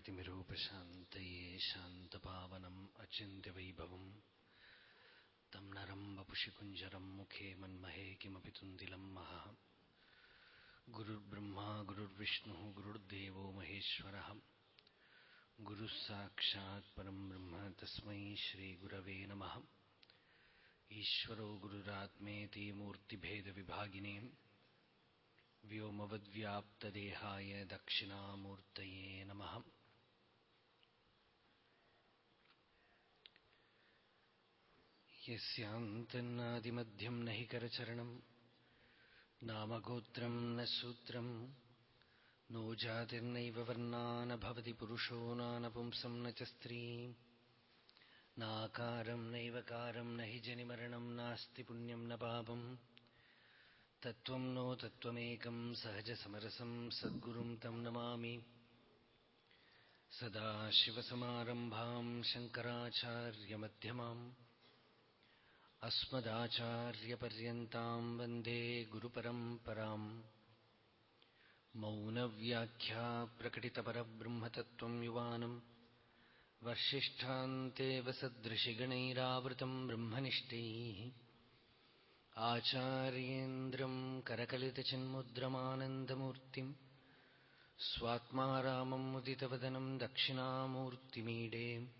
विश्वप्राणेतिमिरूपशान्तये शान्तपावनम् अचिन्त्यवैभवम् तं नरम् वपुषि कुञ्जरम् मुखे मन्महे किमपि तुन्दिलम् महः। गुरुर्ब्रह्मा गुरुर्विष्णुः गुरुर्देवो महेश्वरः। गुरुः साक्षात् परम् ब्रह्म तस्मै श्रीगुरवे नमः। ईश्वरो गुरुरात्मेति मूर्तिभेदविभागिने। व्योमवद्व्याप्तदेहाय दक्षिणामूर्तये नमः यस्यान्तन्नादिमध्यम् न हि करचरणम् नामगोत्रम् न सूत्रम् नो जातिर्नैव वर्णा न भवति पुरुषो नानपुंसम् न च स्त्री। नाकारम् नैवकारम् न हि जनिमरणम् नास्ति पुण्यम् न पापम् तत्त्वम् नो तत्त्वमेकम् सहजसमरसम् सद्गुरुम् तम् नमामि। सदाशिवसमारम्भाम् शङ्कराचार्यमध्यमाम् अस्मदाचार्यपर्यन्ताम् वन्दे गुरुपरम्पराम्। मौनव्याख्या प्रकटितपरब्रह्मतत्त्वम् युवानम्। वर्षिष्ठान्तेव सदृशिगणैरावृतम् ब्रह्मनिष्ठैः। आचार्येन्द्रम् करकलितचिन्मुद्रमानन्दमूर्तिम्। स्वात्मा रामम् मुदितवदनम् दक्षिणामूर्तिमीडे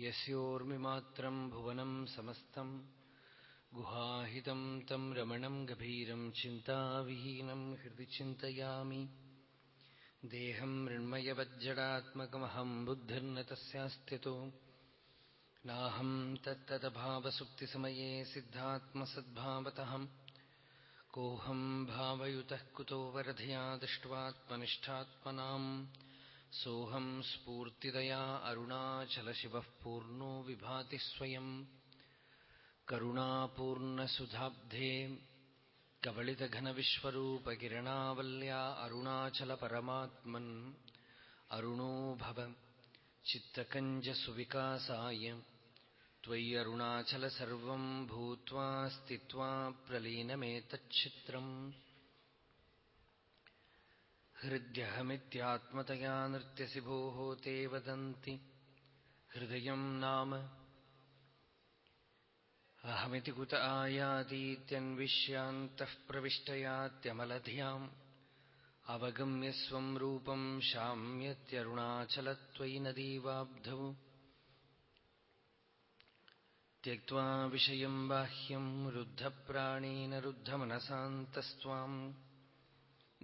यस्योर्मिमात्रम् भुवनम् समस्तम् गुहाहितम् तम् रमणम् गभीरम् चिन्ताविहीनम् हृदि चिन्तयामि। देहम् मृण्मयवज्जडात्मकमहम् बुद्धिर्न तस्यास्त्यतो नाहम् तत्तदभावसुप्तिसमये सिद्धात्मसद्भावतः कोऽहम् भावयुतः कुतो वरधया दृष्ट्वात्मनिष्ठात्मनाम् सोऽहम् स्फूर्तिदया अरुणाचलशिवः पूर्णो विभाति स्वयम् करुणापूर्णसुधाब्धे कबलितघनविश्वरूपकिरणावल्या अरुणाचलपरमात्मन् अरुणो भव चित्तकञ्जसुविकासाय। त्वयि अरुणाचल सर्वम् भूत्वा स्थित्वा प्रलीनमेतच्छित्रम् हृद्यहमित्यात्मतया नृत्यसि भोः ते वदन्ति हृदयम् नाम अहमिति कुत आयातीत्यन्विष्यान्तः प्रविष्टयात्यमलधियाम् अवगम्य स्वम् रूपम् शाम्यत्यरुणाचलत्वयि नदीवाब्धौ त्यक्त्वा विषयम् बाह्यम् रुद्धप्राणेन रुद्धमनसान्तस्त्वाम्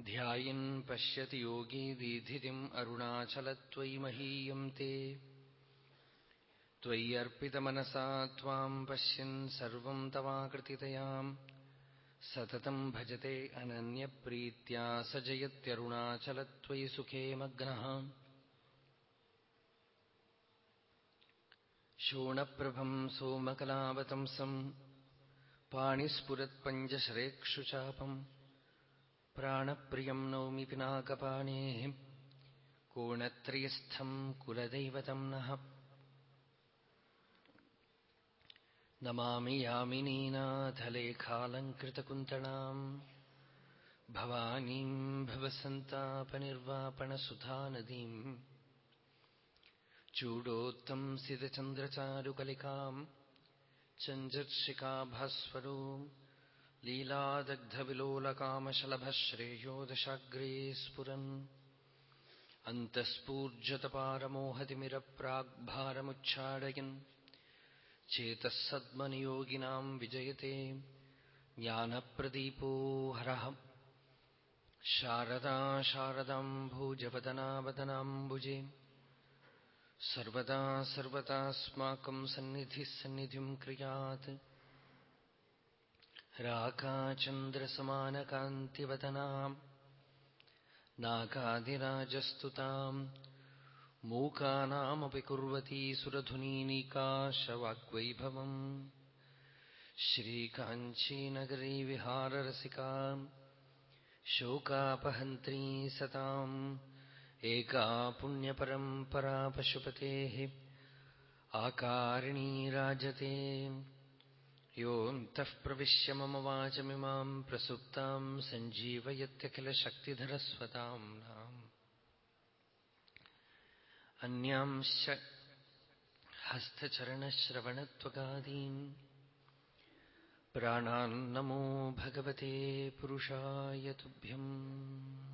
ध्यायन् पश्यति योगी दीधितिम् अरुणाचलत्वयि महीयम् ते। त्वयि अर्पितमनसा त्वाम् पश्यन् सर्वम् तवाकृतितयाम्। सततम् भजते अनन्यप्रीत्या स जयत्यरुणाचलत्वयि सुखे मग्नः शोणप्रभम् सोमकलावतंसम् पाणिस्फुरत्पञ्जशरेक्षुचापम् प्राणप्रियम् नौमि पिनाकपाणेः। कोणत्रयस्थम् कुलदैवतम् नः। नमामि यामिनीनाथलेखालङ्कृतकुन्तणाम् भवानीम् भवसन्तापनिर्वापणसुधानदीम्। चूडोत्तंसितचन्द्रचारुकलिकाम् चञ्जर्षिकाभास्वरो लीलादग्धविलोलकामशलभश्रेयो दशाग्रे स्फुरन् अन्तःस्फूर्जतपारमोहतिमिरप्राग्भारमुच्छाडयन्। चेतः सद्मनियोगिनाम् विजयते। ज्ञानप्रदीपो हरः। शारदा शारदाम्भूजवदनावदनाम्बुजे। सर्वदा क्रियात्। राकाचन्द्रसमानकान्तिवदनाम् नागादिराजस्तुताम् मूकानामपि कुर्वती सुरधुनीनिकाशवाग्वैभवम्। श्रीकाञ्चीनगरी विहाररसिका शोकापहन्त्री सताम् एका पुण्यपरम्परा पशुपतेः आकारिणी राजते योऽन्तः प्रविश्य मम वाचमिमाम् प्रसुप्ताम् सञ्जीवयत्यखिलशक्तिधरस्वताम् नाम्। अन्यांश्च हस्तचरणश्रवणत्वगादीन्। प्राणान्नमो भगवते पुरुषाय तुभ्यम्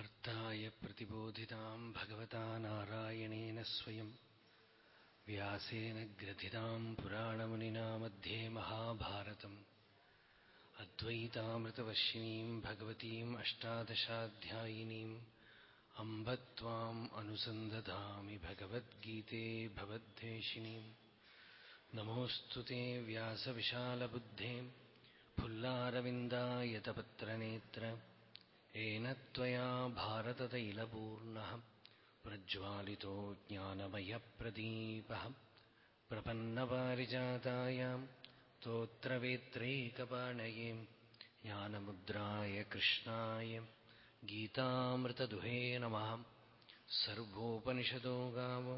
पार्थाय प्रतिबोधिताम् भगवता नारायणेन स्वयम् व्यासेन ग्रथिताम् पुराणमुनिना मध्ये महाभारतम्। अद्वैतामृतवर्षिणीम् भगवतीम् अष्टादशाध्यायिनीम्। अम्ब त्वाम् अनुसन्दधामि भगवद्गीते भवद्वेषिणीम् नमोऽस्तु ते व्यासविशालबुद्धे। फुल्लारविन्दायतपत्रनेत्र येन त्वया भारततैलपूर्णः प्रज्वालितो ज्ञानमयप्रदीपः प्रपन्नपारिजातायाम् स्तोत्रवेत्रैकपाणये ज्ञानमुद्राय कृष्णाय गीतामृतदुहे नमः सर्वोपनिषदो गावो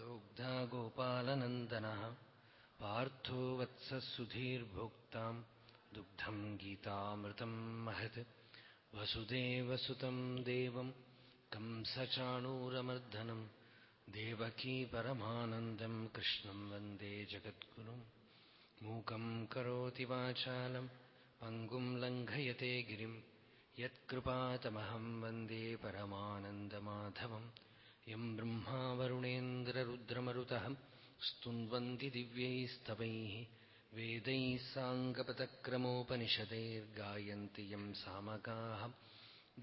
दोग्धा गोपालनन्दनः पार्थो वत्सः सुधीर्भोक्ताम् दुग्धम् गीतामृतम् महत् वसुदेवसुतं देवं कं सचाणूरमर्धनं देवकी परमानन्दं कृष्णं वन्दे जगद्गुरुं मूकं करोति वाचालं पङ्गुं लङ्घयते गिरिं यत्कृपातमहं वन्दे परमानन्दमाधवं यं ब्रह्मावरुणेन्द्ररुद्रमरुतः स्तुन्वन्दिव्यैस्तभैः वेदैः साङ्गपतक्रमोपनिषदैर्गायन्ति यम् सामगाः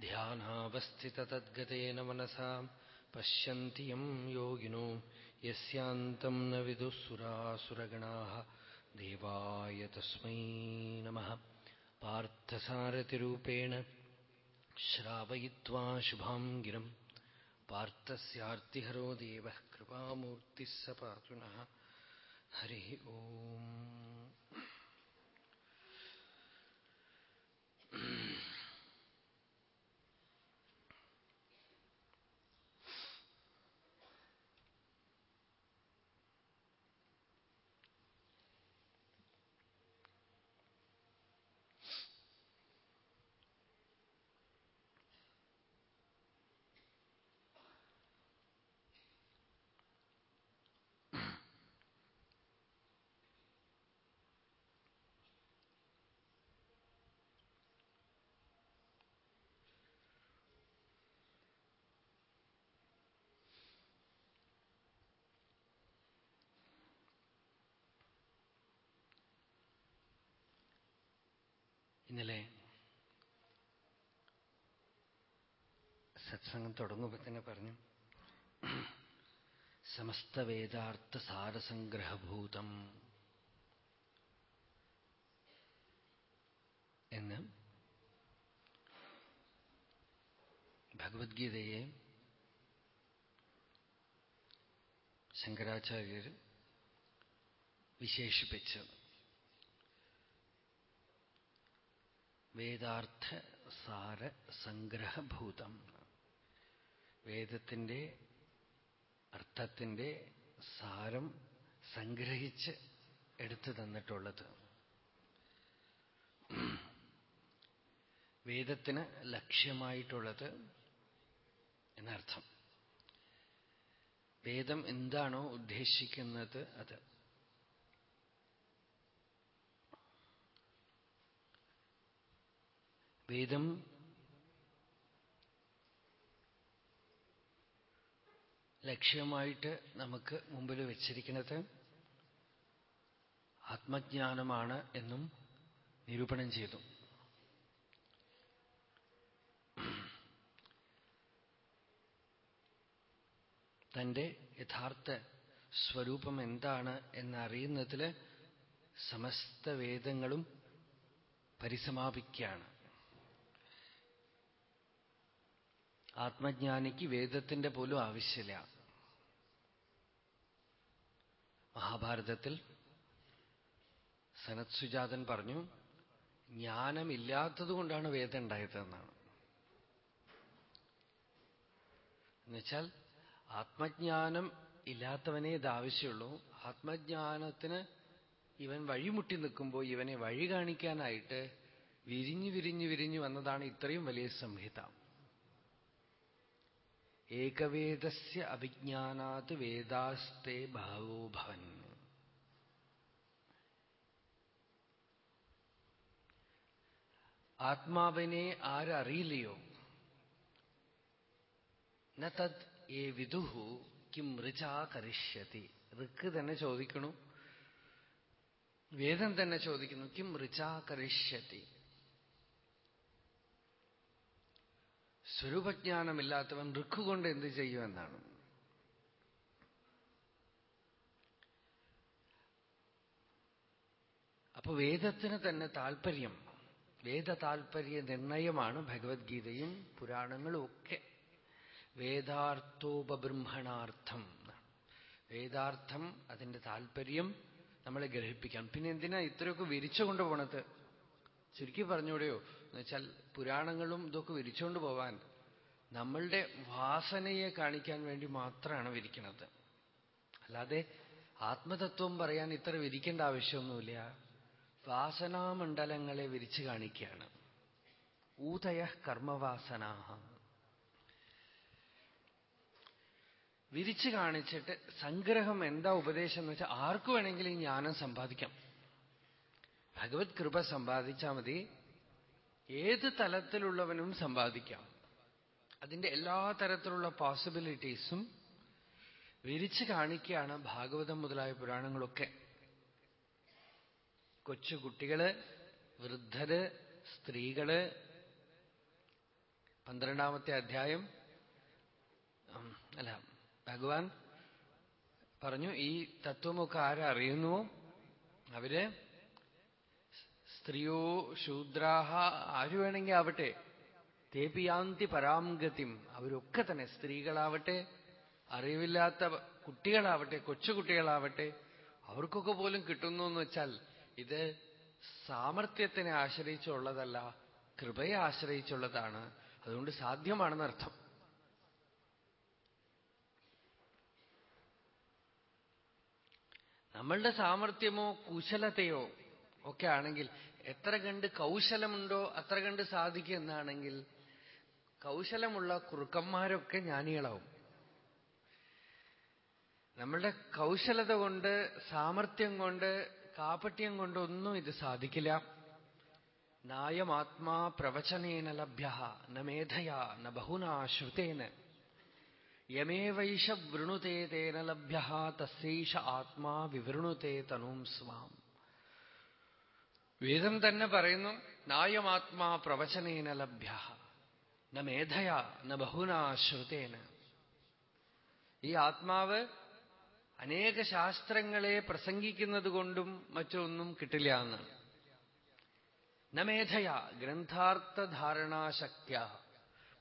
ध्यानावस्थिततद्गतेन मनसा पश्यन्ति यं योगिनो यस्यान्तं न विदुः सुरासुरगणाः देवाय तस्मै नमः पार्थसारथिरूपेण श्रावयित्वा शुभां गिरम् पार्थस्यार्तिहरो देवः कृपामूर्तिः स पातु नः हरिः ओम् mm ഇന്നലെ സത്സംഗം തുടങ്ങുമ്പോൾ തന്നെ പറഞ്ഞു സമസ്ത വേദാർത്ഥ സാരസംഗ്രഹഭൂതം എന്ന് ഭഗവത്ഗീതയെ ശങ്കരാചാര്യർ വിശേഷിപ്പിച്ചു വേദാർത്ഥ സാര സംഗ്രഹഭൂതം വേദത്തിന്റെ അർത്ഥത്തിന്റെ സാരം സംഗ്രഹിച്ച് എടുത്തു തന്നിട്ടുള്ളത്. വേദത്തിന് ലക്ഷ്യമായിട്ടുള്ളത് എന്നർത്ഥം. വേദം എന്താണോ ഉദ്ദേശിക്കുന്നത് അത് വേദം ലക്ഷ്യമായിട്ട് നമുക്ക് മുമ്പിൽ വെച്ചിരിക്കുന്നത് ആത്മജ്ഞാനമാണ് എന്നും നിരൂപണം ചെയ്തു. തന്റെ യഥാർത്ഥ സ്വരൂപം എന്താണ് എന്നറിയുന്നതിൽ സമസ്ത വേദങ്ങളും പരിസമാപിക്കുകയാണ്. ആത്മജ്ഞാനിക്ക് വേദത്തിന്റെ പോലും ആവശ്യമില്ല. മഹാഭാരതത്തിൽ സനത് സുജാതൻ പറഞ്ഞു ജ്ഞാനമില്ലാത്തതുകൊണ്ടാണ് വേദം ഉണ്ടായതെന്നാണ്. എന്നുവെച്ചാൽ ആത്മജ്ഞാനം ഇല്ലാത്തവനേ ഇത് ആവശ്യമുള്ളൂ. ആത്മജ്ഞാനത്തിന് ഇവൻ വഴിമുട്ടി നിൽക്കുമ്പോൾ ഇവനെ വഴി കാണിക്കാനായിട്ട് വിരിഞ്ഞു വിരിഞ്ഞു വിരിഞ്ഞു വന്നതാണ് ഇത്രയും വലിയ സംഹിത. ഏകവേദസ്യ അഭിജ്ഞാനാത് വേദാസ്തേ ഭാവോ ഭവൻ. ആത്മാവിനെ ആരറിയില്ലയോ? ന തത് ഏ വിദുഹു കിം ഋചാ കരിഷ്യതി. ഋക്ക് തന്നെ ചോദിക്കണു. വേദം തന്നെ ചോദിക്കുന്നു കിം ഋചാ കരിഷ്യതി. സ്വരൂപജ്ഞാനമില്ലാത്തവൻ ഋക്കുകൊണ്ട് എന്ത് ചെയ്യുമെന്നാണ് അപ്പൊ വേദത്തിന് തന്നെ താല്പര്യം വേദ താല്പര്യ നിർണയമാണ് ഭഗവത്ഗീതയും പുരാണങ്ങളും ഒക്കെ. വേദാർത്ഥോപബ്രഹ്മണാർത്ഥം വേദാർത്ഥം അതിന്റെ താല്പര്യം നമ്മളെ ഗ്രഹിപ്പിക്കാം പിന്നെ എന്തിനാ ഇത്രയൊക്കെ വിരിച്ചു കൊണ്ടുപോണത്? ചുരുക്കി പറഞ്ഞൂടെയോ? എന്നുവെച്ചാൽ പുരാണങ്ങളും ഇതൊക്കെ വിരിച്ചുകൊണ്ട് പോവാൻ നമ്മളുടെ വാസനയെ കാണിക്കാൻ വേണ്ടി മാത്രമാണ് വിരിക്കുന്നത് അല്ലാതെ ആത്മതത്വം പറയാൻ ഇത്ര വിരിക്കേണ്ട ആവശ്യമൊന്നുമില്ല. വാസനാമണ്ഡലങ്ങളെ വിരിച്ചു കാണിക്കുകയാണ്. ഊതയ കർമ്മവാസനാഹ. വിരിച്ചു കാണിച്ചിട്ട് സംഗ്രഹം എന്താ ഉപദേശം എന്ന് വെച്ചാൽ ആർക്കു വേണമെങ്കിലും ജ്ഞാനം സമ്പാദിക്കാം. ഭഗവത് കൃപ സമ്പാദിച്ചാൽ മതി. ഏത് തലത്തിലുള്ളവനും സമ്പാദിക്കാം. അതിന്റെ എല്ലാ തരത്തിലുള്ള പോസിബിലിറ്റീസും വിരിച്ചു കാണിക്കുകയാണ് ഭാഗവതം മുതലായ പുരാണങ്ങളൊക്കെ. കൊച്ചുകുട്ടികൾ വൃദ്ധര് സ്ത്രീകൾ. പന്ത്രണ്ടാമത്തെ അധ്യായം. അല്ല ഭഗവാൻ പറഞ്ഞു ഈ തത്വമൊക്കെ ആരറിയുന്നുവോ? അവർ സ്ത്രീയോ ശൂദ്രാഹ ആര് വേണമെങ്കിൽ ആവട്ടെ. തേപിയാന്തി പരാംഗതിം അവരൊക്കെ തന്നെ സ്ത്രീകളാവട്ടെ അറിവില്ലാത്ത കുട്ടികളാവട്ടെ കൊച്ചുകുട്ടികളാവട്ടെ അവർക്കൊക്കെ പോലും കിട്ടുന്നു എന്ന് വെച്ചാൽ ഇത് സാമർത്ഥ്യത്തിനെ ആശ്രയിച്ചുള്ളതല്ല കൃപയെ ആശ്രയിച്ചുള്ളതാണ്. അതുകൊണ്ട് സാധ്യമാണെന്നർത്ഥം നമ്മളുടെ സാമർത്ഥ്യമോ കുശലതയോ ഒക്കെ ആണെങ്കിൽ എത്ര കണ്ട് കൗശലമുണ്ടോ അത്ര കണ്ട് സാധിക്കും എന്നാണെങ്കിൽ കൗശലമുള്ള കുറുക്കന്മാരൊക്കെ ജ്ഞാനികളാവും. നമ്മളുടെ കൗശലത കൊണ്ട് സാമർത്ഥ്യം കൊണ്ട് കാപട്യം കൊണ്ടൊന്നും ഇത് സാധിക്കില്ല. നായമാത്മാ പ്രവചനേന ലഭ്യ ന മേധയാ ന ശ്രുതേന. യമേവൈഷ വൃണുതേ തേന ലഭ്യ തസ്സൈഷ ആത്മാ വിവൃണുതേ തനൂം സ്വാം. വേദം തന്നെ പറയുന്നു നായമാത്മാ പ്രവചനേന ലഭ്യ ന മേധയാ ന ബഹുനാശ്രുതേന ഈ ആത്മാവ് അനേക ശാസ്ത്രങ്ങളെ പ്രസംഗിക്കുന്നത് കൊണ്ടും മറ്റൊന്നും കിട്ടില്ല എന്നാണ്. നമേധയ ഗ്രന്ഥാർത്ഥധാരണാശക്യ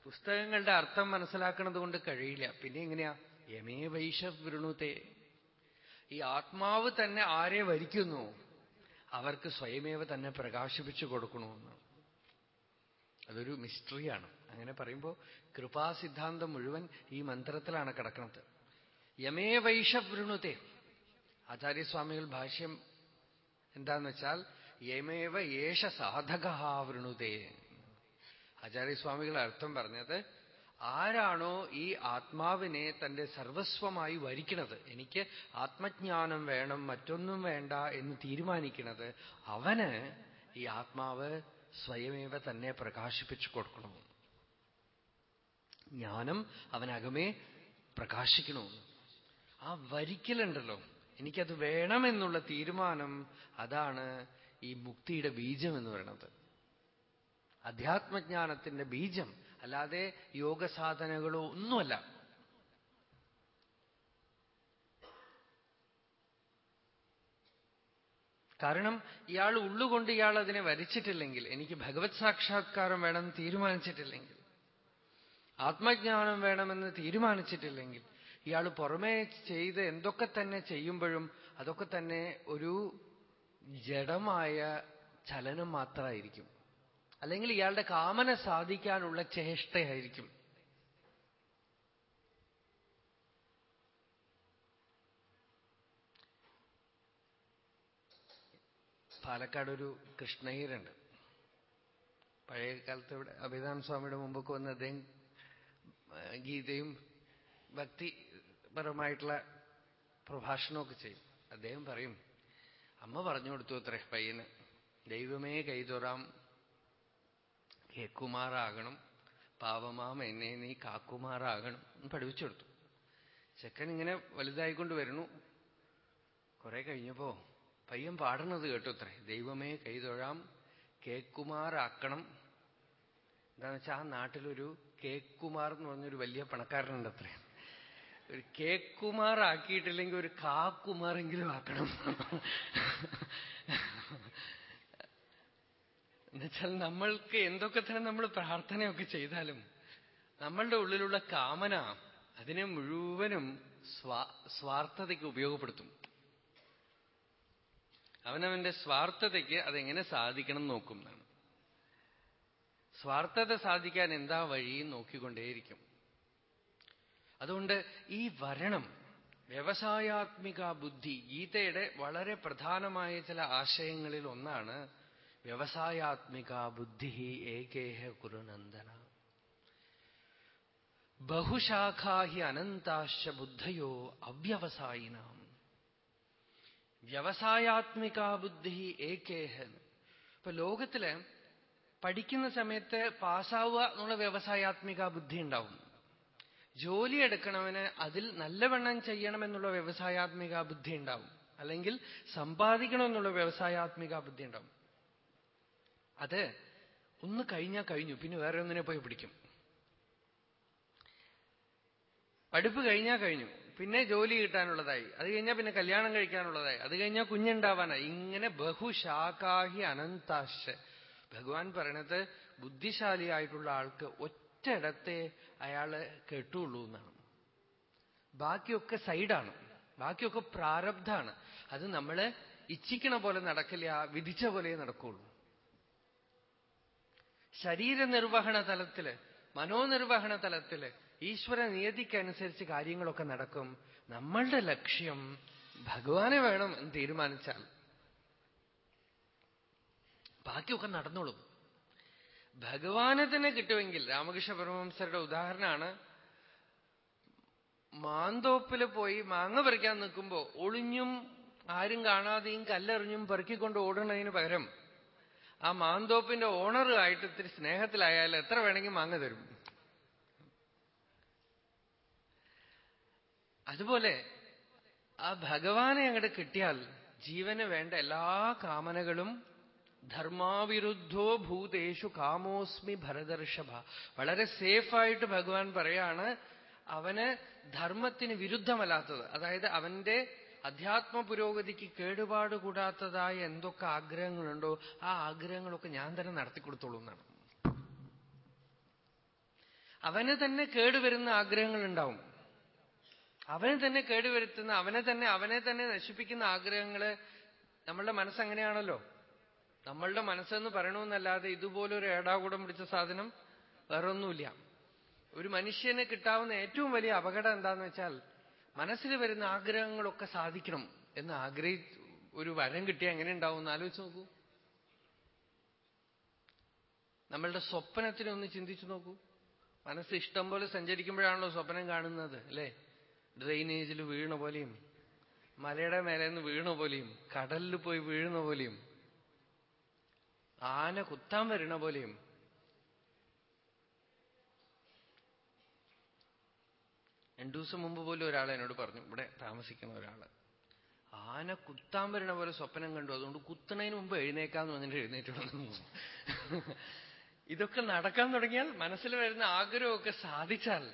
പുസ്തകങ്ങളുടെ അർത്ഥം മനസ്സിലാക്കുന്നത് കൊണ്ട് കഴിയില്ല. പിന്നെ എങ്ങനെയാ? യമേ വൈഷവൃണുത്തെ ഈ ആത്മാവ് തന്നെ ആരെ വരിക്കുന്നു? അവർക്ക് സ്വയമേവ തന്നെ പ്രകാശിപ്പിച്ചു കൊടുക്കണമെന്ന് അതൊരു മിസ്റ്ററിയാണ്. അങ്ങനെ പറയുമ്പോൾ കൃപാസിദ്ധാന്തം മുഴുവൻ ഈ മന്ത്രത്തിലാണ് കിടക്കുന്നത്. യമേ വൈഷവൃണുത്തെ ആചാര്യസ്വാമികൾ ഭാഷ്യം എന്താന്ന് വെച്ചാൽ യമേവ യേശ സാധക വൃണുതേ ആചാര്യസ്വാമികൾ അർത്ഥം പറഞ്ഞത് ആരാണോ ഈ ആത്മാവിനെ തന്റെ സർവസ്വമായി വരിക്കണത്? എനിക്ക് ആത്മജ്ഞാനം വേണം മറ്റൊന്നും വേണ്ട എന്ന് തീരുമാനിക്കണത് അവന് ഈ ആത്മാവ് സ്വയമേവ തന്നെ പ്രകാശിപ്പിച്ചു കൊടുക്കണമോ? ജ്ഞാനം അവനകമേ പ്രകാശിക്കണമെന്ന് ആ വരിക്കലുണ്ടല്ലോ. എനിക്കത് വേണമെന്നുള്ള തീരുമാനം അതാണ് ഈ മുക്തിയുടെ ബീജം എന്ന് പറയുന്നത്. അധ്യാത്മജ്ഞാനത്തിന്റെ ബീജം അല്ലാതെ യോഗ സാധനകളോ ഒന്നുമല്ല. കാരണം ഇയാൾ ഉള്ളുകൊണ്ട് ഇയാൾ അതിനെ വരിച്ചിട്ടില്ലെങ്കിൽ എനിക്ക് ഭഗവത് സാക്ഷാത്കാരം വേണമെന്ന് തീരുമാനിച്ചിട്ടില്ലെങ്കിൽ ആത്മജ്ഞാനം വേണമെന്ന് തീരുമാനിച്ചിട്ടില്ലെങ്കിൽ ഇയാൾ പുറമേ ചെയ്ത് എന്തൊക്കെ തന്നെ ചെയ്യുമ്പോഴും അതൊക്കെ തന്നെ ഒരു ജഡമായ ചലനം മാത്രമായിരിക്കും. അല്ലെങ്കിൽ ഇയാളുടെ കാമന സാധിക്കാനുള്ള ചേഷ്ടയായിരിക്കും. പാലക്കാട് ഒരു കൃഷ്ണയ്യരുണ്ട്. പഴയ കാലത്ത് ഇവിടെ അഭിധാൻ സ്വാമിയുടെ മുമ്പൊക്കെ വന്ന് അദ്ദേഹം ഗീതയും ഭക്തിപരമായിട്ടുള്ള പ്രഭാഷണമൊക്കെ ചെയ്യും. അദ്ദേഹം പറയും അമ്മ പറഞ്ഞു കൊടുത്തു അത്രേ പയ്യന്. ദൈവമേ കൈതൊറാം കേക്കുമാറാകണം പാവമാം എന്നെ നീ കാക്കുമാറാകണം എന്ന് പഠിപ്പിച്ചു കൊടുത്തു. ചെക്കൻ ഇങ്ങനെ വലുതായിക്കൊണ്ട് വരുന്നു. കുറെ കഴിഞ്ഞപ്പോ പയ്യൻ പാടണത് കേട്ടു അത്രേ. ദൈവമേ കൈതൊഴാം കേക്കുമാറാക്കണം. എന്താണെന്ന് വെച്ചാൽ ആ നാട്ടിലൊരു കേക്കുമാർ എന്ന് പറഞ്ഞൊരു വലിയ പണക്കാരനുണ്ട് അത്രേ. ഒരു കേക്കുമാർ ആക്കിയിട്ടില്ലെങ്കിൽ ഒരു കാക്കുമാറെങ്കിലും ആക്കണം. എന്നുവെച്ചാൽ നമ്മൾക്ക് എന്തൊക്കെ തന്നെ നമ്മൾ പ്രാർത്ഥനയൊക്കെ ചെയ്താലും നമ്മളുടെ ഉള്ളിലുള്ള കാമന അതിനെ മുഴുവനും സ്വാർത്ഥതയ്ക്ക് ഉപയോഗപ്പെടുത്തും. അവനവന്റെ സ്വാർത്ഥതയ്ക്ക് അതെങ്ങനെ സാധിക്കണം നോക്കും എന്നാണ്. സ്വാർത്ഥത സാധിക്കാൻ എന്താ വഴി നോക്കിക്കൊണ്ടേയിരിക്കും. അതുകൊണ്ട് ഈ വരണം വ്യവസായാത്മിക ബുദ്ധി ഗീതയുടെ വളരെ പ്രധാനമായ ചില ആശയങ്ങളിൽ ഒന്നാണ് വ്യവസായാത്മിക ബുദ്ധി ഏകേഹ കുരുനന്ദന ബഹുശാഖാ ഹി അനന്താശ്ച ബുദ്ധയോ അവ്യവസായിനാം. വ്യവസായാത്മിക ബുദ്ധി ഏകേഹ. ഇപ്പൊ ലോകത്തിൽ പഠിക്കുന്ന സമയത്ത് പാസ്സാവുക എന്നുള്ള വ്യവസായാത്മിക ബുദ്ധി ഉണ്ടാവും. ജോലി എടുക്കണവന് അതിൽ നല്ലവണ്ണം ചെയ്യണമെന്നുള്ള വ്യവസായാത്മിക ബുദ്ധി ഉണ്ടാവും. അല്ലെങ്കിൽ സമ്പാദിക്കണമെന്നുള്ള വ്യവസായാത്മിക ബുദ്ധി ഉണ്ടാവും. അത് ഒന്ന് കഴിഞ്ഞാൽ കഴിഞ്ഞു പിന്നെ വേറെ ഒന്നിനെ പോയി പിടിക്കും. പഠിപ്പ് കഴിഞ്ഞാൽ കഴിഞ്ഞു പിന്നെ ജോലി കിട്ടാനുള്ളതായി അത് കഴിഞ്ഞാൽ പിന്നെ കല്യാണം കഴിക്കാനുള്ളതായി അത് കഴിഞ്ഞാൽ കുഞ്ഞുണ്ടാവാനായി ഇങ്ങനെ ബഹുശാഖാഹി അനന്താശ ഭഗവാൻ പറയണത് ബുദ്ധിശാലിയായിട്ടുള്ള ആൾക്ക് ഒറ്റയിടത്തെ അയാൾ കേട്ടുള്ളൂ എന്നാണ്. ബാക്കിയൊക്കെ സൈഡാണ് ബാക്കിയൊക്കെ പ്രാരബ്ധാണ്. അത് നമ്മൾ ഇച്ഛിക്കണ പോലെ നടക്കില്ല വിധിച്ച പോലെ നടക്കുള്ളൂ. ശരീരനിർവഹണ തലത്തിൽ മനോനിർവഹണ തലത്തിൽ ഈശ്വര നിയതിക്കനുസരിച്ച് കാര്യങ്ങളൊക്കെ നടക്കും. നമ്മളുടെ ലക്ഷ്യം ഭഗവാനെ വേണം എന്ന് തീരുമാനിച്ചാൽ. ബാക്കിയൊക്കെ നടന്നോളും. ഭഗവാനെ തന്നെ കിട്ടുമെങ്കിൽ രാമകൃഷ്ണ പരമഹംസരുടെ ഉദാഹരണമാണ്. മാന്തോപ്പിൽ പോയി മാങ്ങ പറിക്കാൻ നിൽക്കുമ്പോ ഒളിഞ്ഞും ആരും കാണാതെയും കല്ലെറിഞ്ഞും പെറുക്കിക്കൊണ്ട് ഓടുന്നതിന് പകരം ആ മാന്തോപ്പിന്റെ ഓണറുമായിട്ട് ഇത്തിരി സ്നേഹത്തിലായാൽ എത്ര വേണമെങ്കിൽ മാങ്ങ തരും? അതുപോലെ ആ ഭഗവാനെ അങ്ങോട്ട് കിട്ടിയാൽ ജീവന് വേണ്ട എല്ലാ കാമനകളും ധർമാവിരുദ്ധോ ഭൂതേഷു കാമോസ്മി ഭരതർഷഭ. വളരെ സേഫായിട്ട് ഭഗവാൻ പറയാണ് അവന് ധർമ്മത്തിന് വിരുദ്ധമല്ലാത്തത്. അതായത് അവന്റെ അധ്യാത്മ പുരോഗതിക്ക് കേടുപാട് കൂടാത്തതായ എന്തൊക്കെ ആഗ്രഹങ്ങളുണ്ടോ ആ ആഗ്രഹങ്ങളൊക്കെ ഞാൻ തന്നെ നടത്തിക്കൊടുത്തോളൂ എന്നാണ്. അവന് തന്നെ കേടുവരുന്ന ആഗ്രഹങ്ങൾ ഉണ്ടാവും അവന് തന്നെ കേടുവരുത്തുന്ന അവനെ തന്നെ അവനെ തന്നെ നശിപ്പിക്കുന്ന ആഗ്രഹങ്ങൾ നമ്മളുടെ മനസ്സെങ്ങനെയാണല്ലോ. നമ്മളുടെ മനസ്സെന്ന് പറയണമെന്നല്ലാതെ ഇതുപോലൊരു ഏടാകൂടം പിടിച്ച സാധനം വേറൊന്നുമില്ല. ഒരു മനുഷ്യന് കിട്ടാവുന്ന ഏറ്റവും വലിയ അപകടം എന്താന്ന് വെച്ചാൽ മനസ്സിൽ വരുന്ന ആഗ്രഹങ്ങളൊക്കെ സാധിക്കണം എന്ന് ആഗ്രഹി ഒരു വരം കിട്ടിയാൽ എങ്ങനെ ഉണ്ടാവും എന്ന് ആലോചിച്ച് നോക്കൂ. നമ്മളുടെ സ്വപ്നത്തിനൊന്ന് ചിന്തിച്ചു നോക്കൂ. മനസ്സ് ഇഷ്ടം പോലെ സഞ്ചരിക്കുമ്പോഴാണല്ലോ സ്വപ്നം കാണുന്നത് അല്ലേ? ഡ്രെയിനേജിൽ വീണ പോലെയും മലയുടെ മേലെ നിന്ന് വീണ പോലെയും കടലിൽ പോയി വീഴുന്ന പോലെയും ആന കുത്താൻ വരണ പോലെയും രണ്ടു ദിവസം മുമ്പ് പോലും ഒരാൾ എന്നോട് പറഞ്ഞു ഇവിടെ താമസിക്കുന്ന ഒരാൾ ആന കുത്താൻ വരണ പോലെ സ്വപ്നം കണ്ടു. അതുകൊണ്ട് കുത്തണതിന് മുമ്പ് എഴുന്നേക്കാന്ന് പറഞ്ഞിട്ട് എഴുന്നേറ്റ് വന്നു ഇതൊക്കെ നടക്കാൻ തുടങ്ങിയാൽ മനസ്സിൽ വരുന്ന ആഗ്രഹമൊക്കെ സാധിച്ചാൽ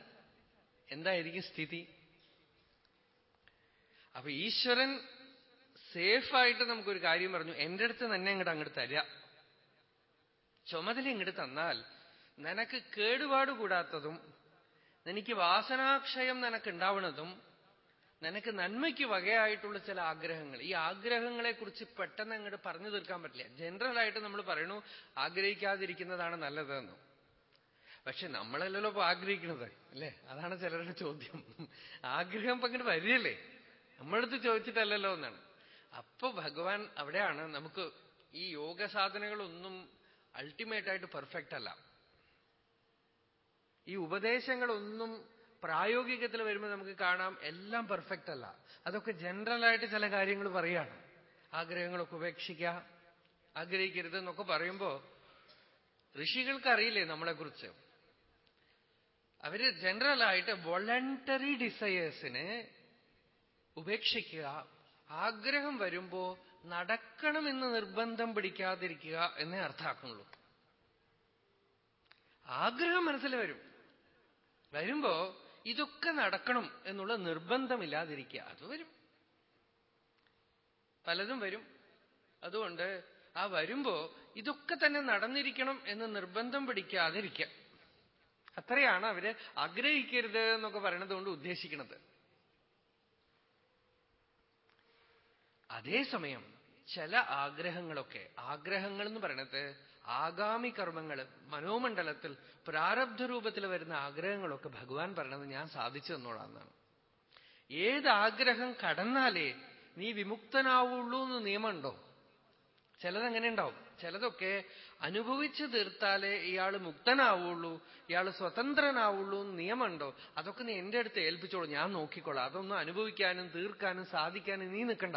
എന്തായിരിക്കും സ്ഥിതി? അപ്പൊ ഈശ്വരൻ സേഫായിട്ട് നമുക്കൊരു കാര്യം പറഞ്ഞു എന്റെ അടുത്ത് തന്നെ ഇങ്ങോട്ട് അങ്ങോട്ട് തരിക. ചുമതല ഇങ്ങോട്ട് തന്നാൽ നിനക്ക് കേടുപാട് കൂടാത്തതും നിനക്ക് വാസനാക്ഷയം നിനക്കുണ്ടാവണതും നിനക്ക് നന്മയ്ക്ക് വകയായിട്ടുള്ള ചില ആഗ്രഹങ്ങൾ. ഈ ആഗ്രഹങ്ങളെ കുറിച്ച് പെട്ടെന്ന് അങ്ങോട്ട് പറഞ്ഞു തീർക്കാൻ പറ്റില്ല. ജനറൽ ആയിട്ട് നമ്മൾ പറയണു ആഗ്രഹിക്കാതിരിക്കുന്നതാണ് നല്ലതെന്നു. പക്ഷെ നമ്മളല്ലല്ലോ ഇപ്പൊ ആഗ്രഹിക്കുന്നത് അല്ലേ? അതാണ് ചിലരുടെ ചോദ്യം. ആഗ്രഹം ഇപ്പൊ അങ്ങോട്ട് വരികയല്ലേ? നമ്മളടുത്ത് ചോദിച്ചിട്ടല്ലല്ലോ എന്നാണ്. അപ്പൊ ഭഗവാൻ അവിടെയാണ്. നമുക്ക് ഈ യോഗ സാധനങ്ങളൊന്നും അൾട്ടിമേറ്റ് ആയിട്ട് പെർഫെക്റ്റ് അല്ല. ഈ ഉപദേശങ്ങളൊന്നും പ്രായോഗികത്തിൽ വരുമ്പോൾ നമുക്ക് കാണാം എല്ലാം പെർഫെക്റ്റ് അല്ല. അതൊക്കെ ജനറലായിട്ട് ചില കാര്യങ്ങൾ പറയാണ്. ആഗ്രഹങ്ങളൊക്കെ ഉപേക്ഷിക്കുക ആഗ്രഹിക്കരുത് എന്നൊക്കെ പറയുമ്പോ ഋഷികൾക്ക് അറിയില്ലേ നമ്മളെക്കുറിച്ച്? അവർ ജനറലായിട്ട് വോളണ്ടറി ഡിസയേഴ്സിനെ ഉപേക്ഷിക്കുക ആഗ്രഹം വരുമ്പോ നടക്കണമെന്ന് നിർബന്ധം പിടിക്കാതിരിക്കുക എന്നേ അർത്ഥാക്കുന്നുള്ളൂ ആഗ്രഹം മനസ്സിൽ വരും. വരുമ്പോ ഇതൊക്കെ നടക്കണം എന്നുള്ള നിർബന്ധമില്ലാതിരിക്കുക. അത് വരും. പലതും വരും. അതുകൊണ്ട് ആ വരുമ്പോ ഇതൊക്കെ തന്നെ നടന്നിരിക്കണം എന്ന് നിർബന്ധം പിടിക്കാതിരിക്കുക. അത്രയാണ് അവർ ആഗ്രഹിക്കരുത് എന്നൊക്കെ പറയണത് കൊണ്ട് ഉദ്ദേശിക്കുന്നത് അതേസമയം ചില ആഗ്രഹങ്ങളൊക്കെ ആഗ്രഹങ്ങൾ എന്ന് പറയണത് ആഗാമി കർമ്മങ്ങൾ മനോമണ്ഡലത്തിൽ പ്രാരബ്ധ രൂപത്തിൽ വരുന്ന ആഗ്രഹങ്ങളൊക്കെ ഭഗവാൻ പറയണത് ഞാൻ സാധിച്ചു തന്നോളാന്നാണ്. ഏത് ആഗ്രഹം കടന്നാലേ നീ വിമുക്തനാവുള്ളൂ എന്ന് നിയമമുണ്ടോ? ചിലതെങ്ങനെ ഉണ്ടാവും ചിലതൊക്കെ അനുഭവിച്ചു തീർത്താലേ ഇയാൾ മുക്തനാവുള്ളൂ ഇയാൾ സ്വതന്ത്രനാവുള്ളൂ എന്ന് നിയമമുണ്ടോ? അതൊക്കെ നീ എന്റെ അടുത്ത് ഏൽപ്പിച്ചോളൂ ഞാൻ നോക്കിക്കോളാം. അതൊന്നും അനുഭവിക്കാനും തീർക്കാനും സാധിക്കാനും നീ നിൽക്കണ്ട.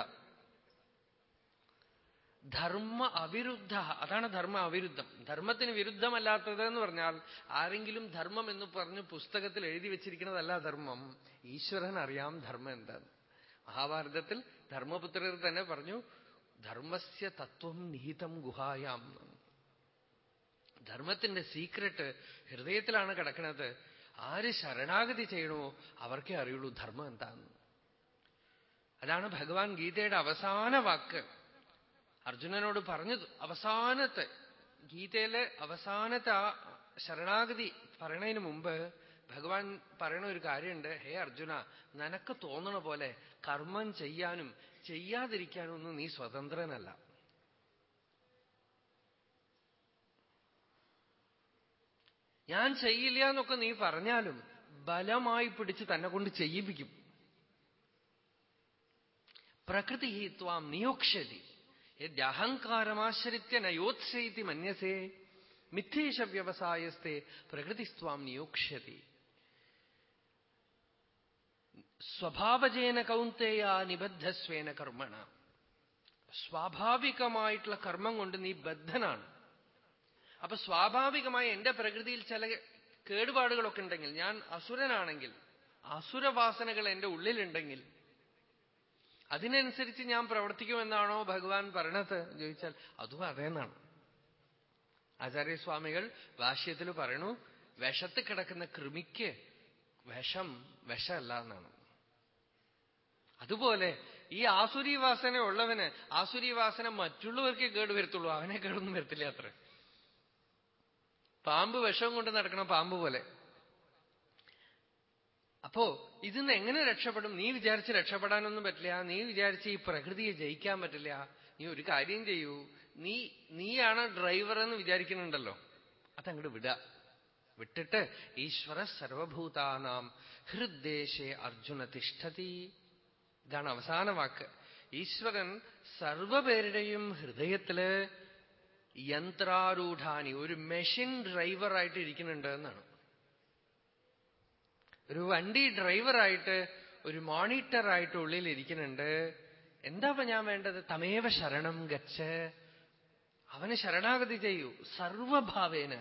ധർമ്മ അവിരുദ്ധ. അതാണ് ധർമ്മ അവിരുദ്ധം. ധർമ്മത്തിന് വിരുദ്ധമല്ലാത്തത് എന്ന് പറഞ്ഞാൽ ആരെങ്കിലും ധർമ്മം എന്ന് പറഞ്ഞ് പുസ്തകത്തിൽ എഴുതി വെച്ചിരിക്കുന്നതല്ല ധർമ്മം. ഈശ്വരൻ അറിയാം ധർമ്മം എന്താണ് മഹാഭാരതത്തിൽ ധർമ്മപുത്രർ തന്നെ പറഞ്ഞു ധർമ്മസ്യ തത്വം നിഹിതം ഗുഹായാം. ധർമ്മത്തിന്റെ സീക്രട്ട് ഹൃദയത്തിലാണ് കിടക്കുന്നത്. ആര് ശരണാഗതി ചെയ്യണോ അവർക്കേ അറിയുള്ളൂ ധർമ്മം എന്താണെന്ന് അതാണ് ഭഗവാൻ ഗീതയുടെ അവസാന വാക്ക്. അർജുനനോട് പറഞ്ഞത് അവസാനത്തെ ഗീതയിലെ അവസാനത്തെ ആ ശരണാഗതി പറയണതിന് മുമ്പ് ഭഗവാൻ പറയണ ഒരു കാര്യമുണ്ട്. ഹേ അർജുന നിനക്ക് തോന്നണ പോലെ കർമ്മം ചെയ്യാനും ചെയ്യാതിരിക്കാനും ഒന്നും നീ സ്വതന്ത്രനല്ല. ഞാൻ ചെയ്യില്ല എന്നൊക്കെ നീ പറഞ്ഞാലും ബലമായി പിടിച്ച് തന്നെ കൊണ്ട് ചെയ്യിപ്പിക്കും. പ്രകൃതി ത്വാം നിയോക്ഷ്യതി. യഹങ്കാരമാശ്രിത്യ നയോത്സേതി മന്യസേ മിഥ്യേഷ വ്യവസായസ്തെ പ്രകൃതിസ്വാം നിയോക്ഷ്യതി സ്വഭാവജേന കൗന്തേയ നിബദ്ധസ്വേന കർമ്മണ സ്വാഭാവികമായിട്ടുള്ള കർമ്മം കൊണ്ട് നീ ബദ്ധനാണ്. അപ്പൊ സ്വാഭാവികമായി എന്റെ പ്രകൃതിയിൽ ചില കേടുപാടുകളൊക്കെ ഉണ്ടെങ്കിൽ ഞാൻ അസുരനാണെങ്കിൽ അസുരവാസനകൾ എന്റെ ഉള്ളിലുണ്ടെങ്കിൽ അതിനനുസരിച്ച് ഞാൻ പ്രവർത്തിക്കുമെന്നാണോ ഭഗവാൻ പറയണത്? ചോദിച്ചാൽ അതും അതേന്നാണ്. ആചാര്യസ്വാമികൾ ഭാഷ്യത്തിൽ പറയണു വിഷത്ത് കിടക്കുന്ന കൃമിക്ക് വിഷം വിഷമല്ല എന്നാണ്. അതുപോലെ ഈ ആസുരീവാസന ഉള്ളവന് ആസുരീവാസന കേട് കേടുവരുത്തുള്ളൂ അവനെ കേടൊന്നും വരത്തില്ല അത്ര. പാമ്പ് വിഷം കൊണ്ട് നടക്കണം പാമ്പ് പോലെ. അപ്പോ ഇതിന്ന് എങ്ങനെ രക്ഷപ്പെടും? നീ വിചാരിച്ച് രക്ഷപ്പെടാനൊന്നും പറ്റില്ല. നീ വിചാരിച്ച് ഈ പ്രകൃതിയെ ജയിക്കാൻ പറ്റില്ല. നീ ഒരു കാര്യം ചെയ്യൂ. നീ നീയാണ് ഡ്രൈവർ എന്ന് വിചാരിക്കുന്നുണ്ടല്ലോ. അതങ്ങോട്ട് വിടുക വിട്ടിട്ട് ഈശ്വര സർവഭൂതാനാം ഹൃദ്ദേശേ അർജുന തിഷ്ഠതി. ഇതാണ് അവസാന വാക്ക്. ഈശ്വരൻ സർവപേരുടെയും ഹൃദയത്തിൽ യന്ത്രാരൂഢാനി ഒരു മെഷീൻ ഡ്രൈവറായിട്ട് ഇരിക്കുന്നുണ്ട് എന്നാണ്. ഒരു വണ്ടി ഡ്രൈവറായിട്ട് ഒരു മോണിറ്ററായിട്ട് ഉള്ളിൽ ഇരിക്കുന്നുണ്ട് എന്താ ഞാൻ വേണ്ടത്? തമേവ ശരണം ഗച്ച് അവന് ശരണാഗതി ചെയ്യൂ. സർവഭാവേന.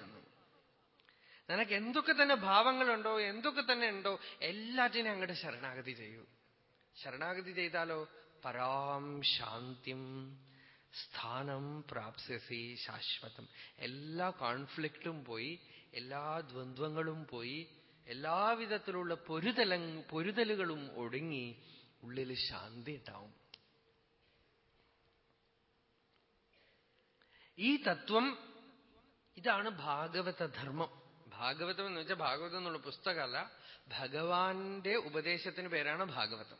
നിനക്ക് എന്തൊക്കെ തന്നെ ഭാവങ്ങളുണ്ടോ എന്തൊക്കെ തന്നെ ഉണ്ടോ എല്ലാറ്റിനും അങ്ങോട്ട് ശരണാഗതി ചെയ്യൂ. ശരണാഗതി ചെയ്താലോ? പരാം ശാന്തിം സ്ഥാനം പ്രാപ്സ്യസി ശാശ്വതം. എല്ലാ കോൺഫ്ലിക്റ്റും പോയി എല്ലാ ദ്വന്ദ്വങ്ങളും പോയി എല്ലാവിധത്തിലുള്ള പൊരുതല പൊരുതലുകളും ഒടുങ്ങി ഉള്ളിൽ ശാന്തി ഉണ്ടാവും. ഈ തത്വം ഇതാണ് ഭാഗവത ധർമ്മം. ഭാഗവതം എന്ന് വെച്ചാൽ ഭാഗവതം എന്നുള്ള പുസ്തകമല്ല ഭഗവാന്റെ ഉപദേശത്തിന് പേരാണ് ഭാഗവതം.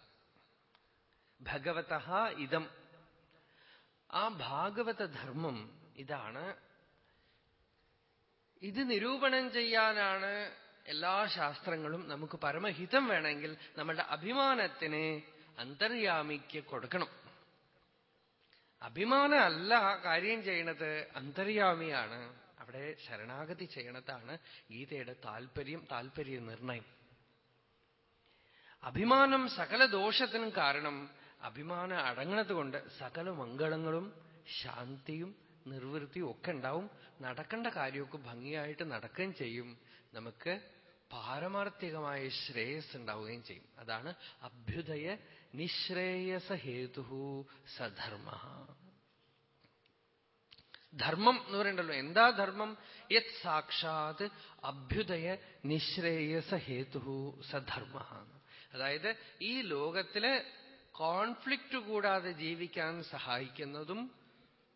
ഭഗവത ഇതം. ആ ഭാഗവത ധർമ്മം ഇതാണ്. ഇത് നിരൂപണം ചെയ്യാനാണ് എല്ലാ ശാസ്ത്രങ്ങളും നമുക്ക് പരമഹിതം വേണമെങ്കിൽ നമ്മളുടെ അഭിമാനത്തിന് അന്തര്യാമിക്ക് കൊടുക്കണം. അഭിമാനമല്ല കാര്യം ചെയ്യണത് അന്തര്യാമിയാണ്. അവിടെ ശരണാഗതി ചെയ്യണതാണ് ഗീതയുടെ താല്പര്യം താല്പര്യ നിർണയം. അഭിമാനം സകല ദോഷത്തിനും കാരണം അഭിമാനം അടങ്ങണത് കൊണ്ട് സകല മംഗളങ്ങളും ശാന്തിയും നിർവൃത്തിയും ഒക്കെ ഉണ്ടാവും. നടക്കേണ്ട കാര്യമൊക്കെ ഭംഗിയായിട്ട് നടക്കുകയും ചെയ്യും. നമുക്ക് പാരമാർത്ഥികമായ ശ്രേയസ് ഉണ്ടാവുകയും ചെയ്യും. അതാണ് അഭ്യുദയ നിശ്രേയസ ഹേതു സധർമ്മ. ധർമ്മം എന്ന് പറയണ്ടല്ലോ. എന്താ ധർമ്മം? യത് സാക്ഷാത് അഭ്യുദയ നിശ്രേയസ ഹേതു സധർമ്മ. അതായത് ഈ ലോകത്തിൽ കോൺഫ്ലിക്റ്റ് കൂടാതെ ജീവിക്കാൻ സഹായിക്കുന്നതും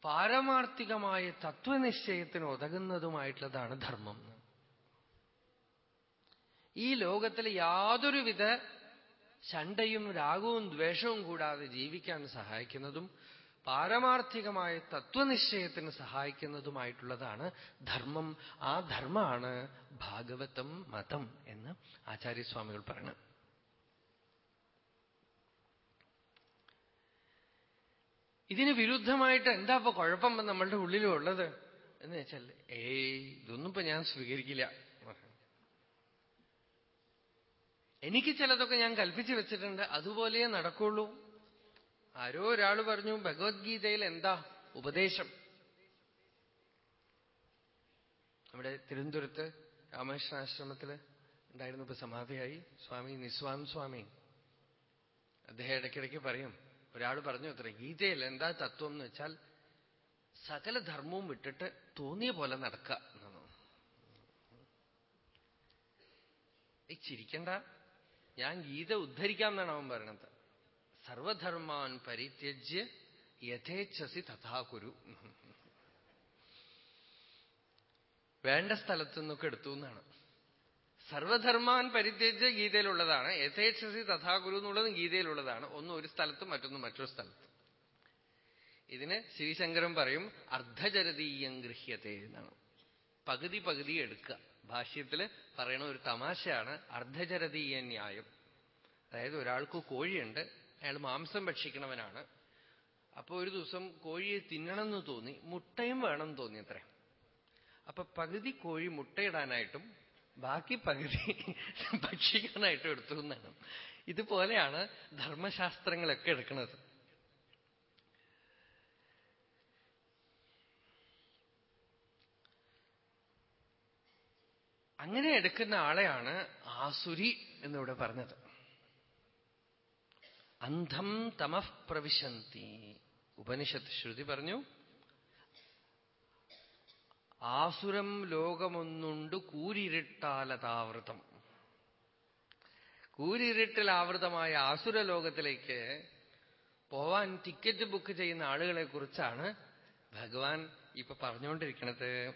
പാരമാർത്ഥികമായ തത്വനിശ്ചയത്തിന് ഉതകുന്നതുമായിട്ടുള്ളതാണ് ധർമ്മം. ഈ ലോകത്തിൽ യാതൊരുവിധ ശണ്ടയും രാഗവും ദ്വേഷവും കൂടാതെ ജീവിക്കാൻ സഹായിക്കുന്നതും പാരമാർത്ഥികമായ തത്വനിശ്ചയത്തിന് സഹായിക്കുന്നതുമായിട്ടുള്ളതാണ് ധർമ്മം. ആ ധർമ്മമാണ് ഭാഗവതം മതം എന്ന് ആചാര്യസ്വാമികൾ പറഞ്ഞു ഇതിന് വിരുദ്ധമായിട്ട് എന്താ ഇപ്പൊ കുഴപ്പം നമ്മളുടെ ഉള്ളിലുള്ളത്? എന്ന് വെച്ചാൽ ഏയ് ഇതൊന്നും ഇപ്പൊ ഞാൻ സ്വീകരിക്കില്ല. എനിക്ക് ചിലതൊക്കെ ഞാൻ കൽപ്പിച്ചു വെച്ചിട്ടുണ്ട് അതുപോലെ നടക്കുള്ളൂ. ആരോ ഒരാൾ പറഞ്ഞു ഭഗവത്ഗീതയിൽ എന്താ ഉപദേശം? നമ്മുടെ തിരുവനന്തപുരത്ത് രാമകൃഷ്ണാശ്രമത്തിൽ ഉണ്ടായിരുന്ന ഇപ്പൊ സമാധിയായി സ്വാമി നിസ്വാം സ്വാമി. അദ്ദേഹം ഇടയ്ക്കിടയ്ക്ക് പറയും ഒരാൾ പറഞ്ഞു അത്ര ഗീതയിൽ എന്താ തത്വം എന്ന് വെച്ചാൽ സകല ധർമ്മവും വിട്ടിട്ട് തോന്നിയ പോലെ നടക്കുക എന്നാണ്. ചിരിക്കണ്ട. ഞാൻ ഗീത ഉദ്ധരിക്കാം എന്നാണ് അവൻ പറയണത്. സർവധർമാൻ പരിത്യജ്യ യഥേച്ഛസി തഥാ കുരു വേണ്ട സ്ഥലത്തു നിന്നൊക്കെ എടുത്തു എന്നാണ്. സർവധർമാൻ പരിത്യജ്യ ഗീതയിലുള്ളതാണ് യഥേച്ഛസി തഥാ കുരു എന്നുള്ളതും ഗീതയിലുള്ളതാണ്. ഒന്ന് ഒരു സ്ഥലത്തും മറ്റൊന്നും മറ്റൊരു സ്ഥലത്തും. ഇതിന് ശ്രീശങ്കരം പറയും അർദ്ധചരതീയം ഗൃഹ്യത്തെ എന്നാണ്. പകുതി പകുതി എടുക്കുക. ഭാഷ്യത്തിൽ പറയണ ഒരു തമാശയാണ് അർദ്ധചരതീയ ന്യായം. അതായത് ഒരാൾക്ക് കോഴിയുണ്ട് അയാൾ മാംസം ഭക്ഷിക്കണവനാണ്. അപ്പൊ ഒരു ദിവസം കോഴിയെ തിന്നണമെന്ന് തോന്നി മുട്ടയും വേണം തോന്നി അത്ര. അപ്പൊ പകുതി കോഴി മുട്ടയിടാനായിട്ടും ബാക്കി പകുതി ഭക്ഷിക്കാനായിട്ടും എടുത്തു എന്നാണ്. ഇതുപോലെയാണ് ധർമ്മശാസ്ത്രങ്ങളൊക്കെ എടുക്കുന്നത്. അങ്ങനെ എടുക്കുന്ന ആളെയാണ് ആസുരി എന്നിവിടെ പറഞ്ഞത്. അന്ധം തമഃ പ്രവിശന്തി. ഉപനിഷത്ത് ശ്രുതി പറഞ്ഞു ആസുരം ലോകമൊന്നുണ്ട് കൂരിരുട്ടാലതാവൃതം. കൂരിരുട്ടിൽ ആവൃതമായ ആസുര ലോകത്തിലേക്ക് പോവാൻ ടിക്കറ്റ് ബുക്ക് ചെയ്യുന്ന ആളുകളെ കുറിച്ചാണ് ഭഗവാൻ ഇപ്പൊ പറഞ്ഞുകൊണ്ടിരിക്കുന്നത്.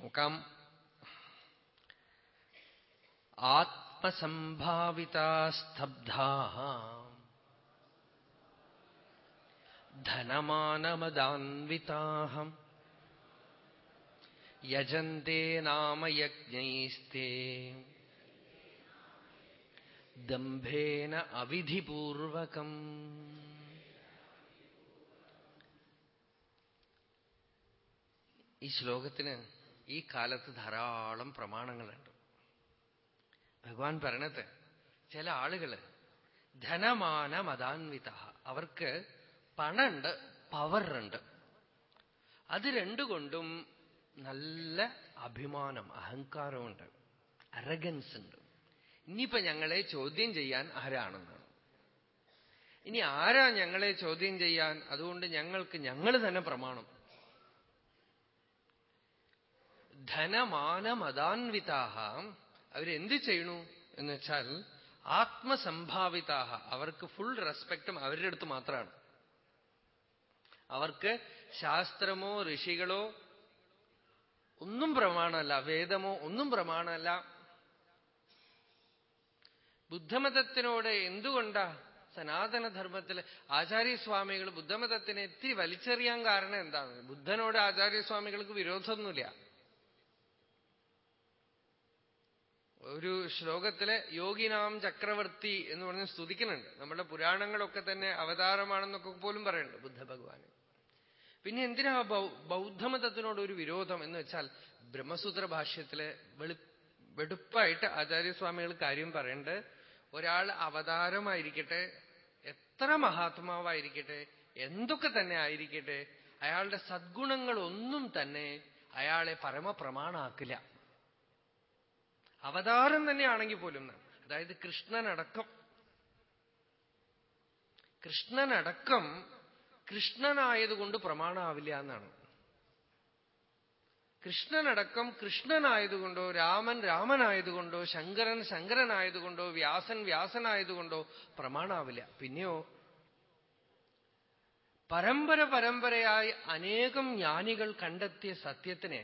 നോക്കാം. ആത്മസംഭാവിതാ സ്തബ്ധാ ധനമാനമദാൻവിതാഹം. യജന്തേ നാമയജ്ഞൈസ്തേ. ദംഭേന അവിധിപൂർവകം. ഈ ശ്ലോകത്തിന് ഈ കാലത്ത് ധാരാളം പ്രമാണങ്ങളുണ്ട്. ഭഗവാൻ പറയണത് ചില ആളുകൾ ധനമാന മതാൻവിത അവർക്ക് പണുണ്ട് പവറുണ്ട് അത് രണ്ടുകൊണ്ടും നല്ല അഭിമാനം അഹങ്കാരമുണ്ട് അരഗൻസ് ഉണ്ട്. ഇനിയിപ്പോ ഞങ്ങളെ ചോദ്യം ചെയ്യാൻ ആരാണെന്നാണ് ഇനി ആരാ ഞങ്ങളെ ചോദ്യം ചെയ്യാൻ? അതുകൊണ്ട് ഞങ്ങൾക്ക് ഞങ്ങൾ തന്നെ പ്രമാണം. ധനമാനമതാൻവിതാഹ അവരെന്ത് ചെയ്യണു എന്ന് വെച്ചാൽ ആത്മസംഭാവിതാഹ അവർക്ക് ഫുൾ റെസ്പെക്റ്റും അവരുടെ അടുത്ത് മാത്രമാണ് അവർക്ക് ശാസ്ത്രമോ ഋഷികളോ ഒന്നും പ്രമാണമല്ല വേദമോ ഒന്നും പ്രമാണമല്ല. ബുദ്ധമതത്തിനോട് എന്തുകൊണ്ടാ സനാതനധർമ്മത്തിൽ ആചാര്യസ്വാമികൾ ബുദ്ധമതത്തിനെ ഇത്തിരി വലിച്ചെറിയാൻ കാരണം എന്താണ്? ബുദ്ധനോട് ആചാര്യസ്വാമികൾക്ക് വിരോധമൊന്നുമില്ല. ഒരു ശ്ലോകത്തിലെ യോഗിനാം ചക്രവർത്തി എന്ന് പറഞ്ഞ് സ്തുതിക്കുന്നുണ്ട്. നമ്മുടെ പുരാണങ്ങളൊക്കെ തന്നെ അവതാരമാണെന്നൊക്കെ പോലും പറയുന്നുണ്ട് ബുദ്ധ ഭഗവാന് പിന്നെ എന്തിനാ ബൗദ്ധമതത്തിനോട് ഒരു വിരോധം എന്ന് വെച്ചാൽ ബ്രഹ്മസൂത്ര ഭാഷ്യത്തിലെ വെളു വെടുപ്പായിട്ട് ആചാര്യസ്വാമികൾ കാര്യം പറയുന്നുണ്ട് ഒരാൾ അവതാരമായിരിക്കട്ടെ എത്ര മഹാത്മാവായിരിക്കട്ടെ എന്തൊക്കെ തന്നെ ആയിരിക്കട്ടെ അയാളുടെ സദ്ഗുണങ്ങളൊന്നും തന്നെ അയാളെ പരമപ്രമാണാക്കില്ല. അവതാരം തന്നെയാണെങ്കിൽ പോലും അതായത് കൃഷ്ണനടക്കം. കൃഷ്ണനടക്കം കൃഷ്ണനായതുകൊണ്ട് പ്രമാണമാവില്ല എന്നാണ്. കൃഷ്ണനടക്കം കൃഷ്ണനായതുകൊണ്ടോ രാമൻ രാമനായതുകൊണ്ടോ ശങ്കരൻ ശങ്കരനായതുകൊണ്ടോ വ്യാസൻ വ്യാസനായതുകൊണ്ടോ പ്രമാണാവില്ല പിന്നെയോ പരമ്പര പരമ്പരയായി അനേകം ജ്ഞാനികൾ കണ്ടെത്തിയ സത്യത്തിനെ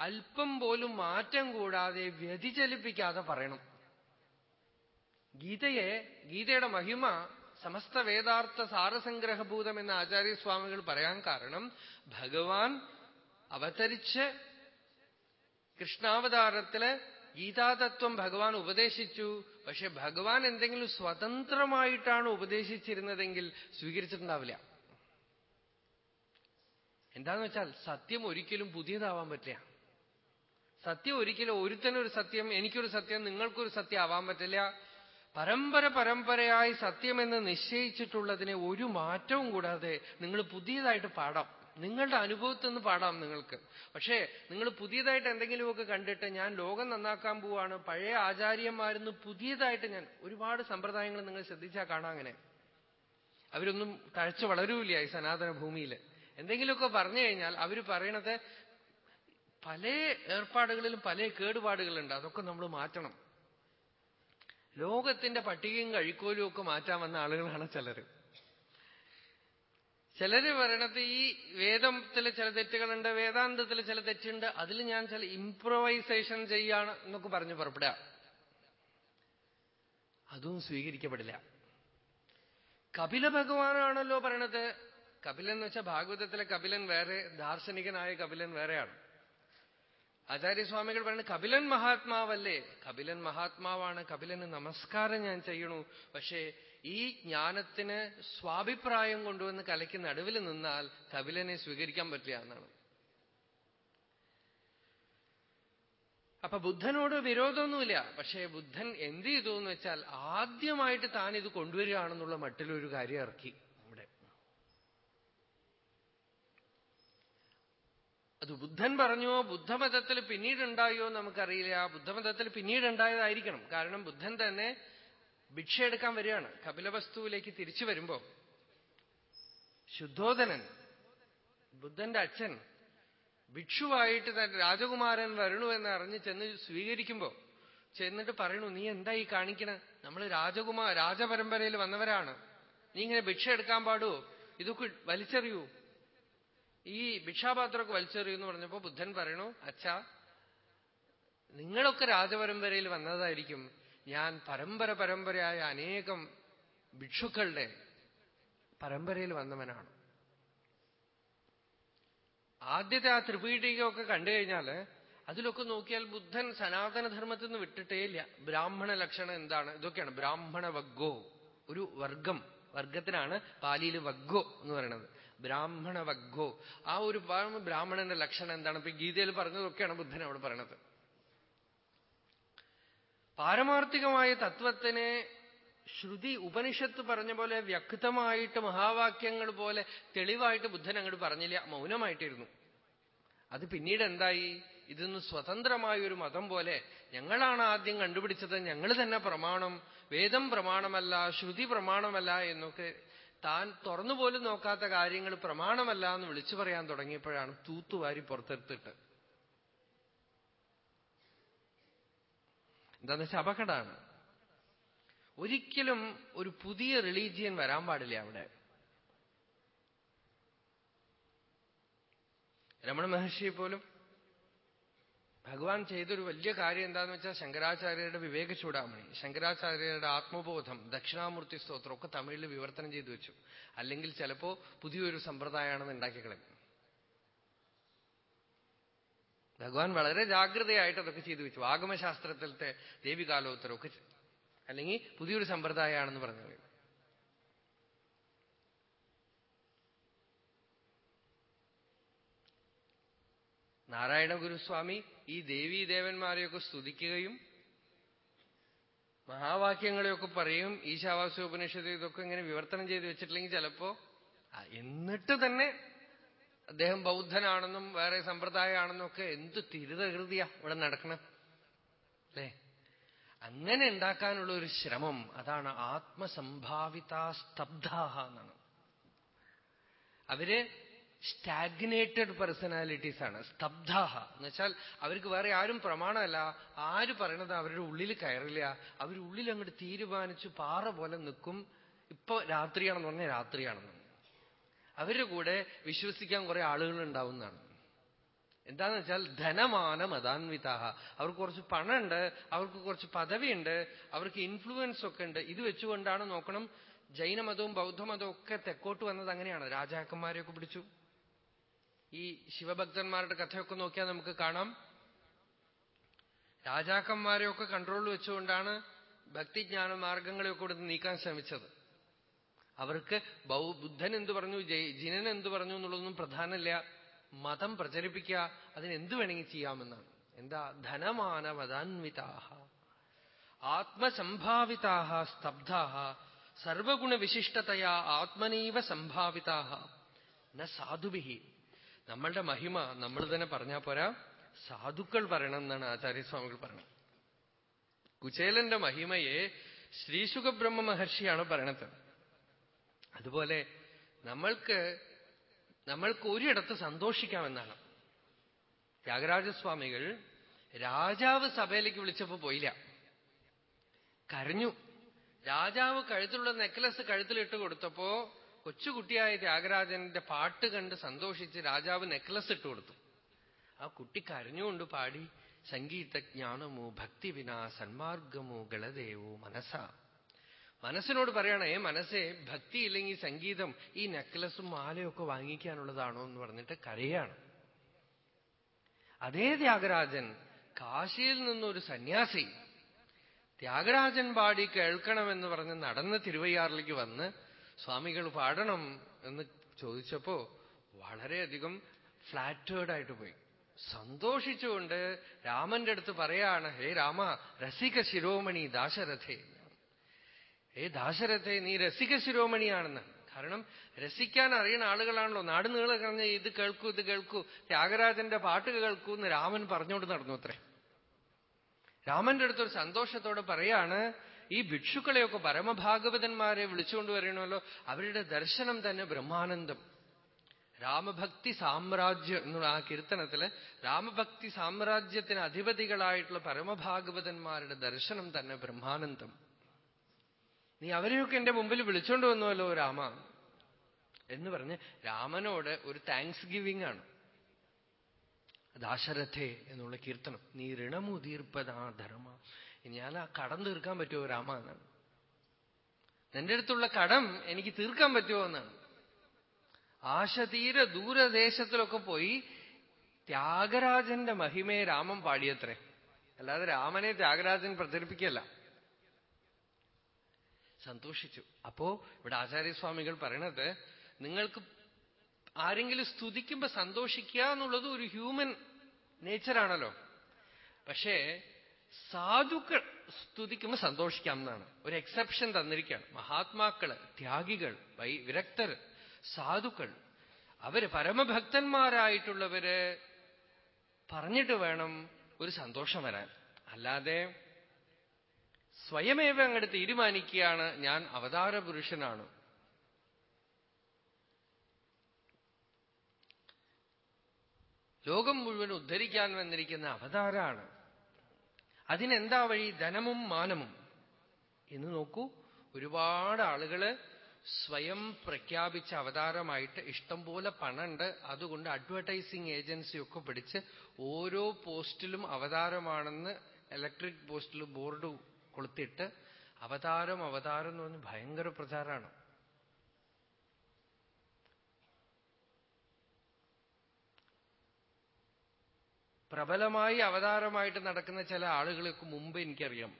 അല്പം പോലും മാറ്റം കൂടാതെ വ്യതിചലിപ്പിക്കാതെ പറയണം. ഗീതയെ ഗീതയുടെ മഹിമ സമസ്ത വേദാർത്ഥ സാരസംഗ്രഹഭൂതം എന്ന ആചാര്യസ്വാമികൾ പറയാൻ കാരണം ഭഗവാൻ അവതരിച്ച് കൃഷ്ണാവതാരത്തിൽ ഗീതാതത്വം ഭഗവാൻ ഉപദേശിച്ചു. പക്ഷെ ഭഗവാൻ എന്തെങ്കിലും സ്വതന്ത്രമായിട്ടാണ് ഉപദേശിച്ചിരുന്നതെങ്കിൽ സ്വീകരിച്ചിട്ടുണ്ടാവില്ല. എന്താന്ന് വെച്ചാൽ സത്യം ഒരിക്കലും പുതിയതാവാൻ പറ്റില്ല. സത്യം ഒരിക്കലും ഒരുത്തനൊരു സത്യം എനിക്കൊരു സത്യം നിങ്ങൾക്കൊരു സത്യം ആവാൻ പറ്റില്ല. പരമ്പര പരമ്പരയായി സത്യമെന്ന് നിശ്ചയിച്ചിട്ടുള്ളതിനെ ഒരു മാറ്റവും കൂടാതെ നിങ്ങൾ പുതിയതായിട്ട് പാടാം. നിങ്ങളുടെ അനുഭവത്തിൽ നിന്ന് പാടാം നിങ്ങൾക്ക്. പക്ഷേ നിങ്ങൾ പുതിയതായിട്ട് എന്തെങ്കിലുമൊക്കെ കണ്ടിട്ട് ഞാൻ ലോകം നന്നാക്കാൻ പോവാണ് പഴയ ആചാര്യന്മാരെന്ന് പുതിയതായിട്ട് ഞാൻ ഒരുപാട് സമ്പ്രദായങ്ങൾ നിങ്ങൾ ശ്രദ്ധിച്ചാൽ കാണാം അങ്ങനെ. അവരൊന്നും തഴച്ചു വളരൂല്ല ഈ സനാതന ഭൂമിയിൽ എന്തെങ്കിലുമൊക്കെ പറഞ്ഞു കഴിഞ്ഞാൽ അവർ പറയണത് പല ഏർപ്പാടുകളിലും പല കേടുപാടുകളുണ്ട്. അതൊക്കെ നമ്മൾ മാറ്റണം. ലോകത്തിന്റെ പട്ടികയും കഴിക്കോലും ഒക്കെ മാറ്റാൻ വന്ന ആളുകളാണ് ചിലര്. ചിലര് പറയണത് ഈ വേദത്തിൽ ചില തെറ്റുകളുണ്ട് വേദാന്തത്തിൽ ചില തെറ്റുണ്ട് അതിൽ ഞാൻ ചില ഇംപ്രവൈസേഷൻ ചെയ്യാണ് എന്നൊക്കെ പറഞ്ഞു പുറപ്പെടുക. അതും സ്വീകരിക്കപ്പെടില്ല. കപില ഭഗവാനാണല്ലോ പറയണത്. കപിലൻ എന്ന് വെച്ചാൽ ഭാഗവതത്തിലെ കപിലൻ വേറെ ദാർശനികനായ കപിലൻ വേറെയാണ്. ആചാര്യസ്വാമികൾ പറയുന്നത് കപിലൻ മഹാത്മാവല്ലേ? കപിലൻ മഹാത്മാവാണ്. കപിലന് നമസ്കാരം ഞാൻ ചെയ്യണു. പക്ഷേ ഈ ജ്ഞാനത്തിന് സ്വാഭിപ്രായം കൊണ്ടുവന്ന് കലയ്ക്ക് നടുവിൽ നിന്നാൽ കപിലനെ സ്വീകരിക്കാൻ പറ്റില്ല എന്നാണ്. അപ്പൊ ബുദ്ധനോട് വിരോധമൊന്നുമില്ല. പക്ഷേ ബുദ്ധൻ എന്ത് ചെയ്തു എന്ന് വെച്ചാൽ ആദ്യമായിട്ട് താൻ ഇത് കൊണ്ടുവരികയാണെന്നുള്ള മട്ടിലൊരു കാര്യം ഇറക്കി ഇവിടെ അത് ബുദ്ധൻ പറഞ്ഞോ ബുദ്ധമതത്തിൽ പിന്നീടുണ്ടായോ നമുക്കറിയില്ല. ബുദ്ധമതത്തിൽ പിന്നീടുണ്ടായതായിരിക്കണം. കാരണം ബുദ്ധൻ തന്നെ ഭിക്ഷ എടുക്കാൻ വരികയാണ്. കപിലവസ്തുവിലേക്ക് തിരിച്ചു വരുമ്പോ ശുദ്ധോധനൻ ബുദ്ധന്റെ അച്ഛൻ ഭിക്ഷുവായിട്ട് തന്റെ രാജകുമാരൻ വരണു എന്ന് അറിഞ്ഞ് ചെന്ന് സ്വീകരിക്കുമ്പോ ചെന്നിട്ട് പറയണു നീ എന്താ ഈ കാണിക്കണേ? നമ്മൾ രാജകുമാർ രാജപരമ്പരയിൽ വന്നവരാണ്. നീ ഇങ്ങനെ ഭിക്ഷ എടുക്കാൻ പാടുവോ? ഇതൊക്കെ വലിച്ചെറിയൂ. ഈ ഭിക്ഷാപാത്രമൊക്കെ വലിച്ചെറിയൂ എന്ന് പറഞ്ഞപ്പോ ബുദ്ധൻ പറയണു അച്ഛ നിങ്ങളൊക്കെ രാജപരമ്പരയിൽ വന്നതായിരിക്കും. ഞാൻ പരമ്പര പരമ്പരയായ അനേകം ഭിക്ഷുക്കളുടെ പരമ്പരയിൽ വന്നവനാണ്. ആദ്യത്തെ ആ ത്രിപീഠികയൊക്കെ കണ്ടു കഴിഞ്ഞാൽ അതിലൊക്കെ നോക്കിയാൽ ബുദ്ധൻ സനാതനധർമ്മത്തിൽ നിന്ന് വിട്ടിട്ടേ ഇല്ല. ബ്രാഹ്മണ ലക്ഷണം എന്താണ്? ഇതൊക്കെയാണ്. ബ്രാഹ്മണ വഗ്ഗോ ഒരു വർഗം. വർഗത്തിനാണ് പാലിയിൽ വഗ്ഗോ എന്ന് പറയുന്നത്. ബ്രാഹ്മണ വഗ്ഗോ ആ ഒരു ബ്രാഹ്മണന്റെ ലക്ഷണം എന്താണ്? ഇപ്പൊ ഗീതയിൽ പറഞ്ഞതൊക്കെയാണ് ബുദ്ധൻ അവിടെ പറയണത്. പാരമാർത്ഥികമായ തത്വത്തിനെ ശ്രുതി ഉപനിഷത്ത് പറഞ്ഞ പോലെ വ്യക്തമായിട്ട് മഹാവാക്യങ്ങൾ പോലെ തെളിവായിട്ട് ബുദ്ധൻ അങ്ങോട്ട് പറഞ്ഞില്ല. മൗനമായിട്ടിരുന്നു. അത് പിന്നീട് എന്തായി? ഇതൊന്ന് സ്വതന്ത്രമായ ഒരു മതം പോലെ ഞങ്ങളാണ് ആദ്യം കണ്ടുപിടിച്ചത്. ഞങ്ങൾ തന്നെ പ്രമാണം. വേദം പ്രമാണമല്ല ശ്രുതി പ്രമാണമല്ല എന്നൊക്കെ താൻ തുറന്നുപോലും നോക്കാത്ത കാര്യങ്ങൾ പ്രമാണമല്ല എന്ന് വിളിച്ചു പറയാൻ തുടങ്ങിയപ്പോഴാണ് തൂത്തുവാരി പുറത്തെടുത്തിട്ട്. എന്താന്ന് വെച്ചാൽ അപകടമാണ് ഒരിക്കലും ഒരു പുതിയ റിലീജിയൻ വരാൻ പാടില്ല അവിടെ. രമണ മഹർഷിയെ പോലും ഭഗവാൻ ചെയ്തൊരു വലിയ കാര്യം എന്താന്ന് വെച്ചാൽ ശങ്കരാചാര്യരുടെ വിവേക ചൂടാമണി ശങ്കരാചാര്യരുടെ ആത്മബോധം ദക്ഷിണാമൂർത്തി സ്തോത്രം ഒക്കെ തമിഴിൽ വിവർത്തനം ചെയ്തു വെച്ചു. അല്ലെങ്കിൽ ചിലപ്പോ പുതിയൊരു സമ്പ്രദായമാണെന്ന് ഉണ്ടാക്കിക്കളയും ഭഗവാൻ വളരെ ജാഗ്രതയായിട്ട് അതൊക്കെ ചെയ്തു വെച്ചു. ആഗമശാസ്ത്രത്തിലത്തെ ദേവികാലോത്തരമൊക്കെ അല്ലെങ്കിൽ പുതിയൊരു സമ്പ്രദായമാണെന്ന് പറഞ്ഞു നാരായണ ഗുരുസ്വാമി ഈ ദേവീദേവന്മാരെയൊക്കെ സ്തുതിക്കുകയും മഹാവാക്യങ്ങളെയൊക്കെ പറയും ഈശാവാസ്യോപനിഷത്ത് ഇതൊക്കെ ഇങ്ങനെ വിവർത്തനം ചെയ്ത് വെച്ചിട്ടില്ലെങ്കിൽ ചിലപ്പോ എന്നിട്ട് തന്നെ അദ്ദേഹം ബൗദ്ധനാണെന്നും വേറെ സമ്പ്രദായമാണെന്നും ഒക്കെ എന്ത് തിരുതകൃതിയാ ഇവിടെ നടക്കണം? അല്ലേ? അങ്ങനെ ഉണ്ടാക്കാനുള്ള ഒരു ശ്രമം അതാണ് ആത്മസംഭാവിതാസ്തബ്ധാഹ എന്നാണ്. അവർ സ്റ്റാഗ്നേറ്റഡ് പേഴ്സണാലിറ്റീസ് ആണ്. സ്തബ്ധാഹ. എന്ന് വെച്ചാൽ അവർക്ക് വേറെ ആരും പ്രമാണമല്ല. ആര് പറയണത് അവരുടെ ഉള്ളിൽ കയറില്ല. അവരുള്ളിൽ അങ്ങോട്ട് തീരുമാനിച്ചു പാറ പോലെ നിൽക്കും. ഇപ്പൊ രാത്രിയാണെന്ന് പറഞ്ഞാൽ രാത്രിയാണെന്ന്. അവരുടെ കൂടെ വിശ്വസിക്കാൻ കുറെ ആളുകൾ ഉണ്ടാവുന്നതാണ്. എന്താന്ന് വെച്ചാൽ ധനമാന മതാൻവിതാഹ അവർക്ക് കുറച്ച് പണമുണ്ട് അവർക്ക് കുറച്ച് പദവിയുണ്ട് അവർക്ക് ഇൻഫ്ലുവൻസ് ഒക്കെ ഉണ്ട്. ഇത് വെച്ചുകൊണ്ടാണ് നോക്കണം ജൈനമതവും ബൗദ്ധമതവും ഒക്കെ തെക്കോട്ട് വന്നത് അങ്ങനെയാണ്. രാജാക്കന്മാരെയൊക്കെ പിടിച്ചു. ഈ ശിവഭക്തന്മാരുടെ കഥയൊക്കെ നോക്കിയാൽ നമുക്ക് കാണാം. രാജാക്കന്മാരെയൊക്കെ കൺട്രോളിൽ വെച്ചുകൊണ്ടാണ് ഭക്തിജ്ഞാന മാർഗങ്ങളെയൊക്കെ കൊടുത്ത് നീക്കാൻ ശ്രമിച്ചത്. അവർക്ക് ബുദ്ധൻ എന്തു പറഞ്ഞു ജിനൻ എന്തു പറഞ്ഞു എന്നുള്ളതൊന്നും പ്രധാനമല്ല. മതം പ്രചരിപ്പിക്കുക അതിനെന്ത് വേണമെങ്കിൽ ചെയ്യാമെന്നാണ്. എന്താ? ധനമാന ധനമാനവതാൻവിതാഹ ആത്മസംഭാവിതാഹ സ്തബ്ധാഹ സർവഗുണവിശിഷ്ടതയാ ആത്മനീവ സംഭാവിതാഹ ന സാധുഭിഹി. നമ്മളുടെ മഹിമ നമ്മൾ തന്നെ പറഞ്ഞാൽ പോരാ സാധുക്കൾ പറയണം എന്നാണ് ആചാര്യസ്വാമികൾ പറഞ്ഞത്. കുചേലന്റെ മഹിമയെ ശ്രീശുഖബ്രഹ്മ മഹർഷിയാണ് പറയണത്. അതുപോലെ നമ്മൾക്ക് നമ്മൾക്ക് ഒരിടത്ത് സന്തോഷിക്കാമെന്നാണ്. ത്യാഗരാജസ്വാമികൾ രാജാവ് സഭയിലേക്ക് വിളിച്ചപ്പോ പോയില്ല. കരഞ്ഞു. രാജാവ് കഴുത്തിലുള്ള നെക്ലസ് കഴുത്തിലിട്ട് കൊടുത്തപ്പോ കൊച്ചുകുട്ടിയായ ത്യാഗരാജന്റെ പാട്ട് കണ്ട് സന്തോഷിച്ച് രാജാവ് നെക്ലസ് ഇട്ട് കൊടുത്തു. ആ കുട്ടി കരഞ്ഞുകൊണ്ട് പാടി സംഗീതജ്ഞാനമോ ഭക്തി വിനാ സന്മാർഗമോ ഗളദേവോ മനസ്സ മനസ്സിനോട് പറയണേ മനസ്സേ ഭക്തി ഇല്ലെങ്കിൽ സംഗീതം ഈ നെക്ലസും മാലയൊക്കെ വാങ്ങിക്കാനുള്ളതാണോ എന്ന് പറഞ്ഞിട്ട് കരയാണ്. അതേ ത്യാഗരാജൻ കാശിയിൽ നിന്നൊരു സന്യാസി. ത്യാഗരാജൻ പാടി കേൾക്കണമെന്ന് പറഞ്ഞ് നടന്ന് തിരുവയ്യാറിലേക്ക് വന്ന് സ്വാമികൾ പാടണം എന്ന് ചോദിച്ചപ്പോ വളരെയധികം ഫ്ലാറ്റേർഡായിട്ട് പോയി. സന്തോഷിച്ചുകൊണ്ട് രാമന്റെ അടുത്ത് പറയാണ് ഹേ രാമ രസിക ശിരോമണി ദാശരഥേ. ഹേ ദാശരഥേ നീ രസിക ശിരോമണിയാണെന്ന്. കാരണം രസിക്കാൻ അറിയുന്ന ആളുകളാണല്ലോ. നാട് നീളെ കറഞ്ഞ ഇത് കേൾക്കൂ ഇത് കേൾക്കൂ. ത്യാഗരാജന്റെ പാട്ട് കേൾക്കൂ എന്ന് രാമൻ പറഞ്ഞുകൊണ്ട് നടന്നു അത്രേ. രാമന്റെ അടുത്തൊരു സന്തോഷത്തോടെ പറയാണ് ഈ ഭിക്ഷുക്കളെയൊക്കെ പരമഭാഗവതന്മാരെ വിളിച്ചുകൊണ്ട് വരണമല്ലോ അവരുടെ ദർശനം തന്നെ ബ്രഹ്മാനന്ദം. രാമഭക്തി സാമ്രാജ്യം എന്നുള്ള ആ കീർത്തനത്തിൽ രാമഭക്തി സാമ്രാജ്യത്തിന് അധിപതികളായിട്ടുള്ള പരമഭാഗവതന്മാരുടെ ദർശനം തന്നെ ബ്രഹ്മാനന്ദം. നീ അവരെയൊക്കെ എന്റെ മുമ്പിൽ വിളിച്ചോണ്ട് വന്നുവല്ലോ രാമ എന്ന് പറഞ്ഞ് രാമനോട് ഒരു താങ്ക്സ് ഗിവിംഗ് ആണ് ദാശരഥേ എന്നുള്ള കീർത്തനം നീ ഋണമുതീർപ്പതാ ധർമ്മ ഞാൻ ആ കടം തീർക്കാൻ പറ്റുമോ രാമ എന്നാണ്. നിന്റെ അടുത്തുള്ള കടം എനിക്ക് തീർക്കാൻ പറ്റുമോ എന്നാണ്. ആശ തീര ദൂരദേശത്തിലൊക്കെ പോയി ത്യാഗരാജന്റെ മഹിമയെ രാമം പാടിയത്രേ. അല്ലാതെ രാമനെ ത്യാഗരാജൻ പ്രചരിപ്പിക്കല്ല. സന്തോഷിച്ചു. അപ്പോ ഇവിടെ ആചാര്യസ്വാമികൾ പറയണത് നിങ്ങൾക്ക് ആരെങ്കിലും സ്തുതിക്കുമ്പോ സന്തോഷിക്കുക എന്നുള്ളത് ഒരു ഹ്യൂമൻ നേച്ചറാണല്ലോ പക്ഷേ സാധുക്കൾ സ്തുതിക്കുമ്പോൾ സന്തോഷിക്കാം എന്നാണ്. ഒരു എക്സെപ്ഷൻ തന്നിരിക്കുകയാണ്. മഹാത്മാക്കൾ ത്യാഗികൾ വിരക്തർ സാധുക്കൾ. അവർ പരമഭക്തന്മാരായിട്ടുള്ളവര് പറഞ്ഞിട്ട് വേണം ഒരു സന്തോഷം വരാൻ. അല്ലാതെ സ്വയമേവ അങ്ങോട്ട് തീരുമാനിക്കുകയാണ് ഞാൻ അവതാര പുരുഷനാണ്. ലോകം മുഴുവൻ ഉദ്ധരിക്കാൻ വന്നിരിക്കുന്ന അവതാരാണ്. അതിനെന്താ വഴി? ധനമും മാനമും. എന്ന് നോക്കൂ. ഒരുപാട് ആളുകൾ സ്വയം പ്രഖ്യാപിച്ച അവതാരമായിട്ട് ഇഷ്ടം പോലെ പണമുണ്ട്. അതുകൊണ്ട് അഡ്വർടൈസിങ് ഏജൻസി ഒക്കെ പിടിച്ച് ഓരോ പോസ്റ്റിലും അവതാരമാണെന്ന് ഇലക്ട്രിക് പോസ്റ്റിൽ ബോർഡ് കൊളുത്തിട്ട് അവതാരം അവതാരം എന്ന് പറഞ്ഞ് ഭയങ്കര പ്രചാരമാണ് പ്രബലമായി അവതാരമായിട്ട് നടക്കുന്ന ചില ആളുകൾക്ക് മുമ്പ് എനിക്കറിയാം.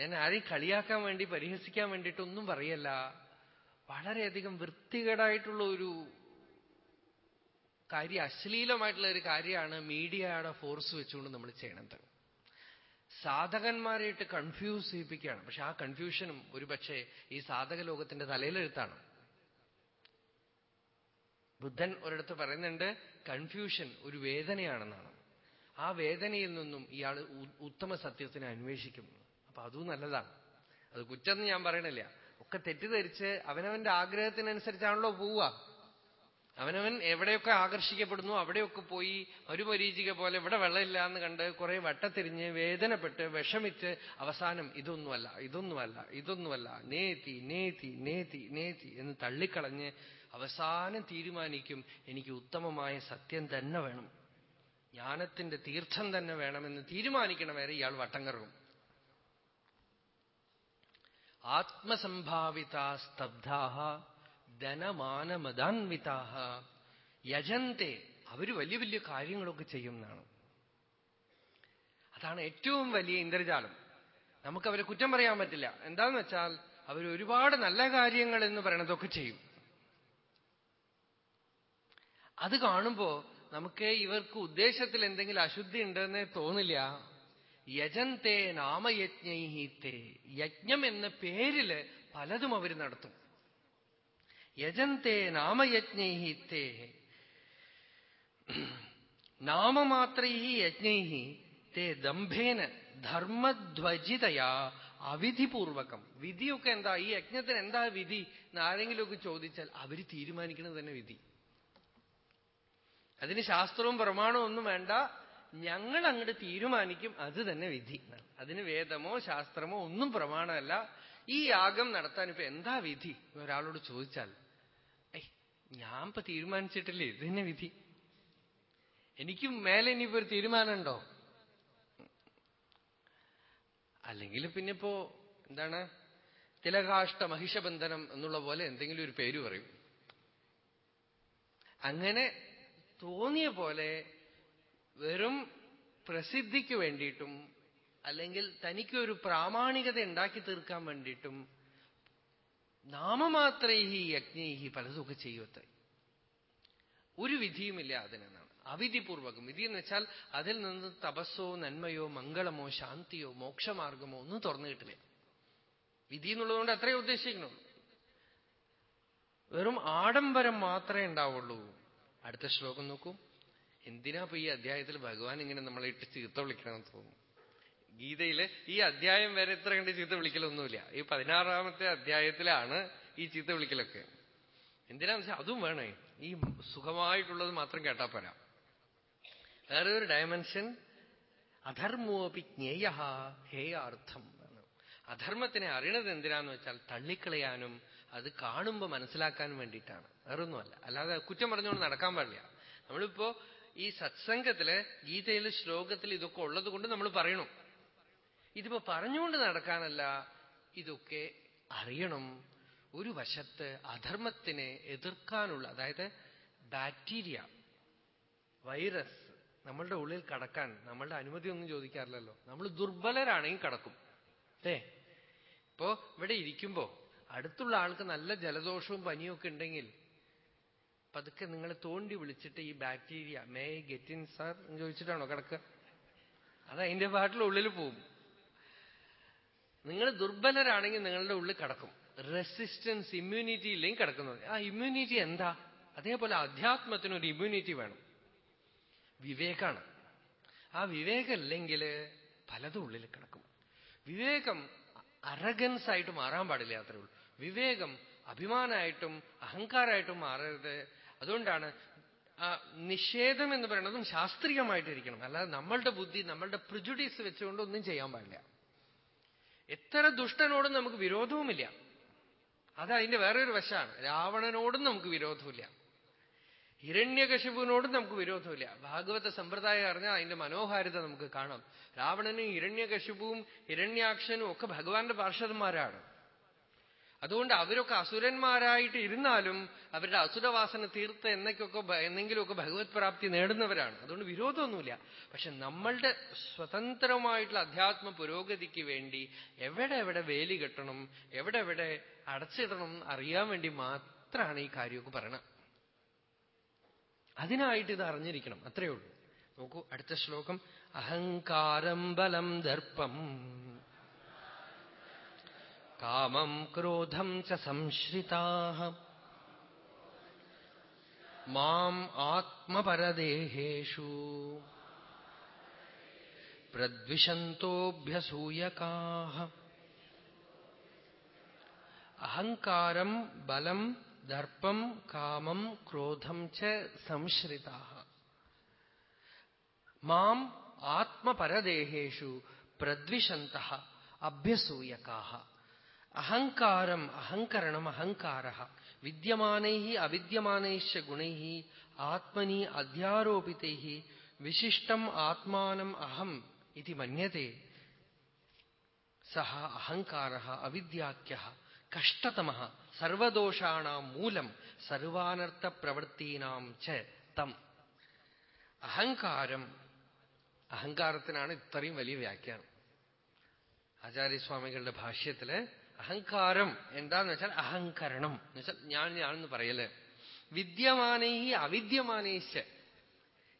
ഞാൻ ആരെയും കളിയാക്കാൻ വേണ്ടി പരിഹസിക്കാൻ വേണ്ടിയിട്ടൊന്നും പറയല്ല. വളരെയധികം വൃത്തികേടായിട്ടുള്ള ഒരു കാര്യം അശ്ലീലമായിട്ടുള്ള ഒരു കാര്യമാണ് മീഡിയയുടെ ഫോഴ്സ് വെച്ചുകൊണ്ട് നമ്മൾ ചെയ്യണത്. സാധകന്മാരെയിട്ട് കൺഫ്യൂസ് ചെയ്യിപ്പിക്കുകയാണ്. പക്ഷെ ആ കൺഫ്യൂഷനും ഒരുപക്ഷെ ഈ സാധക ലോകത്തിന്റെ തലയിലെഴുത്താണ്. ബുദ്ധൻ ഒരിടത്ത് പറയുന്നുണ്ട് കൺഫ്യൂഷൻ ഒരു വേദനയാണെന്നാണ്. ആ വേദനയിൽ നിന്നും ഇയാൾ ഉത്തമ സത്യത്തിനെ അന്വേഷിക്കും. അപ്പൊ അതും നല്ലതാണ്. അത് കുറ്റം ഞാൻ പറയണില്ല. ഒക്കെ തെറ്റിദ്ധരിച്ച് അവനവന്റെ ആഗ്രഹത്തിനനുസരിച്ചാണല്ലോ പോവുക. അവനവൻ എവിടെയൊക്കെ ആകർഷിക്കപ്പെടുന്നു അവിടെയൊക്കെ പോയി ഒരു പരീചിക പോലെ ഇവിടെ വെള്ളമില്ല എന്ന് കണ്ട് കുറെ വട്ടത്തിരിഞ്ഞ് വേദനപ്പെട്ട് വിഷമിച്ച് അവസാനം ഇതൊന്നുമല്ല ഇതൊന്നുമല്ല ഇതൊന്നുമല്ല നേതി നേതി നേതി നേതി എന്ന് തള്ളിക്കളഞ്ഞ് അവസാനം തീരുമാനിക്കും എനിക്ക് ഉത്തമമായ സത്യം തന്നെ വേണം. ജ്ഞാനത്തിന്റെ തീർത്ഥം തന്നെ വേണമെന്ന് തീരുമാനിക്കണം വരെ ഇയാൾ വട്ടം കറങ്ങും ആത്മസംഭാവിതാ സ്തബ്ധാഹ ധനമാനമതാൻവിതാഹ യജന്തെ അവർ വലിയ വലിയ കാര്യങ്ങളൊക്കെ ചെയ്യുന്നതാണ് അതാണ് ഏറ്റവും വലിയ ഇന്ദ്രജാലം. നമുക്ക് അവരെ കുറ്റം പറയാൻ പറ്റില്ല. എന്താന്ന് വെച്ചാൽ അവർ ഒരുപാട് നല്ല കാര്യങ്ങൾ എന്ന് പറയണതൊക്കെ ചെയ്യും. അത് കാണുമ്പോ നമുക്ക് ഇവർക്ക് ഉദ്ദേശത്തിൽ എന്തെങ്കിലും അശുദ്ധി ഉണ്ടെന്ന് തോന്നില്ല. യജന്തേ നാമയജ്ഞേ യജ്ഞം എന്ന പേരിൽ പലതും അവർ നടത്തും. യജന്തേ നാമയജ്ഞേ നാമമാത്രൈ യജ്ഞൈ തേ. ദംഭേന ധർമ്മധ്വജിതയാ അവിധിപൂർവകം. വിധിയൊക്കെ എന്താ? ഈ യജ്ഞത്തിന് എന്താ വിധി? എന്ന് ആരെങ്കിലുമൊക്കെ ചോദിച്ചാൽ അവർ തീരുമാനിക്കുന്നത് തന്നെ വിധി. അതിന് ശാസ്ത്രവും പ്രമാണവും ഒന്നും വേണ്ട. ഞങ്ങൾ അങ്ങോട്ട് തീരുമാനിക്കും. അത് തന്നെ വിധി. അതിന് വേദമോ ശാസ്ത്രമോ ഒന്നും പ്രമാണമല്ല. ഈ യാഗം നടത്താൻ ഇപ്പൊ എന്താ വിധി? ഒരാളോട് ചോദിച്ചാൽ ഞാൻ ഇപ്പൊ തീരുമാനിച്ചിട്ടില്ലേ? ഇത് തന്നെ വിധി. എനിക്കും മേലെ ഇനിയിപ്പോ ഒരു തീരുമാനമുണ്ടോ? അല്ലെങ്കിൽ പിന്നെ ഇപ്പോ എന്താണ്? തിലകാഷ്ട മഹിഷബന്ധനം എന്നുള്ള പോലെ എന്തെങ്കിലും ഒരു പേര് പറയും. അങ്ങനെ തോന്നിയ പോലെ വെറും പ്രസിദ്ധിക്ക് വേണ്ടിയിട്ടും അല്ലെങ്കിൽ തനിക്കൊരു പ്രാമാണികത ഉണ്ടാക്കി തീർക്കാൻ വേണ്ടിയിട്ടും നാമമാത്രൈഹി യജ്ഞൈഹി പലതൊക്കെ ചെയ്യുമത്രേ ഒരു വിധിയുമില്ല അതിനെന്നാണ്. അവിധിപൂർവകം. വിധി എന്ന് വെച്ചാൽ അതിൽ നിന്ന് തപസ്സോ നന്മയോ മംഗളമോ ശാന്തിയോ മോക്ഷമാർഗമോ ഒന്നും തുറന്നു കിട്ടില്ല. വിധി എന്നുള്ളതുകൊണ്ട് അത്രേ ഉദ്ദേശിക്കുന്നുള്ളൂ വെറും ആഡംബരം മാത്രമേ ഉണ്ടാവുള്ളൂ. അടുത്ത ശ്ലോകം നോക്കൂ. എന്തിനാ ഇപ്പൊ ഈ അധ്യായത്തിൽ ഭഗവാൻ ഇങ്ങനെ നമ്മളെ ഇട്ട് ചീത്ത വിളിക്കണമെന്ന് തോന്നുന്നു? ഗീതയിൽ ഈ അധ്യായം വരെ എത്ര കണ്ട് ചീത്ത വിളിക്കലൊന്നുമില്ല. ഈ പതിനാറാമത്തെ അധ്യായത്തിലാണ് ഈ ചീത്ത വിളിക്കലൊക്കെ. എന്തിനാന്ന് വെച്ചാൽ അതും വേണേ. ഈ സുഖമായിട്ടുള്ളത് മാത്രം കേട്ടാ പോരാ. വേറെ ഒരു ഡയമെൻഷൻ അധർമ്മോപി ജ്ഞേയ ഹേയാർത്ഥം അധർമ്മത്തിനെ അറിയണത് എന്തിനാന്ന് വെച്ചാൽ തള്ളിക്കളയാനും അത് കാണുമ്പോൾ മനസ്സിലാക്കാനും വേണ്ടിയിട്ടാണ്. വേറൊന്നുമല്ല. അല്ലാതെ കുറ്റം പറഞ്ഞുകൊണ്ട് നടക്കാൻ പാടില്ല. നമ്മളിപ്പോ ഈ സത്സംഗത്തിൽ ഗീതയിലെ ശ്ലോകത്തിൽ ഇതൊക്കെ ഉള്ളത് കൊണ്ട് നമ്മൾ പറയണം. ഇതിപ്പോ പറഞ്ഞുകൊണ്ട് നടക്കാനല്ല ഇതൊക്കെ അറിയണം. ഒരു വശത്ത് അധർമ്മത്തിനെ എതിർക്കാനുള്ള അതായത് ബാക്ടീരിയ വൈറസ് നമ്മളുടെ ഉള്ളിൽ കടക്കാൻ നമ്മളുടെ അനുമതി ഒന്നും ചോദിക്കാറില്ലല്ലോ. നമ്മൾ ദുർബലരാണെങ്കിൽ കടക്കും. അല്ലേ? ഇപ്പോ ഇവിടെ ഇരിക്കുമ്പോ അടുത്തുള്ള ആൾക്ക് നല്ല ജലദോഷവും പനിയും ഒക്കെ ഉണ്ടെങ്കിൽ പതുക്കെ നിങ്ങളെ തോണ്ടി വിളിച്ചിട്ട് ഈ ബാക്ടീരിയ മേ ഗെറ്റിൻ സാർ എന്ന് ചോദിച്ചിട്ടാണോ കിടക്കുക അത് അതിന്റെ പാട്ടിൽ ഉള്ളിൽ പോവും. നിങ്ങൾ ദുർബലരാണെങ്കിൽ നിങ്ങളുടെ ഉള്ളിൽ കിടക്കും. റെസിസ്റ്റൻസ് ഇമ്മ്യൂണിറ്റി ഇല്ലെങ്കിൽ കിടക്കുന്നത്. ആ ഇമ്മ്യൂണിറ്റി എന്താ? അതേപോലെ അധ്യാത്മത്തിന് ഒരു ഇമ്മ്യൂണിറ്റി വേണം. വിവേകാണ്. ആ വിവേകം ഇല്ലെങ്കിൽ പലതും ഉള്ളിൽ കിടക്കും. വിവേകം അറഗൻസ് ആയിട്ട് മാറാൻ പാടില്ല അത്രേ ഉള്ളൂ. വിവേകം അഭിമാനമായിട്ടും അഹങ്കാരമായിട്ടും മാറരുത്. അതുകൊണ്ടാണ് ആ നിഷേധം എന്ന് പറയുന്നതും ശാസ്ത്രീയമായിട്ടിരിക്കണം. അല്ലാതെ നമ്മളുടെ ബുദ്ധി നമ്മളുടെ പ്രിജുഡീസ് വെച്ചുകൊണ്ട് ഒന്നും ചെയ്യാൻ പാടില്ല. എത്ര ദുഷ്ടനോടും നമുക്ക് വിരോധവുമില്ല. അത് അതിന്റെ വേറൊരു വശമാണ്. രാവണനോടും നമുക്ക് വിരോധമില്ല ഹിരണ്യകശിപുവിനോടും നമുക്ക് വിരോധമില്ല ഭാഗവത സമ്പ്രദായം അറിഞ്ഞാൽ അതിന്റെ മനോഹാരിത നമുക്ക് കാണാം. രാവണനും ഹിരണ്യകശിപുവും ഹിരണ്യാക്ഷനും ഒക്കെ ഭഗവാന്റെ പാർഷദന്മാരാണ്. അതുകൊണ്ട് അവരൊക്കെ അസുരന്മാരായിട്ട് ഇരുന്നാലും അവരുടെ അസുരവാസന തീർത്ത് എന്നൊക്കെ എന്തെങ്കിലുമൊക്കെ ഭഗവത് പ്രാപ്തി നേടുന്നവരാണ്. അതുകൊണ്ട് വിരോധമൊന്നുമില്ല. പക്ഷെ നമ്മളുടെ സ്വതന്ത്രമായിട്ടുള്ള അധ്യാത്മ പുരോഗതിക്ക് വേണ്ടി എവിടെ എവിടെ വേലി കെട്ടണം എവിടെ എവിടെ അടച്ചിടണം അറിയാൻ വേണ്ടി മാത്രമാണ് ഈ കാര്യമൊക്കെ പറയണം അതിനായിട്ട് ഇത് അറിഞ്ഞിരിക്കണം. അത്രയേ ഉള്ളൂ. നോക്കൂ അടുത്ത ശ്ലോകം. അഹങ്കാരം ബലം ദർപ്പം. കാമം ക്രോധം ച സംശ്രിതാ മാം ആത്മപരദേഹേഷു പ്രദ്വിഷന്തോഭ്യസൂയകാ അഹങ്കാരം ബലം ദർപ്പം കാമം ക്രോധം ച സംശ്രിത മാം ആത്മപരദേഹേഷു പ്രദ്വിഷന്ത അഭ്യസൂയകാ അഹങ്കാരം അഹങ്കരണം അഹങ്കാര. വിദ്യമാനൈ അവിദ്യമാനൈശ്ച ഗുണൈ ആത്മനി അധ്യാരോപിതൈ വിശിഷ്ടം ആത്മാനം അഹം ഇതി മന്യത്തെ സഹ അഹങ്കാര അവിദ്യാഖ്യ. കഷ്ടതമ സർവദോഷാണാം മൂലം സർവാനർത്ഥ പ്രവൃത്തീനാം ച തം. അഹങ്കാരം അഹങ്കാരത്തിനാണ് ഇത്രയും വലിയ വ്യാഖ്യാനം. ആചാര്യസ്വാമികളുടെ ഭാഷ്യത്തിൽ അഹങ്കാരം എന്താന്ന് വെച്ചാൽ അഹങ്കരണം. എന്ന് വെച്ചാൽ ഞാൻ ഞാനെന്ന് പറയൽ വിദ്യമാനൈ അവിദ്യമാനൈശ്ച.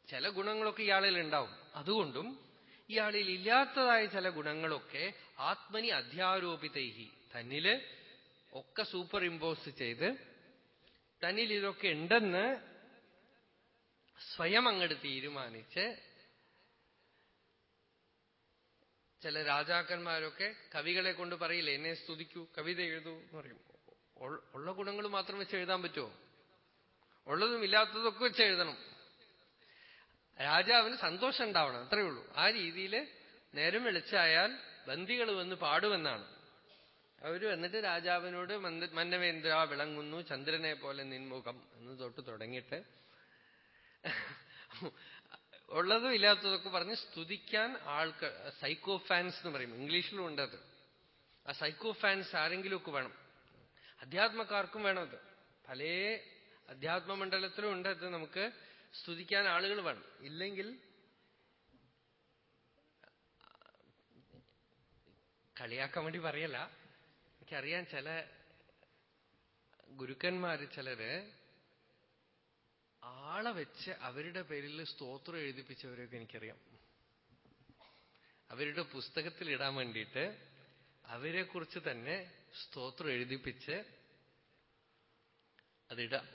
ചില ഗുണങ്ങളൊക്കെ ഇയാളിൽ ഉണ്ടാവും. അതുകൊണ്ടും ഇയാളിൽ ഇല്ലാത്തതായ ചില ഗുണങ്ങളൊക്കെ ആത്മനി അധ്യാരോപിതൈഹി. തന്നിൽ ഒക്കെ സൂപ്പർ ഇമ്പോസ് ചെയ്ത് തന്നിൽ ഇതൊക്കെ ഉണ്ടെന്ന് സ്വയം അങ്ങോട്ട് തീരുമാനിച്ച് ചില രാജാക്കന്മാരൊക്കെ കവികളെ കൊണ്ട് പറയില്ല എന്നെ സ്തുതിക്കൂ കവിത എഴുതൂ എന്ന് പറയും. ഉള്ള ഗുണങ്ങൾ മാത്രം വെച്ച് എഴുതാൻ പറ്റുമോ ഉള്ളതും ഇല്ലാത്തതൊക്കെ വെച്ച് എഴുതണം. രാജാവിന് സന്തോഷം ഉണ്ടാവണം അത്രയേ ഉള്ളൂ. ആ രീതിയിൽ നേരം വെളിച്ചായാൽ ബന്ദികൾ വന്ന് പാടുമെന്നാണ്. അവർ വന്നിട്ട് രാജാവിനോട് മന്നവേന്ദ്ര വിളങ്ങുന്നു ചന്ദ്രനെ പോലെ നിൻമുഖം എന്ന് തൊട്ട് തുടങ്ങിയിട്ട് ഉള്ളതും ഇല്ലാത്തതൊക്കെ പറഞ്ഞ് സ്തുതിക്കാൻ ആൾക്ക് സൈക്കോ ഫാൻസ് എന്ന് പറയും. ഇംഗ്ലീഷിലും ഉണ്ട് അത്. ആ സൈക്കോ ഫാൻസ് ആരെങ്കിലുമൊക്കെ വേണം. അധ്യാത്മക്കാർക്കും വേണം അത്. പല അധ്യാത്മ മണ്ഡലത്തിലും ഉണ്ട് അത്. നമുക്ക് സ്തുതിക്കാൻ ആളുകൾ വേണം. ഇല്ലെങ്കിൽ കളിയാക്കാൻ വേണ്ടി പറയല്ല. എനിക്കറിയാൻ ചില ഗുരുക്കന്മാര് ചിലര് ആളെ വെച്ച് അവരുടെ പേരിൽ സ്തോത്രം എഴുതിപ്പിച്ചവരെയൊക്കെ എനിക്കറിയാം. അവരുടെ പുസ്തകത്തിൽ ഇടാൻ വേണ്ടിയിട്ട് അവരെക്കുറിച്ച് തന്നെ സ്തോത്രം എഴുതിപ്പിച്ച് അതിടാം.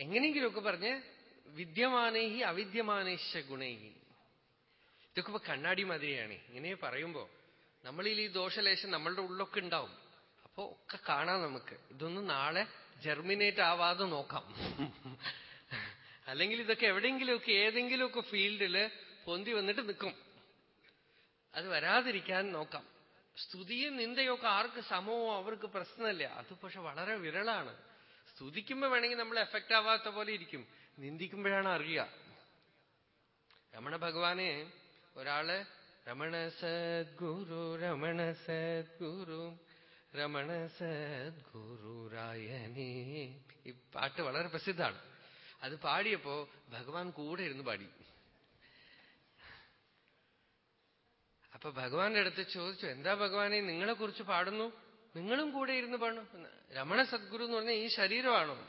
എങ്ങനെയെങ്കിലുമൊക്കെ പറഞ്ഞ് വിദ്യമാനേഹി അവിദ്യമാനേശ ഗുണേഹി. ഇതൊക്കെ ഇപ്പൊ കണ്ണാടി മാതിരിയാണ്. ഇങ്ങനെ പറയുമ്പോ നമ്മളിൽ ഈ ദോഷലേശം നമ്മളുടെ ഉള്ളൊക്കെ ഉണ്ടാവും. അപ്പോ ഒക്കെ കാണാം നമുക്ക്. ഇതൊന്നും നാളെ ജെർമിനേറ്റ് ആവാതെ നോക്കാം. അല്ലെങ്കിൽ ഇതൊക്കെ എവിടെയെങ്കിലുമൊക്കെ ഏതെങ്കിലുമൊക്കെ ഫീൽഡിൽ പൊന്തി വന്നിട്ട് നിൽക്കും. അത് വരാതിരിക്കാൻ നോക്കാം. സ്തുതിയും നിന്ദയൊക്കെ ആർക്ക് സമമോ അവർക്ക് പ്രശ്നമില്ല. അത് പക്ഷെ വളരെ വിരളാണ്. സ്തുതിക്കുമ്പോ വേണമെങ്കിൽ നമ്മൾ എഫക്റ്റ് ആവാത്ത പോലെ ഇരിക്കും. നിന്ദിക്കുമ്പോഴാണ് അറിയുക. രമണ ഭഗവാനെ ഒരാൾ രമണ സദ്ഗുരു രമണ സദ്ഗുരു രമണ സദ്ഗുരുരായനേ ഈ പാട്ട് വളരെ പ്രസിദ്ധമാണ്. അത് പാടിയപ്പോ ഭഗവാൻ കൂടെ ഇരുന്ന് പാടി. അപ്പൊ ഭഗവാന്റെ അടുത്ത് ചോദിച്ചു എന്താ ഭഗവാനെ നിങ്ങളെ കുറിച്ച് പാടുന്നു? നിങ്ങളും കൂടെ ഇരുന്ന് പാടുന്നു രമണ സദ്ഗുരു എന്ന് പറഞ്ഞാൽ ഈ ശരീരമാണോ?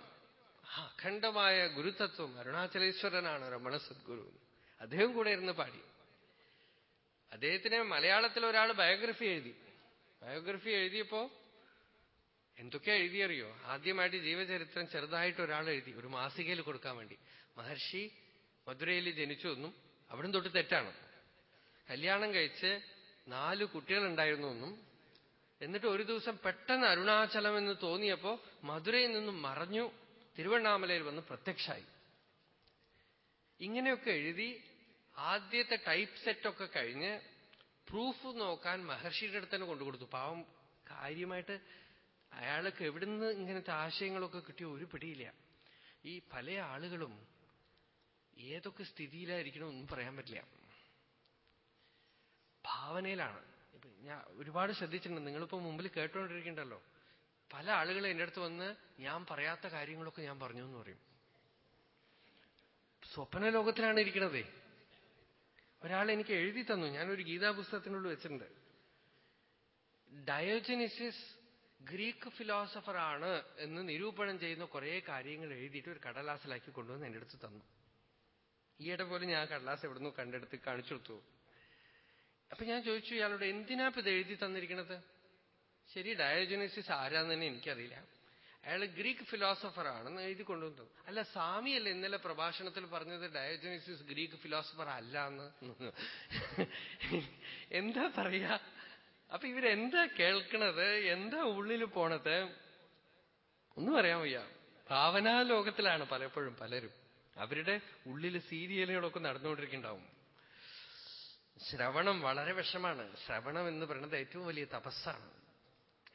അഖണ്ഡമായ ഗുരുതത്വം. അരുണാചലേശ്വരനാണ് രമണ സദ്ഗുരു അദ്ദേഹം കൂടെ ഇരുന്ന് പാടി. അദ്ദേഹത്തിന് മലയാളത്തിൽ ഒരാൾ ബയോഗ്രഫി എഴുതി. ബയോഗ്രഫി എഴുതിയപ്പോ എന്തൊക്കെയാ എഴുതിയറിയോ ആദ്യമായിട്ട് ജീവചരിത്രം ചെറുതായിട്ട് ഒരാൾ എഴുതി ഒരു മാസികയിൽ കൊടുക്കാൻ വേണ്ടി. മഹർഷി മധുരയിൽ ജനിച്ചു എന്നും അവിടം തൊട്ട് തെറ്റാണ്. കല്യാണം കഴിച്ച് നാല് കുട്ടികൾ ഉണ്ടായിരുന്നു എന്നും എന്നിട്ട് ഒരു ദിവസം പെട്ടെന്ന് അരുണാചലം എന്ന് തോന്നിയപ്പോ മധുരയിൽ നിന്നും മറഞ്ഞു തിരുവണ്ണാമലയിൽ വന്ന് പ്രത്യക്ഷായി. ഇങ്ങനെയൊക്കെ എഴുതി ആദ്യത്തെ ടൈപ്പ് സെറ്റൊക്കെ കഴിഞ്ഞ് പ്രൂഫ് നോക്കാൻ മഹർഷിയുടെ അടുത്ത് തന്നെ കൊണ്ടുകൊടുത്തു. പാവം കാര്യമായിട്ട് അയാൾക്ക് എവിടുന്ന് ഇങ്ങനത്തെ ആശയങ്ങളൊക്കെ കിട്ടിയ ഒരു പിടിയില്ല. ഈ പല ആളുകളും ഏതൊക്കെ സ്ഥിതിയിലായിരിക്കണം ഒന്നും പറയാൻ പറ്റില്ല. ഭാവനയിലാണ്. ഇപ്പൊ ഞാൻ ഒരുപാട് ശ്രദ്ധിച്ചിട്ടുണ്ട്. നിങ്ങളിപ്പോ മുമ്പിൽ കേട്ടുകൊണ്ടിരിക്കണ്ടല്ലോ. പല ആളുകളും എന്റെ അടുത്ത് വന്ന് ഞാൻ പറയാത്ത കാര്യങ്ങളൊക്കെ ഞാൻ പറഞ്ഞു എന്ന് പറയും. സ്വപ്ന ലോകത്തിലാണ് ഇരിക്കണതേ. ഒരാൾ എനിക്ക് എഴുതി തന്നു. ഞാനൊരു ഗീതാ പുസ്തകത്തിനുള്ളിൽ വെച്ചിട്ടുണ്ട്. ഡയോജനിസിസ് ഗ്രീക്ക് ഫിലോസഫർ ആണ് എന്ന് നിരൂപണം ചെയ്യുന്ന കുറേ കാര്യങ്ങൾ എഴുതിയിട്ട് ഒരു കടലാസിലാക്കി കൊണ്ടുവന്ന് എന്റെ അടുത്ത് തന്നു. ഈയിടെ പോലും ഞാൻ കടലാസ് എവിടുന്നു കണ്ടെടുത്ത് കാണിച്ചു കൊടുത്തു. അപ്പൊ ഞാൻ ചോദിച്ചു ഇയാളോട് എന്തിനാ ഇത് എഴുതി തന്നിരിക്കണത്? ശരി ഡയോജനിസിസ് ആരാന്ന് തന്നെ എനിക്കറിയില്ല. അയാൾ ഗ്രീക്ക് ഫിലോസഫർ ആണെന്ന് എഴുതി കൊണ്ടുവന്നു അല്ല സ്വാമിയല്ല ഇന്നലെ പ്രഭാഷണത്തിൽ പറഞ്ഞത് ഡയോജനിസിസ് ഗ്രീക്ക് ഫിലോസഫർ അല്ല എന്ന്? എന്താ പറയാ? അപ്പൊ ഇവരെന്താ കേൾക്കണത്? എന്താ ഉള്ളിൽ പോണത്? ഒന്നും അറിയാൻ വയ്യ. ഭാവനാ ലോകത്തിലാണ് പലപ്പോഴും പലരും. അവരുടെ ഉള്ളിൽ സീരിയലുകളൊക്കെ നടന്നുകൊണ്ടിരിക്കുന്നുണ്ടാവും. ശ്രവണം വളരെ വിഷമാണ്. ശ്രവണം എന്ന് പറയുന്നത് ഏറ്റവും വലിയ തപസ്സാണ്.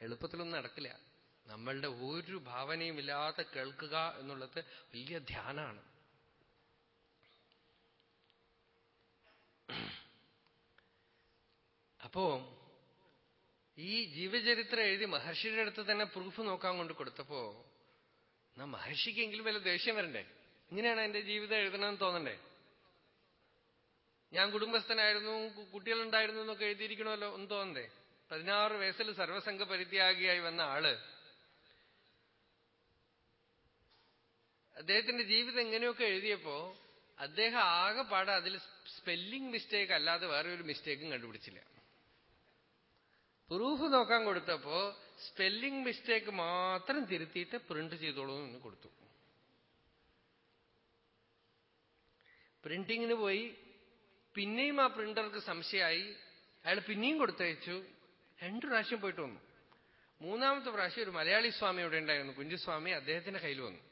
എളുപ്പത്തിലൊന്നും നടക്കില്ല. നമ്മളുടെ ഒരു ഭാവനയും ഇല്ലാതെ കേൾക്കുക എന്നുള്ളത് വലിയ ധ്യാനാണ്. അപ്പോ ഈ ജീവചരിത്രം എഴുതി മഹർഷിയുടെ അടുത്ത് തന്നെ പ്രൂഫ് നോക്കാൻ കൊണ്ട് കൊടുത്തപ്പോ എന്നാ മഹർഷിക്കെങ്കിലും വല്ല ദേഷ്യം വരണ്ടേ? ഇങ്ങനെയാണ് എന്റെ ജീവിതം എഴുതണമെന്ന് തോന്നണ്ടേ? ഞാൻ കുടുംബസ്ഥനായിരുന്നു കുട്ടികളുണ്ടായിരുന്നു എന്നൊക്കെ എഴുതിയിരിക്കണമല്ലോ ഒന്ന് തോന്നണ്ടേ? പതിനാറ് വയസ്സിൽ സർവസംഘ പരിത്യാഗിയായി വന്ന ആൾ അദ്ദേഹത്തിന്റെ ജീവിതം എങ്ങനെയൊക്കെ എഴുതിയപ്പോ അദ്ദേഹം ആകെ പാടെ അതിൽ സ്പെല്ലിംഗ് മിസ്റ്റേക്ക് അല്ലാതെ വേറെ ഒരു മിസ്റ്റേക്കും കണ്ടുപിടിച്ചില്ല. പ്രൂഫ് നോക്കാൻ കൊടുത്തപ്പോ സ്പെല്ലിംഗ് മിസ്റ്റേക്ക് മാത്രം തിരുത്തിയിട്ട് പ്രിന്റ് ചെയ്തോളൂ എന്ന് കൊടുത്തു. പ്രിന്റിങ്ങിന് പോയി. പിന്നെയും ആ പ്രിന്റർക്ക് സംശയമായി. അയാൾ പിന്നെയും കൊടുത്തയച്ചു. രണ്ടു പ്രാവശ്യം പോയിട്ട് വന്നു. മൂന്നാമത്തെ പ്രാവശ്യം ഒരു മലയാളി സ്വാമി ഇവിടെ ഉണ്ടായിരുന്നു. കുഞ്ചുസ്വാമി അദ്ദേഹത്തിന്റെ കയ്യിൽ വന്നു.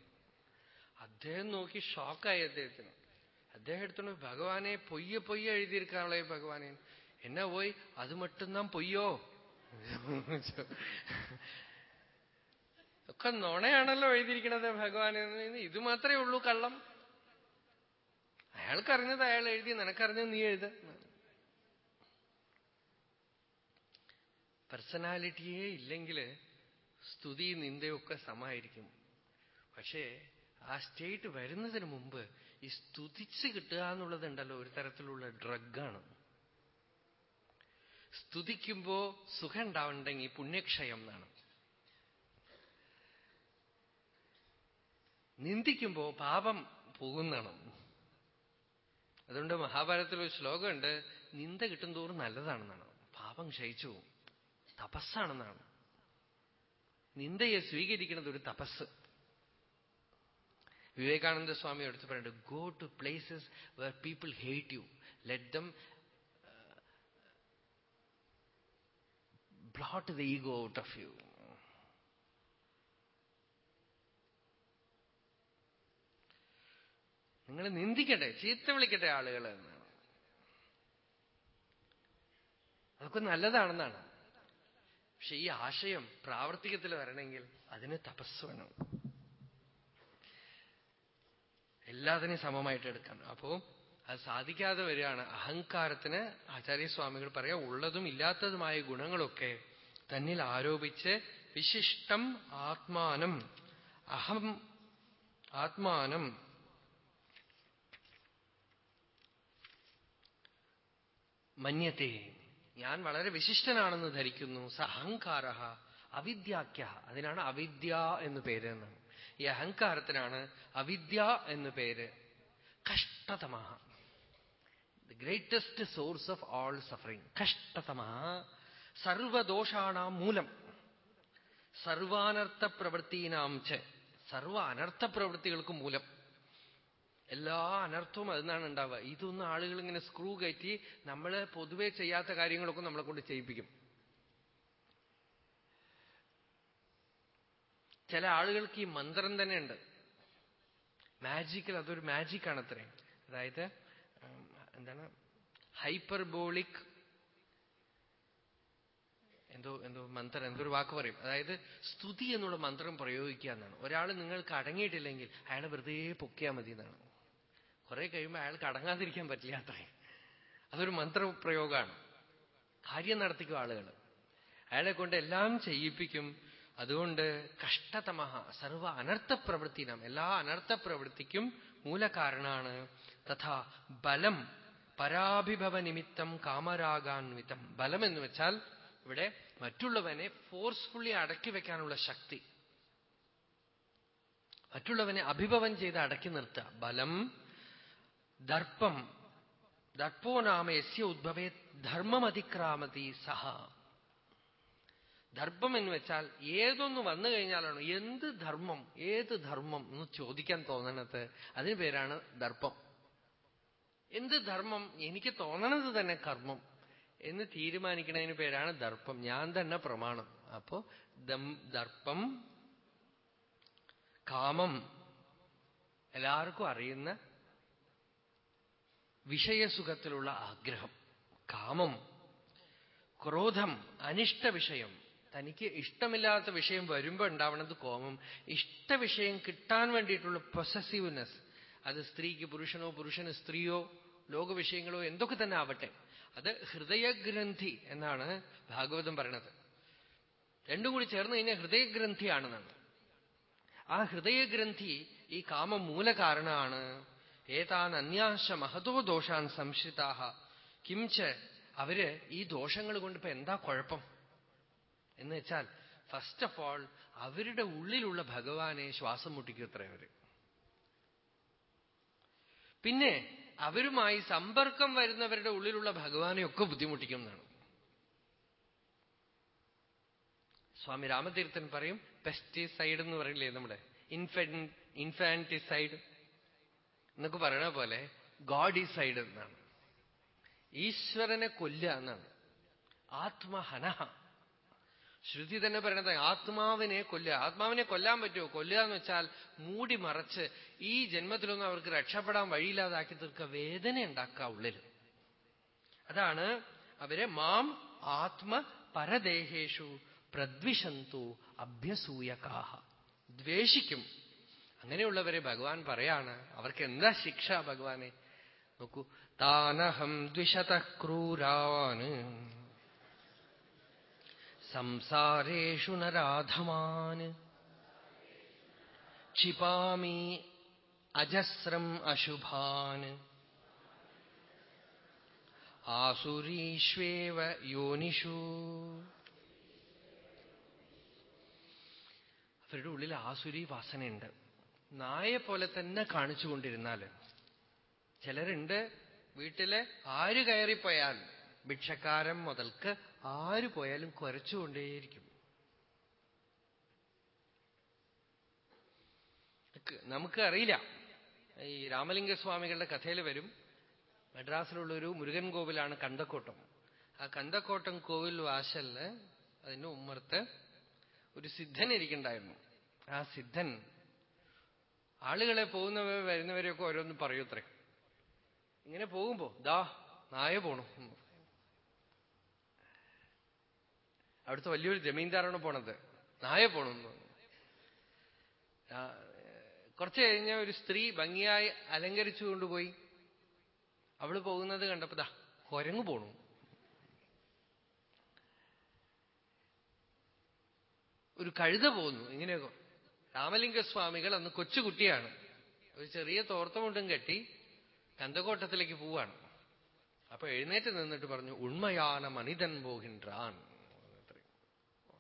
അദ്ദേഹം നോക്കി ഷോക്കായി അദ്ദേഹത്തിന്. അദ്ദേഹം എടുത്തോണ്ട് ഭഗവാനെ പൊയ്യ പൊയ്യ എഴുതിയിരിക്കാളെ ഭഗവാനെ. എന്നാ പോയി? അത് മട്ടുന്നാം പൊയ്യോ? ഒക്കെ നുണയാണല്ലോ എഴുതിയിരിക്കണത് ഭഗവാനെ. ഇത് മാത്രമേ ഉള്ളൂ കള്ളം. അയാൾക്കറിഞ്ഞത് അയാൾ എഴുതി നിനക്കറിഞ്ഞത് നീ എഴുത. പേഴ്സണാലിറ്റിയേ ഇല്ലെങ്കിൽ സ്തുതി നിന്ദയൊക്കെ സമായിരിക്കും പക്ഷേ ആ സ്റ്റേറ്റ് വരുന്നതിന് മുമ്പ് ഈ സ്തുതിച്ച് കിട്ടുക എന്നുള്ളതുണ്ടല്ലോ ഒരു തരത്തിലുള്ള ഡ്രഗാണ്. സ്തുതിക്കുമ്പോ സുഖം ഉണ്ടാവണ്ടെങ്കിൽ പുണ്യക്ഷയം എന്നാണ്. നിന്ദിക്കുമ്പോ പാപം പോകുന്നതാണ്. അതുകൊണ്ട് മഹാഭാരതത്തിൽ ഒരു ശ്ലോകമുണ്ട് നിന്ദ കിട്ടും തോറും നല്ലതാണെന്നാണ്. പാപം ക്ഷയിച്ചു പോകും തപസ്സാണെന്നാണ്. നിന്ദയെ സ്വീകരിക്കുന്നത് ഒരു തപസ് വിവേകാനന്ദ സ്വാമി എടുത്ത് പറയുന്നുണ്ട് go to places where people hate you let them blot the ego out of you നിങ്ങൾ നിന്ദിക്കട്ടെ ചീത്ത വിളിക്കട്ടെ ആളുകൾ എന്നാണ് അതൊക്കെ നല്ലതാണെന്നാണ്. പക്ഷെ ഈ ആശയം പ്രാവർത്തികത്തിൽ വരണമെങ്കിൽ അതിന് തപസ് വേണം എല്ലാത്തിനെയും സമമായിട്ട് എടുക്കണം അപ്പോ അത് സാധിക്കാതെ വരികയാണ്. അഹങ്കാരത്തിന് ആചാര്യസ്വാമികൾ പറയാം ഉള്ളതും ഇല്ലാത്തതുമായ ഗുണങ്ങളൊക്കെ തന്നിൽ ആരോപിച്ച് വിശിഷ്ടം ആത്മാനം അഹം ആത്മാനം മന്യത്തെ. ഞാൻ വളരെ വിശിഷ്ടനാണെന്ന് ധരിക്കുന്നു. സ അഹങ്കാര അവിദ്യാഖ്യ അതിനാണ് അവിദ്യ എന്ന് പേര് എന്നാണ് ഈ അഹങ്കാരത്തിനാണ് അവിദ്യ എന്ന് പേര്. കഷ്ടതമഹ. The greatest source of all suffering കഷ്ടതമ സർവദോഷാണാം മൂലം. സർവാനർത്ഥ പ്രവൃത്തിനാം ച. സർവ അനർത്ഥ പ്രവൃത്തികൾക്കും മൂലം. എല്ലാ അനർത്ഥവും അതിനാണ് ഉണ്ടാവുക. ഇതൊന്നും ആളുകൾ ഇങ്ങനെ സ്ക്രൂ കയറ്റി നമ്മൾ പൊതുവെ ചെയ്യാത്ത കാര്യങ്ങളൊക്കെ നമ്മളെ കൊണ്ട് ചെയ്യിപ്പിക്കും. ചില ആളുകൾക്ക് ഈ മന്ത്രം തന്നെ ഉണ്ട്. മാജിക്കൽ അതൊരു മാജിക്കാണ് അത്രേ. അതായത് എന്താണ് ഹൈപ്പർബോളിക് എന്തോ എന്തോ മന്ത്രം എന്തോ ഒരു വാക്ക് പറയും. അതായത് സ്തുതി എന്നുള്ള മന്ത്രം പ്രയോഗിക്കുക എന്നാണ്. ഒരാൾ നിങ്ങൾക്ക് അടങ്ങിയിട്ടില്ലെങ്കിൽ അയാളെ വെറുതെ പൊക്കിയാൽ മതി എന്നാണ്. കുറെ കഴിയുമ്പോൾ അയാൾക്ക് അടങ്ങാതിരിക്കാൻ പറ്റില്ല അത്രേ. അതൊരു മന്ത്രപ്രയോഗമാണ് കാര്യം നടത്തിക്കും ആളുകൾ അയാളെ കൊണ്ട് എല്ലാം ചെയ്യിപ്പിക്കും. അതുകൊണ്ട് കഷ്ടതമഹ സർവ അനർത്ഥ പ്രവൃത്തി നാം എല്ലാ അനർത്ഥ പ്രവൃത്തിക്കും മൂലകാരണാണ് തഥാ ബലം പരാഭിഭവ നിമിത്തം കാമരാഗാൻവിതം ബലം എന്ന് വെച്ചാൽ ഇവിടെ മറ്റുള്ളവനെ ഫോഴ്സ്ഫുള്ളി അടക്കി വെക്കാനുള്ള ശക്തി. മറ്റുള്ളവനെ അഭിഭവം ചെയ്ത് അടക്കി നിർത്തുക. ബലം ദർപ്പം ദർപ്പോ നാമ യസ്യ ഉദ്ഭവേ ധർമ്മമതിക്രാമതി സഹ. ദർഭം എന്ന് വെച്ചാൽ ഏതൊന്ന് വന്നു കഴിഞ്ഞാലാണ് എന്ത് ധർമ്മം ഏത് ധർമ്മം എന്ന് ചോദിക്കാൻ തോന്നണത് അതിന് പേരാണ് ദർപ്പം. എന്ത് ധർമ്മം? എനിക്ക് തോന്നണത് തന്നെ കർമ്മം. എന്ന് തീരുമാനിക്കുന്നതിന് പേരാണ് ദർപ്പം. ഞാൻ തന്നെ പ്രമാണം. അപ്പോ ദർപ്പം കാമം എല്ലാവർക്കും അറിയുന്ന വിഷയസുഖത്തിലുള്ള ആഗ്രഹം. കാമം ക്രോധം അനിഷ്ട വിഷയം തനിക്ക് ഇഷ്ടമില്ലാത്ത വിഷയം വരുമ്പോ ഉണ്ടാവണത് കോമം ഇഷ്ട വിഷയം കിട്ടാൻ വേണ്ടിയിട്ടുള്ള പൊസസീവ്നെസ് അത് സ്ത്രീക്ക് പുരുഷനോ പുരുഷന് സ്ത്രീയോ ലോക വിഷയങ്ങളോ എന്തൊക്കെ തന്നെ ആവട്ടെ. അത് ഹൃദയഗ്രന്ഥി എന്നാണ് ഭാഗവതം പറയണത്. രണ്ടും കൂടി ചേർന്ന് കഴിഞ്ഞാൽ ഹൃദയഗ്രന്ഥിയാണെന്നാണ്. ആ ഹൃദയഗ്രന്ഥി ഈ കാമം മൂലകാരണമാണ് ഏതാൻ അന്യാശ മഹതോ ദോഷാൻ സംശ്രിതാഹ കിംച അവർ ഈ ദോഷങ്ങൾ കൊണ്ടിപ്പോ എന്താ കുഴപ്പം? എന്ന് വെച്ചാൽ ഫസ്റ്റ് ഓഫ് ഓൾ അവരുടെ ഉള്ളിലുള്ള ഭഗവാനെ ശ്വാസം മുട്ടിക്കത്രേ അവർ. പിന്നെ അവരുമായി സമ്പർക്കം വരുന്നവരുടെ ഉള്ളിലുള്ള ഭഗവാനെയൊക്കെ ബുദ്ധിമുട്ടിക്കും എന്നാണ്. സ്വാമി രാമതീർത്ഥൻ പറയും പെസ്റ്റിസൈഡ് എന്ന് പറയില്ലേ നമ്മുടെ? ഇൻഫൻ ഇൻഫാന്റിസൈഡ് എന്നൊക്കെ പറയണ പോലെ ഗോഡിസൈഡ് എന്നാണ്. ഈശ്വരനെ കൊല്ല എന്നാണ്. ആത്മഹനഹ. ശ്രുതി തന്നെ പറയണത് ആത്മാവിനെ കൊല്ലുക. ആത്മാവിനെ കൊല്ലാൻ പറ്റുമോ? കൊല്ലുക എന്ന് വെച്ചാൽ മൂടി മറച്ച് ഈ ജന്മത്തിലൊന്നും അവർക്ക് രക്ഷപ്പെടാൻ വഴിയില്ലാതാക്കി തീർക്കുക. വേദന ഉണ്ടാക്കുക ഉള്ളിൽ. അതാണ് അവരെ മാം ആത്മ പരദേഹേഷു പ്രദ്വിഷന്തു അഭ്യസൂയകാഹ. ദ്വേഷിക്കും. അങ്ങനെയുള്ളവരെ ഭഗവാൻ പറയാണ്. അവർക്ക് എന്താ ശിക്ഷ ഭഗവാനെ? നോക്കൂ. താനഹം ദ്വിഷത ക്രൂരാന് സംസാരേഷു നരാധമാൻ ക്ഷിപാമി അജസ്രം അശുഭാൻ. ആസുരീഷ്വേവ യോനിഷു. അവരുടെ ഉള്ളിൽ ആസുരി വാസനയുണ്ട്. നായെ പോലെ തന്നെ കാണിച്ചുകൊണ്ടിരുന്നാൽ ചിലരുണ്ട് വീട്ടിലെ ആര് കയറിപ്പോയാൽ ഭിക്ഷക്കാരൻ മുതൽക്ക് ആര് പോയാലും കുരച്ചുകൊണ്ടേയിരിക്കും നമുക്ക് അറിയില്ല ഈ രാമലിംഗ സ്വാമികളുടെ കഥയിൽ വരും. മദ്രാസിലുള്ളൊരു മുരുകൻ കോവിലാണ് കന്തക്കോട്ടം. ആ കന്തക്കോട്ടം കോവിൽ വാശലിന് അതിന് ഉമ്മർത്ത് ഒരു സിദ്ധൻ ഇരിക്കണ്ടായിരുന്നു ആ സിദ്ധൻ ആളുകളെ പോകുന്നവർ വരുന്നവരെയൊക്കെ ഓരോന്ന് പറയൂത്രേ ഇങ്ങനെ പോകുമ്പോ ദാ നായ പോണു. അവിടുത്തെ വലിയൊരു ജമീന്ദാറാണ് പോണത്. നായ പോണെന്ന്. കുറച്ചു കഴിഞ്ഞ ഒരു സ്ത്രീ ഭംഗിയായി അലങ്കരിച്ചു കൊണ്ടുപോയി. അവൾ പോകുന്നത് കണ്ടപ്പോ കുരങ്ങു പോണു. ഒരു കഴുത പോകുന്നു ഇങ്ങനെയൊക്കെ. രാമലിംഗസ്വാമികൾ അന്ന് കൊച്ചുകുട്ടിയാണ്. ഒരു ചെറിയ തോർത്തമുണ്ടും കെട്ടി കന്തകോട്ടത്തിലേക്ക് പോവാണ്. അപ്പൊ എഴുന്നേറ്റ് നിന്നിട്ട് പറഞ്ഞു ഉണ്മയാന മനിതൻ പോകിൻറാൻ.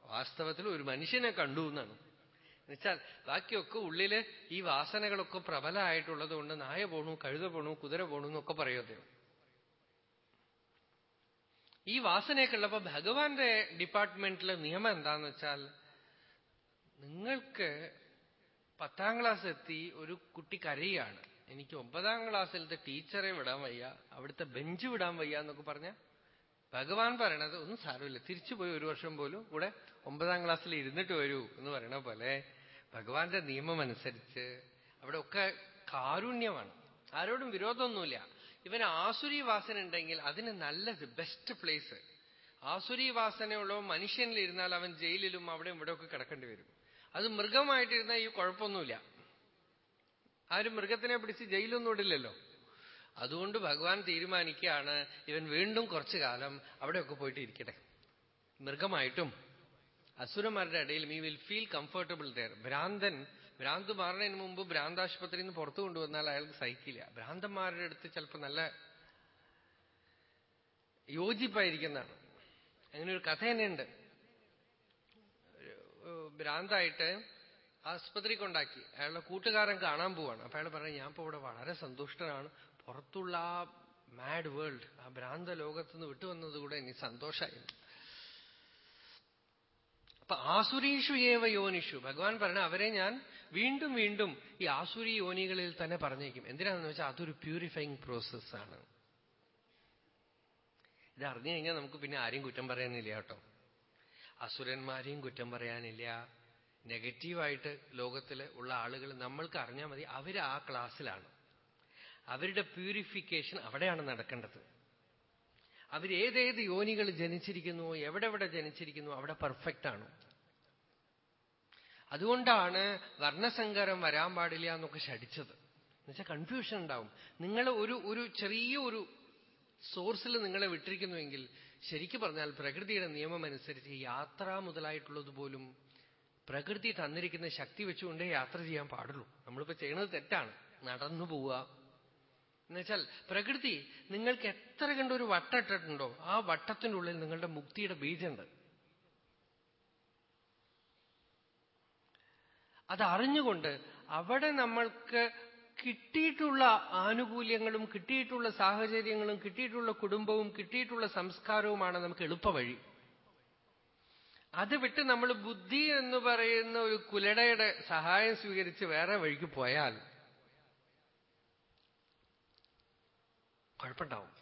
വാസ്തവത്തിൽ ഒരു മനുഷ്യനെ കണ്ടു എന്നാണ്. എന്നുവെച്ചാൽ ബാക്കിയൊക്കെ ഉള്ളിൽ ഈ വാസനകളൊക്കെ പ്രബലമായിട്ടുള്ളത് കൊണ്ട് നായ പോണു കഴുത പോണു കുതിര പോണു എന്നൊക്കെ പറയത്തെ ഈ വാസനയൊക്കെ ഉള്ളപ്പോ ഭഗവാന്റെ ഡിപ്പാർട്ട്മെന്റിലെ നിയമം എന്താന്ന് വെച്ചാൽ നിങ്ങൾക്ക് പത്താം ക്ലാസ് എത്തി ഒരു കുട്ടി കരയാണ് എനിക്ക് ഒമ്പതാം ക്ലാസ്സിലത്തെ ടീച്ചറെ വിടാൻ വയ്യ അവിടുത്തെ ബെഞ്ച് വിടാൻ വയ്യ എന്നൊക്കെ പറഞ്ഞ ഭഗവാൻ പറയണത് ഒന്നും സാരമില്ല. തിരിച്ചു പോയി ഒരു വർഷം പോലും കൂടെ ഒമ്പതാം ക്ലാസ്സിൽ ഇരുന്നിട്ട് വരൂ എന്ന് പറയണ പോലെ ഭഗവാന്റെ നിയമം അനുസരിച്ച് അവിടെ ഒക്കെ കാരുണ്യമാണ്. ആരോടും വിരോധമൊന്നുമില്ല. ഇവന് ആസുരി വാസന ഉണ്ടെങ്കിൽ അതിന് നല്ലത് ബെസ്റ്റ് പ്ലേസ് ആസുരി വാസനയുള്ള മനുഷ്യനിലിരുന്നാൽ അവൻ ജയിലിലും അവിടെ ഇവിടെയൊക്കെ കിടക്കേണ്ടി വരും. അത് മൃഗമായിട്ടിരുന്നാൽ ഈ കുഴപ്പമൊന്നുമില്ല. ആരും മൃഗത്തിനെ പിടിച്ച് ജയിലൊന്നും ഇടില്ലല്ലോ. അതുകൊണ്ട് ഭഗവാൻ തീരുമാനിക്കുകയാണ് ഇവൻ വീണ്ടും കുറച്ചു കാലം അവിടെയൊക്കെ പോയിട്ട് ഇരിക്കട്ടെ മൃഗമായിട്ടും അസുരന്മാരുടെ ഇടയിൽ me will feel comfortable there ഭ്രാന്തൻ ഭ്രാന്ത് മാറുന്നതിന് മുമ്പ് ഭ്രാന്താശുപത്രിയിൽ നിന്ന് പുറത്തു കൊണ്ടുവന്നാൽ അയാൾക്ക് സഹിക്കില്ല. ഭ്രാന്തന്മാരുടെ അടുത്ത് ചിലപ്പോൾ നല്ല യോജിപ്പായിരിക്കുന്നതാണ്. അങ്ങനെ ഒരു കഥ തന്നെയുണ്ട്. ഭ്രാന്തായിട്ട് ആസ്പത്രി കൊണ്ടാക്കി അയാളുടെ കൂട്ടുകാരൻ കാണാൻ പോവാണ്. അപ്പൊ അയാൾ പറഞ്ഞു ഞാൻ ഇപ്പൊ ഇവിടെ വളരെ സന്തുഷ്ടനാണ്. പുറത്തുള്ള ആ മാഡ് വേൾഡ് ആ ഭ്രാന്ത ലോകത്തുനിന്ന് നിന്ന് വിട്ടുവന്നതുകൂടെ എനിക്ക് സന്തോഷമായി അപ്പൊ ആസുരീഷു ഏവ യോനിഷു? ഭഗവാൻ പറഞ്ഞ അവരെ ഞാൻ വീണ്ടും വീണ്ടും ഈ ആസുരി യോനികളിൽ തന്നെ പറഞ്ഞേക്കും. എന്തിനാണെന്ന് വെച്ചാൽ അതൊരു പ്യൂരിഫൈങ് പ്രോസസ്സാണ് ഇത് അറിഞ്ഞു കഴിഞ്ഞാൽ നമുക്ക് പിന്നെ ആരെയും കുറ്റം പറയാനില്ല കേട്ടോ. അസുരന്മാരെയും കുറ്റം പറയാനില്ല. നെഗറ്റീവായിട്ട് ലോകത്തിൽ ഉള്ള ആളുകൾ നമ്മൾക്ക് അറിഞ്ഞാൽ മതി. അവർ ആ ക്ലാസ്സിലാണ് അവരുടെ പ്യൂരിഫിക്കേഷൻ അവിടെയാണ് നടക്കേണ്ടത്. അവരേതേത് യോനികൾ ജനിച്ചിരിക്കുന്നുവോ എവിടെവിടെ ജനിച്ചിരിക്കുന്നു അവിടെ പെർഫെക്റ്റ് ആണ്. അതുകൊണ്ടാണ് വർണസങ്കരം വരാൻ പാടില്ല എന്നൊക്കെ ശടിച്ചത് എന്നുവെച്ചാൽ കൺഫ്യൂഷൻ ഉണ്ടാവും. നിങ്ങൾ ഒരു ഒരു ചെറിയ ഒരു സോഴ്സിൽ നിങ്ങളെ വിട്ടിരിക്കുന്നുവെങ്കിൽ ശരിക്കും പറഞ്ഞാൽ പ്രകൃതിയുടെ നിയമം അനുസരിച്ച് യാത്ര മുതലായിട്ടുള്ളത് പോലും പ്രകൃതി തന്നിരിക്കുന്ന ശക്തി വെച്ചുകൊണ്ടേ യാത്ര ചെയ്യാൻ പാടുള്ളൂ. നമ്മളിപ്പോ ചെയ്യുന്നത് തെറ്റാണ്. നടന്നു പോവുക. എന്നുവെച്ചാൽ പ്രകൃതി നിങ്ങൾക്ക് എത്ര കണ്ടൊരു വട്ടിട്ടിട്ടുണ്ടോ ആ വട്ടത്തിന്റെ ഉള്ളിൽ നിങ്ങളുടെ മുക്തിയുടെ ബീജമുണ്ട്. അതറിഞ്ഞുകൊണ്ട് അവിടെ നമ്മൾക്ക് കിട്ടിയിട്ടുള്ള ആനുകൂല്യങ്ങളും കിട്ടിയിട്ടുള്ള സാഹചര്യങ്ങളും കിട്ടിയിട്ടുള്ള കുടുംബവും കിട്ടിയിട്ടുള്ള സംസ്കാരവുമാണ് നമുക്ക് എളുപ്പവഴി. അത് വിട്ട് നമ്മൾ ബുദ്ധി എന്ന് പറയുന്ന ഒരു കുലടയുടെ സഹായം സ്വീകരിച്ച് വേറെ വഴിക്ക് പോയാൽ കുഴപ്പമുണ്ടാവും.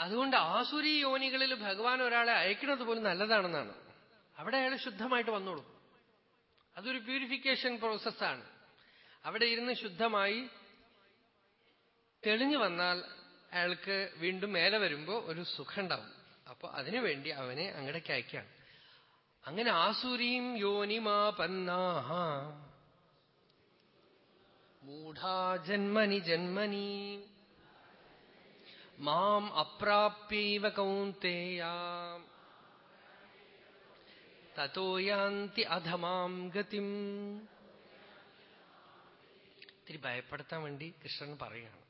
അതുകൊണ്ട് ആസുരി യോനികളിൽ ഭഗവാൻ ഒരാളെ അയക്കുന്നത് പോലും നല്ലതാണെന്നാണ്. അവിടെ അയാൾ ശുദ്ധമായിട്ട് വന്നോളൂ. അതൊരു പ്യൂരിഫിക്കേഷൻ പ്രോസസ്സാണ് അവിടെ ഇരുന്ന് ശുദ്ധമായി തെളിഞ്ഞു വന്നാൽ അയാൾക്ക് വീണ്ടും മേലെ വരുമ്പോൾ ഒരു സുഖമുണ്ടാവും. അപ്പൊ അതിനുവേണ്ടി അവനെ അങ്ങടേക്ക് അയക്കുകയാണ്. അങ്ങനെ ആസുരീം യോനിമാപന്നാഹ മൂഢാ ജന്മനി മാം അപ്രാപ്യൈവ കൗന്തേയാ. തത്തോയാന്തി അധമാം ഗതിം. ഇത്തിരി ഭയപ്പെടുത്താൻ വേണ്ടി കൃഷ്ണൻ പറയാണ്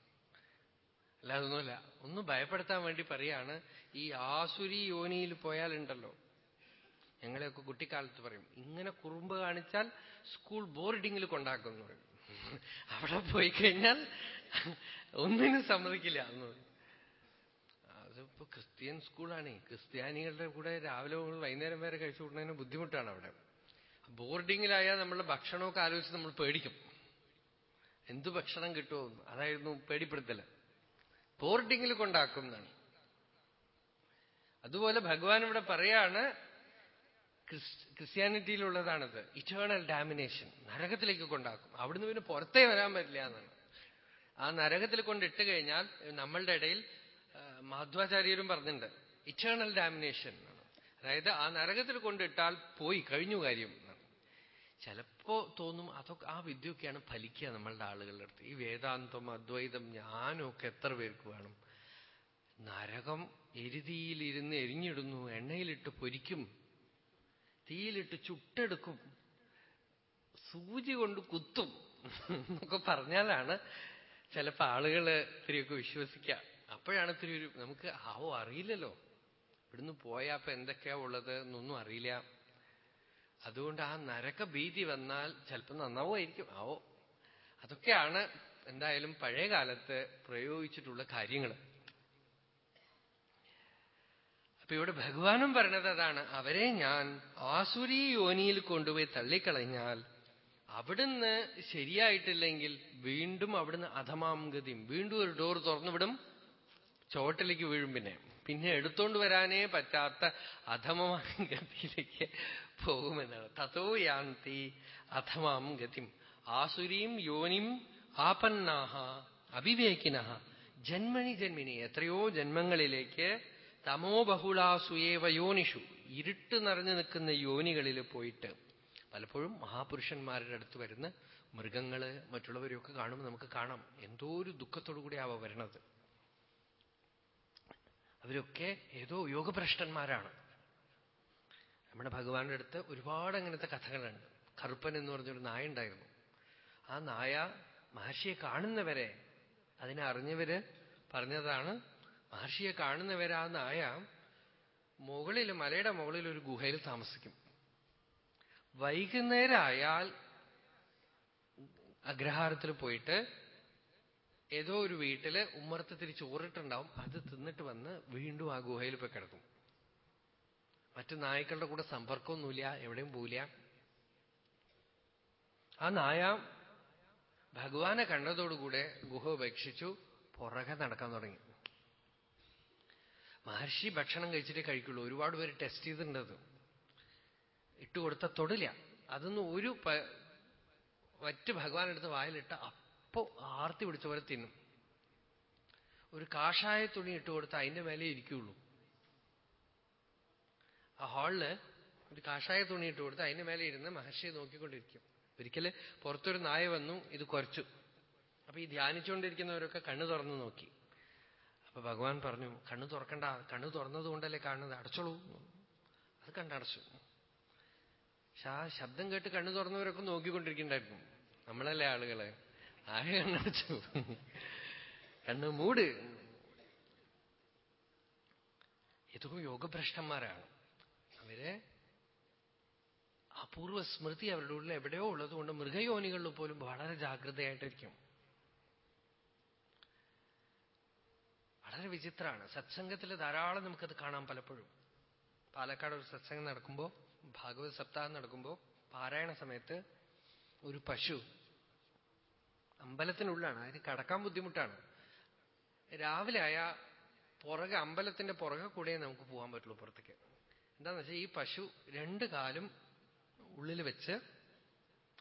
അല്ലാതൊന്നുമില്ല ഒന്ന് ഭയപ്പെടുത്താൻ വേണ്ടി പറയാണ് ഈ ആസുരി യോനിയിൽ പോയാലുണ്ടല്ലോ. ഞങ്ങളെയൊക്കെ കുട്ടിക്കാലത്ത് പറയും. ഇങ്ങനെ കുറുമ്പ് കാണിച്ചാൽ സ്കൂൾ ബോർഡിങ്ങിൽ കൊണ്ടാക്കും പറയും. അവിടെ പോയി കഴിഞ്ഞാൽ ഒന്നിനും സമ്മതിക്കില്ല പറയും. അതിപ്പോ ക്രിസ്ത്യൻ സ്കൂളാണ്. ക്രിസ്ത്യാനികളുടെ കൂടെ രാവിലെ വൈകുന്നേരം വരെ കഴിച്ചു കൂടുന്നതിന് ബുദ്ധിമുട്ടാണ് അവിടെ. ബോർഡിങ്ങിലായാൽ നമ്മളുടെ ഭക്ഷണമൊക്കെ ആലോചിച്ച് നമ്മൾ പേടിക്കും. എന്ത് ഭക്ഷണം കിട്ടുമോ അതായിരുന്നു പേടിപ്പെടുത്തൽ. ബോർഡിങ്ങിൽ കൊണ്ടാക്കും എന്നാണ്. അതുപോലെ ഭഗവാൻ ഇവിടെ പറയാണ് ക്രിസ്ത്യാനിറ്റിയിലുള്ളതാണത്. ഇറ്റേണൽ ഡാമിനേഷൻ നരകത്തിലേക്ക് കൊണ്ടാക്കും. അവിടുന്ന് പിന്നെ പുറത്തേ വരാൻ പറ്റില്ല എന്നാണ്. ആ നരകത്തിൽ കൊണ്ടിട്ട് കഴിഞ്ഞാൽ നമ്മളുടെ ഇടയിൽ മാധ്വാചാര്യരും പറഞ്ഞിട്ടുണ്ട് ഇറ്റേണൽ ഡാമിനേഷൻ അതായത് ആ നരകത്തിൽ കൊണ്ടിട്ടാൽ പോയി കഴിഞ്ഞു കാര്യം ചിലപ്പോ തോന്നും അതൊക്കെ ആ വിദ്യയൊക്കെയാണ് ഫലിക്കുക നമ്മളുടെ ആളുകളുടെ അടുത്ത്. ഈ വേദാന്തം അദ്വൈതം ഞാനും എത്ര പേർക്ക് വേണം? നരകം എരുതിയിലിരുന്ന് എരിഞ്ഞിടുന്നു എണ്ണയിലിട്ട് പൊരിക്കും. തീയിലിട്ട് ചുട്ടെടുക്കും. സൂചി കൊണ്ട് കുത്തും എന്നൊക്കെ പറഞ്ഞാലാണ് ചിലപ്പോൾ ആളുകൾ ഇത്തിരിയൊക്കെ വിശ്വസിക്കുക അപ്പോഴാണ് ഇത്തിരി ഒരു നമുക്ക് ആവോ അറിയില്ലല്ലോ. ഇവിടുന്ന് പോയാ അപ്പൊ എന്തൊക്കെയാ ഉള്ളത് എന്നൊന്നും അറിയില്ല. അതുകൊണ്ട് ആ നരക ഭീതി വന്നാൽ ചിലപ്പോൾ നന്നാവുമായിരിക്കും. ആവോ. അതൊക്കെയാണ് എന്തായാലും പഴയ കാലത്ത് പ്രയോഗിച്ചിട്ടുള്ള കാര്യങ്ങൾ അപ്പൊ ഇവിടെ ഭഗവാനും പറഞ്ഞത് അതാണ്. അവരെ ഞാൻ ആസുരി യോനിയിൽ കൊണ്ടുപോയി തള്ളിക്കളഞ്ഞാൽ അവിടുന്ന് ശരിയായിട്ടില്ലെങ്കിൽ വീണ്ടും അവിടുന്ന് അധമാം ഗതിയും വീണ്ടും ഒരു ഡോർ തുറന്നുവിടും ചോട്ടിലേക്ക് വീഴും പിന്നെ. പിന്നെ എടുത്തോണ്ട് വരാനേ പറ്റാത്ത അധമമായ ഗതിയിലേക്ക് പോകുമെന്നാണ്. തതോ യാന്തി അധമാം ആസുരീം യോനിം ആപന്നാഹ അവിവേകിന ജന്മനി ജന്മിനി എത്രയോ ജന്മങ്ങളിലേക്ക് തമോ ബഹുളാസുയേവ യോനിഷു. ഇരുട്ട് നിറഞ്ഞു നിൽക്കുന്ന യോനികളിൽ പോയിട്ട് പലപ്പോഴും മഹാപുരുഷന്മാരുടെ അടുത്ത് വരുന്ന മൃഗങ്ങൾ മറ്റുള്ളവരെയൊക്കെ കാണുമ്പോൾ നമുക്ക് കാണാം. എന്തോ ഒരു ദുഃഖത്തോടു കൂടി ആവ വരണത്. അവരൊക്കെ ഏതോ യോഗഭ്രഷ്ടന്മാരാണ്. നമ്മുടെ ഭഗവാന്റെ അടുത്ത് ഒരുപാട് അങ്ങനത്തെ കഥകളുണ്ട്. കറുപ്പൻ എന്ന് പറഞ്ഞൊരു നായ ഉണ്ടായിരുന്നു ആ നായ മഹർഷിയെ കാണുന്നവരെ അതിനെ അറിഞ്ഞവര് പറഞ്ഞതാണ് മഹർഷിയെ കാണുന്നവരെ നായ മുകളിൽ മലയുടെ മുകളിൽ ഒരു ഗുഹയിൽ താമസിക്കും. വൈകുന്നേരമായാൽ അഗ്രഹാരത്തിൽ പോയിട്ട് ഏതോ ഒരു വീട്ടിൽ തിരിച്ച് ചോറിട്ടുണ്ടാവും അത് തിന്നിട്ട് വന്ന് വീണ്ടും ആ ഗുഹയിൽ പോയി കിടക്കും. മറ്റു നായ്ക്കളുടെ കൂടെ സമ്പർക്കമൊന്നുമില്ല എവിടെയും പോവില്ല. ആ നായ ഭഗവാനെ കണ്ടതോടുകൂടെ ഗുഹ ഉപേക്ഷിച്ചു പുറകെ നടക്കാൻ തുടങ്ങി. മഹർഷി ഭക്ഷണം കഴിച്ചിട്ടേ കഴിക്കുള്ളൂ. ഒരുപാട് പേര് ടെസ്റ്റ് ചെയ്തിട്ടുണ്ടത് ഇട്ടുകൊടുത്ത തൊടില്ല. അതൊന്നും ഒരു വറ്റ് ഭഗവാനെടുത്ത് വായിലിട്ട് അപ്പോ ആർത്തി പിടിച്ച പോലെ തിന്നും. ഒരു കാഷായ തുണി ഇട്ട് കൊടുത്ത് അതിന്റെ മേലെ ഇരിക്കുള്ളൂ. ആ ഹാളിൽ ഒരു കാഷായ തുണി ഇട്ട് കൊടുത്ത് അതിന്റെ മേലെ ഇരുന്ന് മഹർഷിയെ നോക്കിക്കൊണ്ടിരിക്കും. ഒരിക്കൽ പുറത്തൊരു നായ വന്നു ഇത് കുറച്ചു അപ്പൊ ഈ ധ്യാനിച്ചുകൊണ്ടിരിക്കുന്നവരൊക്കെ കണ്ണു തുറന്നു നോക്കി. അപ്പൊ ഭഗവാൻ പറഞ്ഞു കണ്ണു തുറക്കണ്ട കണ്ണു തുറന്നതുകൊണ്ടല്ലേ കാണുന്നത്? അടച്ചോളൂ. അത് കണ്ടടച്ചു. പക്ഷെ ആ ശബ്ദം കേട്ട് കണ്ണു തുറന്നവരൊക്കെ നോക്കിക്കൊണ്ടിരിക്കണ്ടായിരുന്നു നമ്മളല്ലേ ആളുകൾ? ആകെ കണ്ണടച്ചു. കണ്ണ് മൂട്. ഇതും യോഗഭ്രഷ്ടന്മാരാണ്. അവരെ അപൂർവ സ്മൃതി അവരുടെ ഉള്ളിൽ എവിടെയോ ഉള്ളതുകൊണ്ട് മൃഗയോനികളിൽ പോലും വളരെ ജാഗ്രതയായിട്ടിരിക്കും. വളരെ വിചിത്രമാണ്. സത്സംഗത്തിൽ ധാരാളം നമുക്കത് കാണാം പലപ്പോഴും. പാലക്കാട് ഒരു സത്സംഗം നടക്കുമ്പോൾ ഭാഗവത സപ്താഹം നടക്കുമ്പോൾ പാരായണ സമയത്ത് ഒരു പശു അമ്പലത്തിനുള്ളിലാണ്. അതിന് കടക്കാൻ ബുദ്ധിമുട്ടാണ്. രാവിലെ ആയ പുറകെ അമ്പലത്തിന്റെ പുറകെ കൂടെ നമുക്ക് പോകാൻ പറ്റുള്ളൂ പുറത്തേക്ക്. എന്താന്ന് വെച്ചാൽ ഈ പശു രണ്ട് കാലും ഉള്ളിൽ വെച്ച്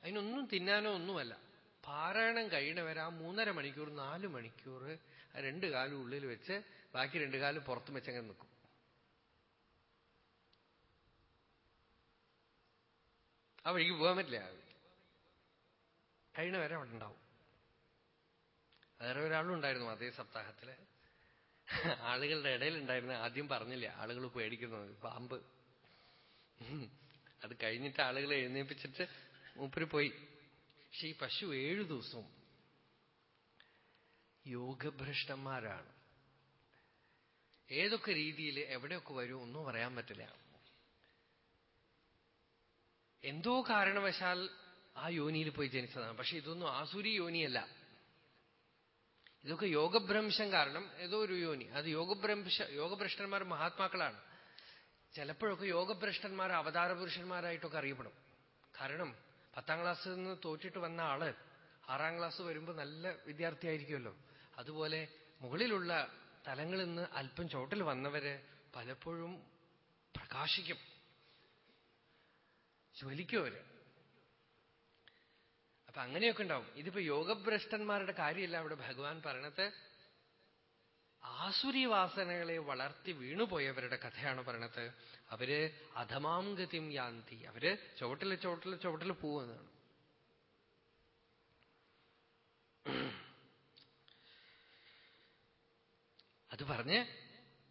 അതിനൊന്നും തിന്നാനോ ഒന്നുമല്ല. പാരായണം കഴിയണവരെ ആ മൂന്നര മണിക്കൂർ നാല് മണിക്കൂർ രണ്ട് കാലും ഉള്ളിൽ വെച്ച് ബാക്കി രണ്ട് കാലും പുറത്തും വെച്ചങ്ങനെ നിൽക്കും. ആ വഴിക്ക് പോകാൻ പറ്റില്ല. കഴിയണവരെ അവിടെ ഉണ്ടാവും. വേറെ ഒരാളും ഉണ്ടായിരുന്നു അതേ സപ്താഹത്തിൽ. ആളുകളുടെ ഇടയിൽ ഉണ്ടായിരുന്ന ആദ്യം പറഞ്ഞില്ല. ആളുകൾ പേടിക്കുന്നത് പാമ്പ്. അത് കഴിഞ്ഞിട്ട് ആളുകളെ എഴുന്നേൽപ്പിച്ചിട്ട് മൂപ്പര് പോയി. പക്ഷെ ഈ പശു ഏഴു ദിവസവും യോഗഭ്രഷ്ടന്മാരാണ്. ഏതൊക്കെ രീതിയിൽ എവിടെയൊക്കെ വരും ഒന്നും പറയാൻ പറ്റില്ല. എന്തോ കാരണവശാൽ ആ യോനിയിൽ പോയി ജനിച്ചതാണ്. പക്ഷെ ഇതൊന്നും ആസുരി യോനിയല്ല. ഇതൊക്കെ യോഗഭ്രംശം കാരണം ഏതോ ഒരു യോനി. അത് യോഗഭ്രംശ യോഗഭ്രഷ്ടന്മാർ മഹാത്മാക്കളാണ്. ചിലപ്പോഴൊക്കെ യോഗഭ്രഷ്ടന്മാർ അവതാര പുരുഷന്മാരായിട്ടൊക്കെ അറിയപ്പെടും. കാരണം പത്താം ക്ലാസ്സിൽ നിന്ന് തോറ്റിട്ട് വന്ന ആൾ ആറാം ക്ലാസ് വരുമ്പോൾ നല്ല വിദ്യാർത്ഥിയായിരിക്കുമല്ലോ. അതുപോലെ മുകളിലുള്ള തലങ്ങളിൽ നിന്ന് അല്പം ചോട്ടിൽ വന്നവര് പലപ്പോഴും പ്രകാശിക്കും. ജ്വലിക്കും അവർ. അപ്പൊ അങ്ങനെയൊക്കെ ഉണ്ടാവും. ഇതിപ്പോ യോഗഭ്രഷ്ടന്മാരുടെ കാര്യമല്ല അവിടെ ഭഗവാൻ പറയണത്. ആസുരി വാസനകളെ വളർത്തി വീണുപോയവരുടെ കഥയാണ് പറയണത്. അവർ അധമാം ഗതിം യാന്തി. അവർ ചുവട്ടിൽ ചുവട്ടിൽ ചുവട്ടിൽ പോവുന്നതാണ് അത് പറഞ്ഞ്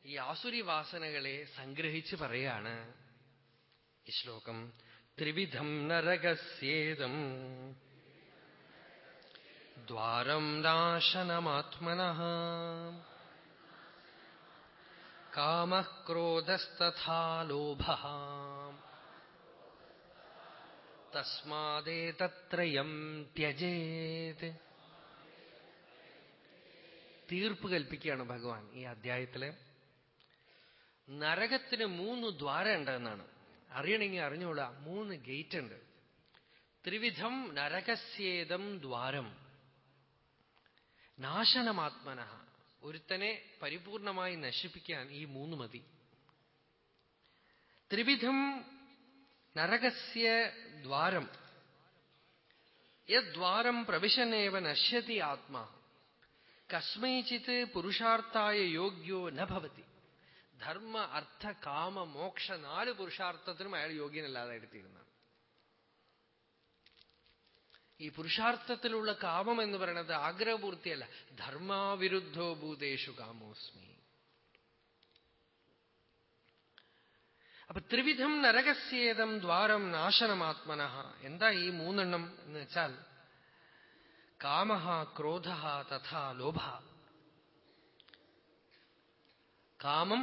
ഈ ആസുരി വാസനകളെ സംഗ്രഹിച്ച് പറയാണ് ഈ ശ്ലോകം. ത്രിവിധം നരകസ്യേതം. ദ്വാരം നാശനമാത്മന. കാമഃ ലോഭ. ലോഭः തസ്മാദേതത്രയം ത്യജേത്. തീർപ്പ് കൽപ്പിക്കുകയാണ് ഭഗവാൻ ഈ അധ്യായത്തിൽ. നരകത്തിന് മൂന്ന് ദ്വാരം ഉണ്ടെന്നാണ് അറിയണമെങ്കിൽ അറിഞ്ഞോളാം മൂന്ന് ഗേറ്റ് ഉണ്ട് ത്രിവിധം നരകസ്യേതം ദ്വാരം. നാശനമാത്മന. ഒരുത്തനെ പരിപൂർണമായി നശിപ്പിക്കാൻ ഈ മൂന്ന് മതി. ത്രിവിധം നരകസ്യ ദ്വാരം. യദ്വാരം പ്രവിശനേവ നശ്യതി ആത്മാ. കസ്മൈചിത് പുരുഷാർത്ഥായ യോഗ്യോ നഭവതി ഭവതി. ധർമ്മ അർത്ഥ കാമ മോക്ഷ നാല് പുരുഷാർത്ഥത്തിനും അയാൾ യോഗ്യനല്ലാതെ യോഗ്യനല്ലാതായിത്തീരുന്നതാണ് ഈ പുരുഷാർത്ഥത്തിലുള്ള കാമം എന്ന് പറയുന്നത് ആഗ്രഹപൂർത്തിയല്ല. ധർമാവിരുദ്ധോ ഭൂതേഷു കാമോസ്മി. അപ്പൊ ത്രിവിധം നരകസ്യേതം ദ്വാരം നാശനമാത്മന. എന്താ ഈ മൂന്നെണ്ണം എന്ന് വെച്ചാൽ കാമ ക്രോധ തഥാ ലോഭ കാമം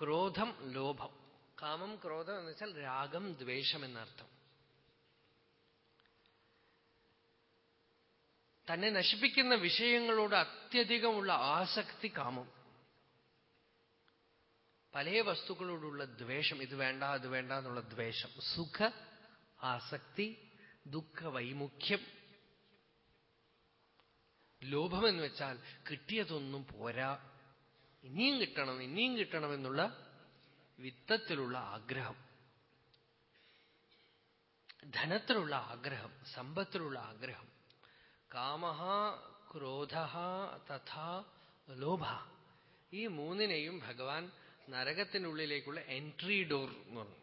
ക്രോധം ലോഭം കാമം ക്രോധം എന്ന് വെച്ചാൽ രാഗം ദ്വേഷം എന്നർത്ഥം। തന്നെ നശിപ്പിക്കുന്ന വിഷയങ്ങളോട് അത്യധികമുള്ള ആസക്തി കാമം। പല വസ്തുക്കളോടുള്ള ദ്വേഷം ഇത് വേണ്ട അത് വേണ്ട എന്നുള്ള ദ്വേഷം സുഖ ആസക്തി ദുഃഖ വൈമുഖ്യം ലോഭമെന്ന് വെച്ചാൽ കിട്ടിയതൊന്നും പോരാ. ഇനിയും കിട്ടണം ഇനിയും കിട്ടണമെന്നുള്ള വിത്തത്തിലുള്ള ആഗ്രഹം. ധനത്തിലുള്ള ആഗ്രഹം സമ്പത്തിലുള്ള ആഗ്രഹം. കാമ ക്രോധ തഥാ ലോഭ. ഈ മൂന്നിനെയും ഭഗവാൻ നരകത്തിനുള്ളിലേക്കുള്ള എൻട്രി ഡോർ എന്ന് പറഞ്ഞു.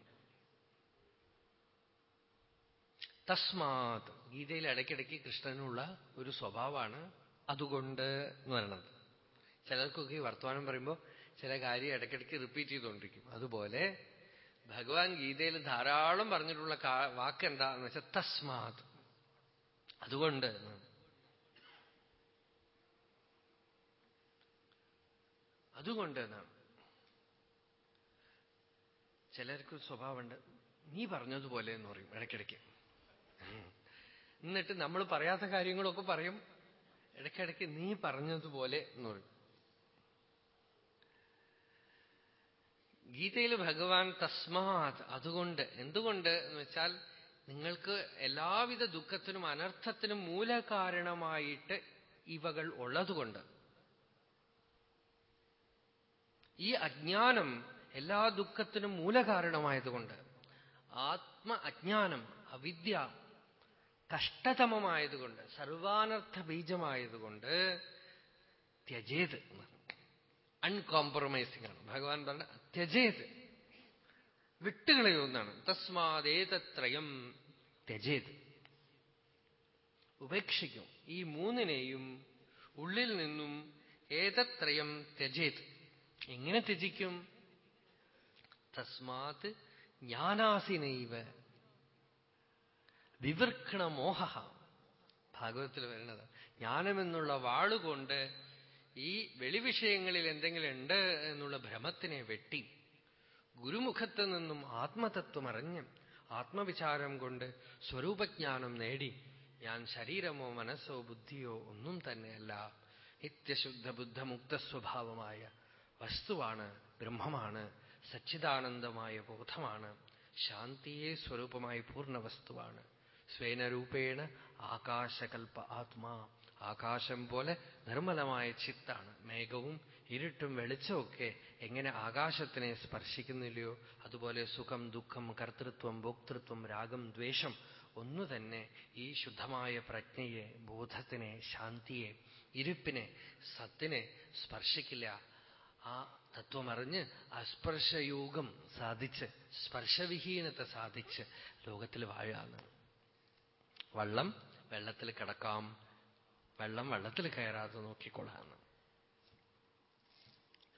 തസ്മാത്. ഗീതയിൽ ഇടയ്ക്കിടയ്ക്ക് കൃഷ്ണനുള്ള ഒരു സ്വഭാവമാണ് അതുകൊണ്ട് എന്ന് പറയണത്. ചിലർക്കൊക്കെ ഈ വർത്തമാനം പറയുമ്പോൾ ചില കാര്യം ഇടയ്ക്കിടയ്ക്ക് റിപ്പീറ്റ് ചെയ്തുകൊണ്ടിരിക്കും. അതുപോലെ ഭഗവാൻ ഗീതയിൽ ധാരാളം പറഞ്ഞിട്ടുള്ള വാക്ക് എന്താന്ന് വെച്ചാൽ തസ്മാത്. അതുകൊണ്ട് അതുകൊണ്ട് എന്നാണ് ചിലർക്ക് സ്വഭാവമുണ്ട്. നീ പറഞ്ഞതുപോലെ എന്ന് പറയും ഇടയ്ക്കിടയ്ക്ക്. എന്നിട്ട് നമ്മൾ പറയാത്ത കാര്യങ്ങളൊക്കെ പറയും. ഇടയ്ക്കിടയ്ക്ക് നീ പറഞ്ഞതുപോലെ എന്ന് പറയും. ഗീതയിൽ ഭഗവാൻ തസ്മാത് അതുകൊണ്ട് എന്തുകൊണ്ട് എന്ന് വെച്ചാൽ നിങ്ങൾക്ക് എല്ലാവിധ ദുഃഖത്തിനും അനർത്ഥത്തിനും മൂലകാരണമായിട്ട് ഇവകൾ ഉള്ളതുകൊണ്ട്. ഈ അജ്ഞാനം എല്ലാ ദുഃഖത്തിനും മൂലകാരണമായതുകൊണ്ട്. ആത്മ അജ്ഞാനം അവിദ്യ കഷ്ടതമമായതുകൊണ്ട് സർവാനർത്ഥ ബീജമായതുകൊണ്ട് ത്യജേത് അൺകോംപ്രമൈസിംഗ് ആണ് ഭഗവാൻ പറഞ്ഞ ത്യജേത്. വിട്ടുകളയൊന്നാണ് തസ്മാതേതത്രയം ത്യജേത്. ഉപേക്ഷിക്കും. ഈ മൂന്നിനെയും ഉള്ളിൽ നിന്നും ഏതത്രയം ത്യജേത്? എങ്ങനെ ത്യജിക്കും? തസ്മാത് ജ്ഞാനാസിനൈവ വിവർക്കണമോഹ ഭാഗവത്തിൽ വരുന്നത്. ജ്ഞാനമെന്നുള്ള വാളുകൊണ്ട് ഈ വെളിവിഷയങ്ങളിൽ എന്തെങ്കിലും ഉണ്ട് എന്നുള്ള ഭ്രമത്തിനെ വെട്ടി ഗുരുമുഖത്ത് നിന്നും ആത്മതത്വം അറിഞ്ഞ് ആത്മവിചാരം കൊണ്ട് സ്വരൂപജ്ഞാനം നേടി ഞാൻ ശരീരമോ മനസ്സോ ബുദ്ധിയോ ഒന്നും തന്നെയല്ല. നിത്യശുദ്ധ ബുദ്ധമുക്ത സ്വഭാവമായ വസ്തുവാണ് ബ്രഹ്മമാണ് സച്ചിദാനന്ദമായ ബോധമാണ് ശാന്തിയെ സ്വരൂപമായി പൂർണ വസ്തുവാണ്. സ്വേനരൂപേണ ആകാശകൽപ്പ ആത്മാ. ആകാശം പോലെ നിർമ്മലമായ ചിത്താണ്. മേഘവും ഇരുട്ടും വെളിച്ചമൊക്കെ എങ്ങനെ ആകാശത്തിനെ സ്പർശിക്കുന്നില്ലയോ? അതുപോലെ സുഖം ദുഃഖം കർത്തൃത്വം ഭോക്തൃത്വം രാഗം ദ്വേഷം ഒന്നു തന്നെ ഈ ശുദ്ധമായ പ്രജ്ഞയെ ബോധത്തിനെ ശാന്തിയെ ഇരുപ്പിനെ സത്തിനെ സ്പർശിക്കില്ല. ആ തത്വമറിഞ്ഞ് അസ്പർശയോഗം സാധിച്ച് സ്പർശവിഹീനത സാധിച്ച് ലോകത്തിൽ വാഴാന്ന് വള്ളം വെള്ളത്തിൽ കിടക്കാം. വെള്ളം വെള്ളത്തിൽ കയറാതെ നോക്കിക്കൊള്ളാന്ന്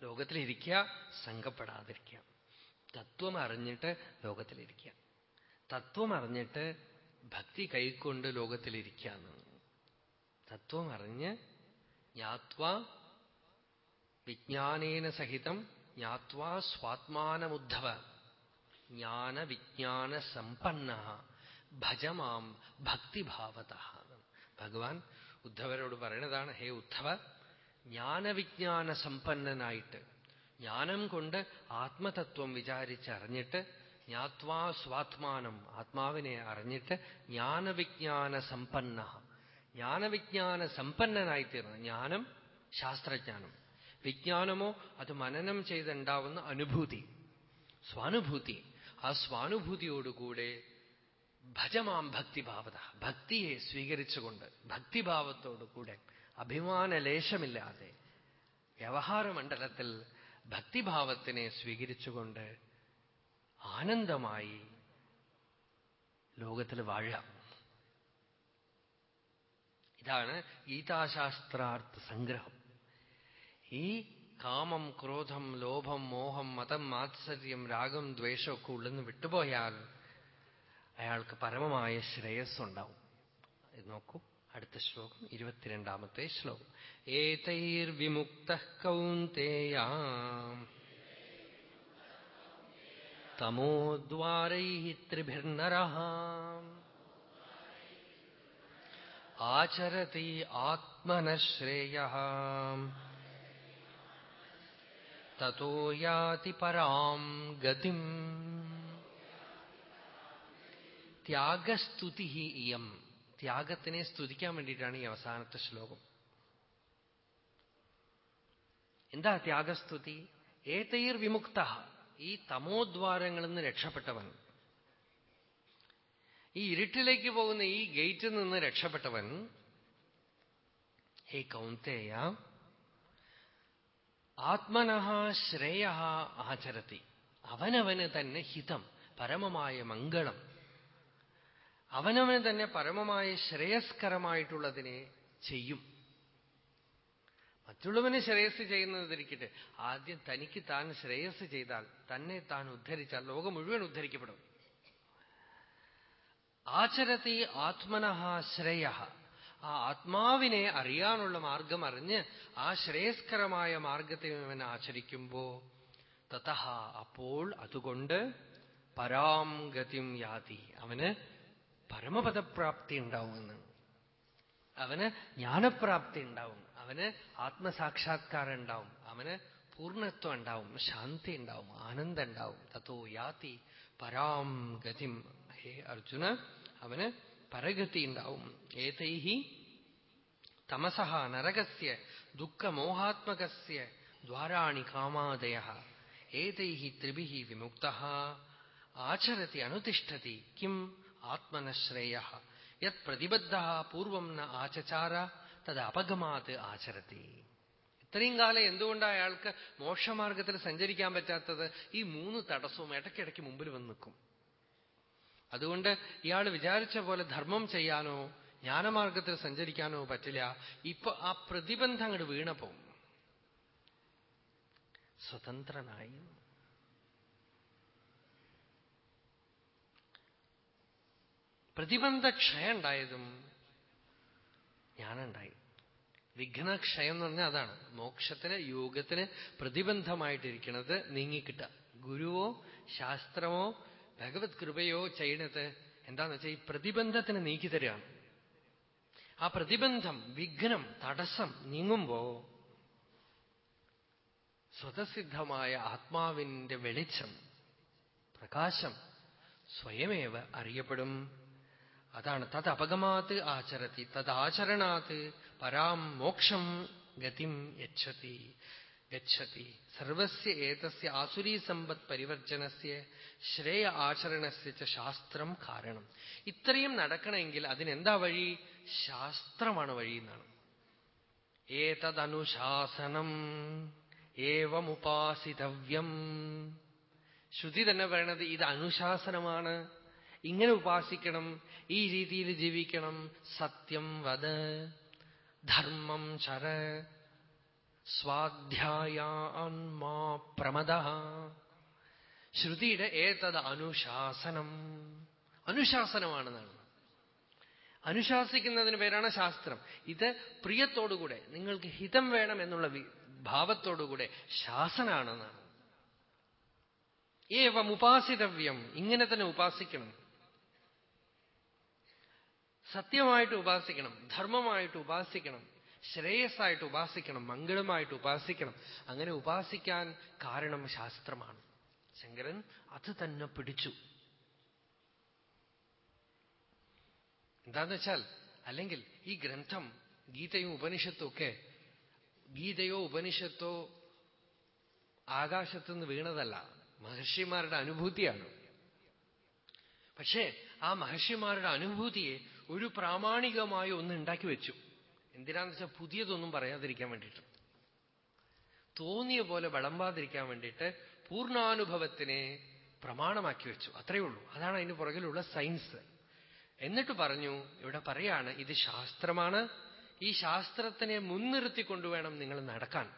ലോകത്തിലിരിക്കുക സംഘപ്പെടാതിരിക്കുക. തത്വം അറിഞ്ഞിട്ട് ലോകത്തിലിരിക്കുക. തത്വം അറിഞ്ഞിട്ട് ഭക്തി കൈക്കൊണ്ട് ലോകത്തിലിരിക്കുക തത്വം അറിഞ്ഞ് ജ്ഞാത്വ വിജ്ഞാനേന സഹിതം ജ്ഞാത്വാ സ്വാത്മാനമുദ്ധവ ജ്ഞാന വിജ്ഞാന സമ്പന്ന ഭജമാം ഭക്തിഭാവത. ഭഗവാൻ ഉദ്ധവരോട് പറയണതാണ് ഹേ ഉദ്ധവ ജ്ഞാനവിജ്ഞാന സമ്പന്നനായിട്ട് ജ്ഞാനം കൊണ്ട് ആത്മതത്വം വിചാരിച്ചറിഞ്ഞിട്ട് ജ്ഞാത്വാ സ്വാത്മാനം ആത്മാവിനെ അറിഞ്ഞിട്ട് ജ്ഞാനവിജ്ഞാന സമ്പന്ന ജ്ഞാനവിജ്ഞാന സമ്പന്നനായിത്തീർന്നു ജ്ഞാനം ശാസ്ത്രജ്ഞാനം. വിജ്ഞാനമോ അത് മനനം ചെയ്തുണ്ടാവുന്ന അനുഭൂതി സ്വാനുഭൂതി. ആ സ്വാനുഭൂതിയോടുകൂടെ ഭജമാം ഭക്തിഭാവത. ഭക്തിയെ സ്വീകരിച്ചുകൊണ്ട് ഭക്തിഭാവത്തോടുകൂടെ അഭിമാനലേശമില്ലാതെ വ്യവഹാരമണ്ഡലത്തിൽ ഭക്തിഭാവത്തിനെ സ്വീകരിച്ചുകൊണ്ട് ആനന്ദമായി ലോകത്തിൽ വാഴാം ഇതാണ് ഗീതാശാസ്ത്രാർത്ഥ സംഗ്രഹം. ഈ കാമം ക്രോധം ലോഭം മോഹം മതം മാത്സര്യം രാഗം ദ്വേഷമൊക്കെ ഉള്ളെന്ന് വിട്ടുപോയാൽ അയാൾക്ക് പരമമായ ശ്രേയസ്സുണ്ടാവും. നോക്കൂ അടുത്ത ശ്ലോകം ഇരുപത്തിരണ്ടാമത്തെ ശ്ലോകം. ഏതൈർവിമുക്ത കൗന്തേയാം തമോദ്വാരൈ ത്രിഭിർനര ആചരതി ആത്മനശ്രേയ തോ യാതി പരാം ഗതിം ത്യാഗസ്തുതി ഇയം. ത്യാഗത്തിനെ സ്തുതിക്കാൻ വേണ്ടിയിട്ടാണ് ഈ അവസാനത്തെ ശ്ലോകം. എന്താ ത്യാഗസ്തുതി? ഏതൈർ വിമുക്ത. ഈ തമോദ്വാരങ്ങളിൽ നിന്ന് രക്ഷപ്പെട്ടവൻ. ഈ ഇരുട്ടിലേക്ക് പോകുന്ന ഈ ഗേറ്റിൽ നിന്ന് രക്ഷപ്പെട്ടവൻ ഹേ കൗന്തേയ ആത്മനഃ ശ്രേയ ആചരത്തി അവനവന് തന്നെ ഹിതം പരമമായ മംഗളം. അവനവന് തന്നെ പരമമായ ശ്രേയസ്കരമായിട്ടുള്ളതിനെ ചെയ്യും. മറ്റുള്ളവന് ശ്രേയസ് ചെയ്യുന്നതിരിക്കട്ടെ. ആദ്യം തനിക്ക് താൻ ശ്രേയസ് ചെയ്താൽ തന്നെ താൻ ഉദ്ധരിച്ചാൽ ലോകം മുഴുവൻ ഉദ്ധരിക്കപ്പെടും. ആചരത്തി ആത്മനഹ ശ്രേയ. ആ ആത്മാവിനെ അറിയാനുള്ള മാർഗം അറിഞ്ഞ് ആ ശ്രേയസ്കരമായ മാർഗത്തെ അവൻ ആചരിക്കുമ്പോ തഥ അപ്പോൾ അതുകൊണ്ട് പരാം ഗതിം യാതി. അവന് പരമപദപ്രാപ്തി ഉണ്ടാവുമെന്ന് അവന് ജ്ഞാനപ്രാപ്തി ഉണ്ടാവും അവന് ആത്മസാക്ഷാത്കാരം ഉണ്ടാവും അവന് പൂർണത്വം ഉണ്ടാവും ശാന്തി ഉണ്ടാവും ആനന്ദം ഉണ്ടാവും തത്തോ യാതി പരാം ഗതിം. ഹേ അർജുന അവന് പരഗതി ഉണ്ടാവും ഏതൈഹി തമസഹ നരകസ്യ ദുഃഖമോഹാത്മകസ്യ ദ്വാരാണി കാമാദയ ഏതൈ ത്രിഭി വിമുക്ത. ആചരതി അനുതിഷ്ഠതി. കിം ആത്മനശ്രേയ. യത് പ്രതിബദ്ധ പൂർവം ന ആചചാര തത് അപഗമാത് ആചരത്തി ഇത്രയും കാലം എന്തുകൊണ്ടാണ് അയാൾക്ക് മോക്ഷമാർഗത്തിൽ സഞ്ചരിക്കാൻ പറ്റാത്തത്? ഈ മൂന്ന് തടസ്സവും ഇടയ്ക്കിടയ്ക്ക് മുമ്പിൽ വന്ന് നിൽക്കും. അതുകൊണ്ട് ഇയാൾ വിചാരിച്ച പോലെ ധർമ്മം ചെയ്യാനോ ജ്ഞാനമാർഗത്തിൽ സഞ്ചരിക്കാനോ പറ്റില്ല. ഇപ്പൊ ആ പ്രതിബന്ധം അങ്ങോട്ട് വീണപ്പോ സ്വതന്ത്രനായി. പ്രതിബന്ധക്ഷയം ഉണ്ടായതും ജ്ഞാനുണ്ടായി വിഘ്നക്ഷയം എന്ന് പറഞ്ഞാൽ അതാണ്. മോക്ഷത്തിന് യോഗത്തിന് പ്രതിബന്ധമായിട്ടിരിക്കുന്നത് നീങ്ങിക്കിട്ട ഗുരുവോ ശാസ്ത്രമോ ഭഗവത് കൃപയോ ചെയ്യണത് എന്താന്ന് വെച്ചാൽ ഈ പ്രതിബന്ധത്തിന് നീക്കി തരികയാണ് ആ പ്രതിബന്ധം വിഘ്നം തടസ്സം നീങ്ങുമ്പോ സ്വതസിദ്ധമായ ആത്മാവിന്റെ വെളിച്ചം പ്രകാശം സ്വയമേവ അറിയപ്പെടും. അതാണ്. തത് അപഗമാത് ആചരത്തി തദാചരണാത് പരാം മോക്ഷം ഗതിം യച്ഛതി ഗച്ഛതി. സർവസ്യ ഏതസ്യ ആസുരീ സമ്പത് പരിവർജനസ്യ ശ്രേയ ആചരണസ്യ ശാസ്ത്രം കാരണം. ഇത്രയും നടക്കണമെങ്കിൽ അതിനെന്താ വഴി? ശാസ്ത്രമാണ് വഴി എന്നാണ്. ഏതദനുശാസനം ഏവമുപാസിതവ്യം. ശ്രുതി തന്നെ പറയണത് ഇത് അനുശാസനമാണ്. ഇങ്ങനെ ഉപാസിക്കണം ഈ രീതിയിൽ ജീവിക്കണം. സത്യം വത് ധർമ്മം ചര സ്വാധ്യായാൻമാ പ്രമദ. ശ്രുതിയുടെ ഏതത് അനുശാസനം? അനുശാസനമാണെന്നാണ്. അനുശാസിക്കുന്നതിന് പേരാണ് ശാസ്ത്രം. ഇത് പ്രിയത്തോടുകൂടെ നിങ്ങൾക്ക് ഹിതം വേണം എന്നുള്ള ഭാവത്തോടുകൂടെ ശാസനാണെന്നാണ്. ഏവം ഉപാസിതവ്യം ഇങ്ങനെ തന്നെ ഉപാസിക്കണം. സത്യമായിട്ട് ഉപാസിക്കണം ധർമ്മമായിട്ട് ഉപാസിക്കണം ശ്രേയസ്സായിട്ട് ഉപാസിക്കണം മംഗളമായിട്ട് ഉപാസിക്കണം. അങ്ങനെ ഉപാസിക്കാൻ കാരണം ശാസ്ത്രമാണ്. ശങ്കരൻ അത് തന്നെ പിടിച്ചു. എന്താന്ന് വെച്ചാൽ അല്ലെങ്കിൽ ഈ ഗ്രന്ഥം ഗീതയും ഉപനിഷത്തും ഒക്കെ ഗീതയോ ഉപനിഷത്തോ ആകാശത്തുനിന്ന് വീണതല്ല മഹർഷിമാരുടെ അനുഭൂതിയാണ്. പക്ഷേ ആ മഹർഷിമാരുടെ അനുഭൂതിയെ ഒരു പ്രാമാണികമായി ഒന്ന് ഉണ്ടാക്കി വെച്ചു. എന്തിനാന്ന് വെച്ചാൽ പുതിയതൊന്നും പറയാതിരിക്കാൻ വേണ്ടിയിട്ട്. തോന്നിയ പോലെ വിളമ്പാതിരിക്കാൻ വേണ്ടിയിട്ട് പൂർണാനുഭവത്തിനെ പ്രമാണമാക്കി വെച്ചു. അത്രയേ ഉള്ളൂ. അതാണ് അതിന് പുറകിലുള്ള സയൻസ്. എന്നിട്ട് പറഞ്ഞു ഇവിടെ പറയാണ് ഇത് ശാസ്ത്രമാണ്. ഈ ശാസ്ത്രത്തിനെ മുൻനിർത്തിക്കൊണ്ടുവേണം നിങ്ങൾ നടക്കാൻ.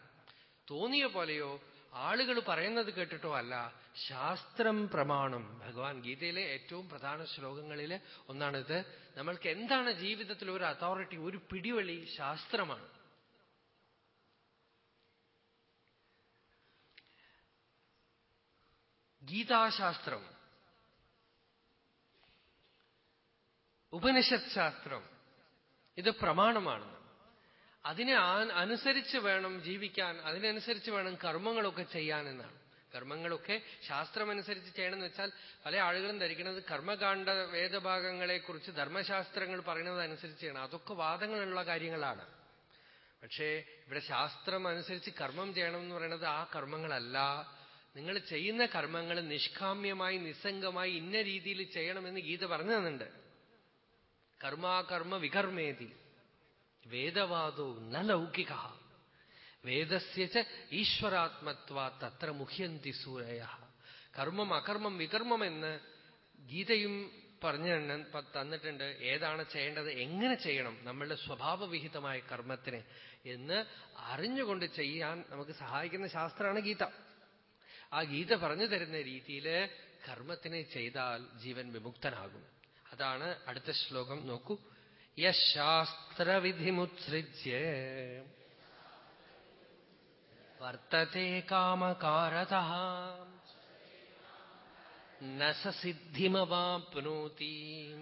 തോന്നിയ പോലെയോ ആളുകൾ പറയുന്നത് കേട്ടിട്ടോ അല്ല ശാസ്ത്രം പ്രമാണം. ഭഗവാൻ ഗീതയിലെ ഏറ്റവും പ്രധാന ശ്ലോകങ്ങളിൽ ഒന്നാണിത്. നമ്മൾക്ക് എന്താണ് ജീവിതത്തിൽ ഒരു അതോറിറ്റി ഒരു പിടിവളി ശാസ്ത്രമാണ്. ഗീതാശാസ്ത്രം. ഉപനിഷത് ശാസ്ത്രം ഇത് പ്രമാണമാണ്. അതിനെ അനുസരിച്ച് വേണം ജീവിക്കാൻ അതിനനുസരിച്ച് വേണം കർമ്മങ്ങളൊക്കെ ചെയ്യാൻ എന്നാണ്. കർമ്മങ്ങളൊക്കെ ശാസ്ത്രമനുസരിച്ച് ചെയ്യണമെന്ന് വെച്ചാൽ പല ആളുകളും ധരിക്കുന്നത് കർമ്മകാണ്ഡ വേദഭാഗങ്ങളെക്കുറിച്ച് ധർമ്മശാസ്ത്രങ്ങൾ പറയുന്നത് അനുസരിച്ച് ചെയ്യണം. അതൊക്കെ വാദങ്ങളുള്ള കാര്യങ്ങളാണ്. പക്ഷേ ഇവിടെ ശാസ്ത്രം അനുസരിച്ച് കർമ്മം ചെയ്യണം എന്ന് പറയുന്നത് ആ കർമ്മങ്ങളല്ല. നിങ്ങൾ ചെയ്യുന്ന കർമ്മങ്ങൾ നിഷ്കാമ്യമായി നിസ്സംഗമായി ഇന്ന രീതിയിൽ ചെയ്യണമെന്ന് ഗീത പറഞ്ഞു തന്നിട്ടുണ്ട് കർമാകർമ്മ വികർമ്മേതി. വേദവാദോ ന ലൗകിക. വേദസ്യ ഈശ്വരാത്മത്വ തത്ര മുഹ്യന്തി സൂരയ. കർമ്മം അകർമ്മം വികർമ്മം എന്ന് ഗീതയും പറഞ്ഞു തന്നിട്ടുണ്ട്. ഏതാണ് ചെയ്യേണ്ടത്? എങ്ങനെ ചെയ്യണം? നമ്മളുടെ സ്വഭാവവിഹിതമായ കർമ്മത്തിന് എന്ന് അറിഞ്ഞുകൊണ്ട് ചെയ്യാൻ നമുക്ക് സഹായിക്കുന്ന ശാസ്ത്രമാണ് ഗീത. ആ ഗീത പറഞ്ഞു തരുന്ന രീതിയിൽ കർമ്മത്തിനെ ചെയ്താൽ ജീവൻ വിമുക്തനാകും. അതാണ് അടുത്ത ശ്ലോകം. നോക്കൂ. യശാസ്ത്രവിധിമുത്സൃജ്യ വർത്തത്തെ കാമകാരത സിദ്ധിമവാപ്നോതി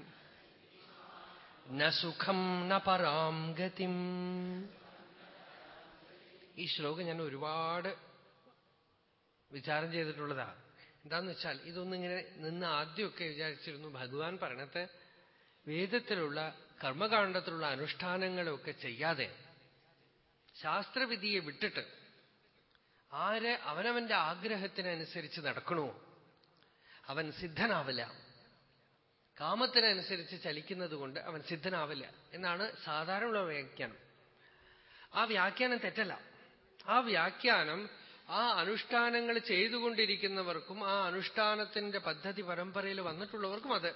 ന സുഖം ന പരാം ഗതിം ഈ ശ്ലോകം ഞാൻ ഒരുപാട് വിചാരം ചെയ്തിട്ടുള്ളതാ. എന്താന്ന് വെച്ചാൽ ഇതൊന്നിങ്ങനെ നിന്ന് ആദ്യമൊക്കെ വിചാരിച്ചിരുന്നു. ഭഗവാൻ പറഞ്ഞത് വേദത്തിലുള്ള കർമ്മകാണ്ഡത്തിലുള്ള അനുഷ്ഠാനങ്ങളൊക്കെ ചെയ്യാതെ ശാസ്ത്രവിധിയെ വിട്ടിട്ട് ആര് അവനവന്റെ ആഗ്രഹത്തിനനുസരിച്ച് നടക്കണോ? അവൻ സിദ്ധനാവില്ല. കാമത്തിനനുസരിച്ച് ചലിക്കുന്നത് കൊണ്ട് അവൻ സിദ്ധനാവില്ല എന്നാണ് സാധാരണയുള്ള വ്യാഖ്യാനം. ആ വ്യാഖ്യാനം തെറ്റല്ല. ആ വ്യാഖ്യാനം ആ അനുഷ്ഠാനങ്ങൾ ചെയ്തുകൊണ്ടിരിക്കുന്നവർക്കും ആ അനുഷ്ഠാനത്തിന്റെ പദ്ധതി പരമ്പരയിൽ വന്നിട്ടുള്ളവർക്കും അത്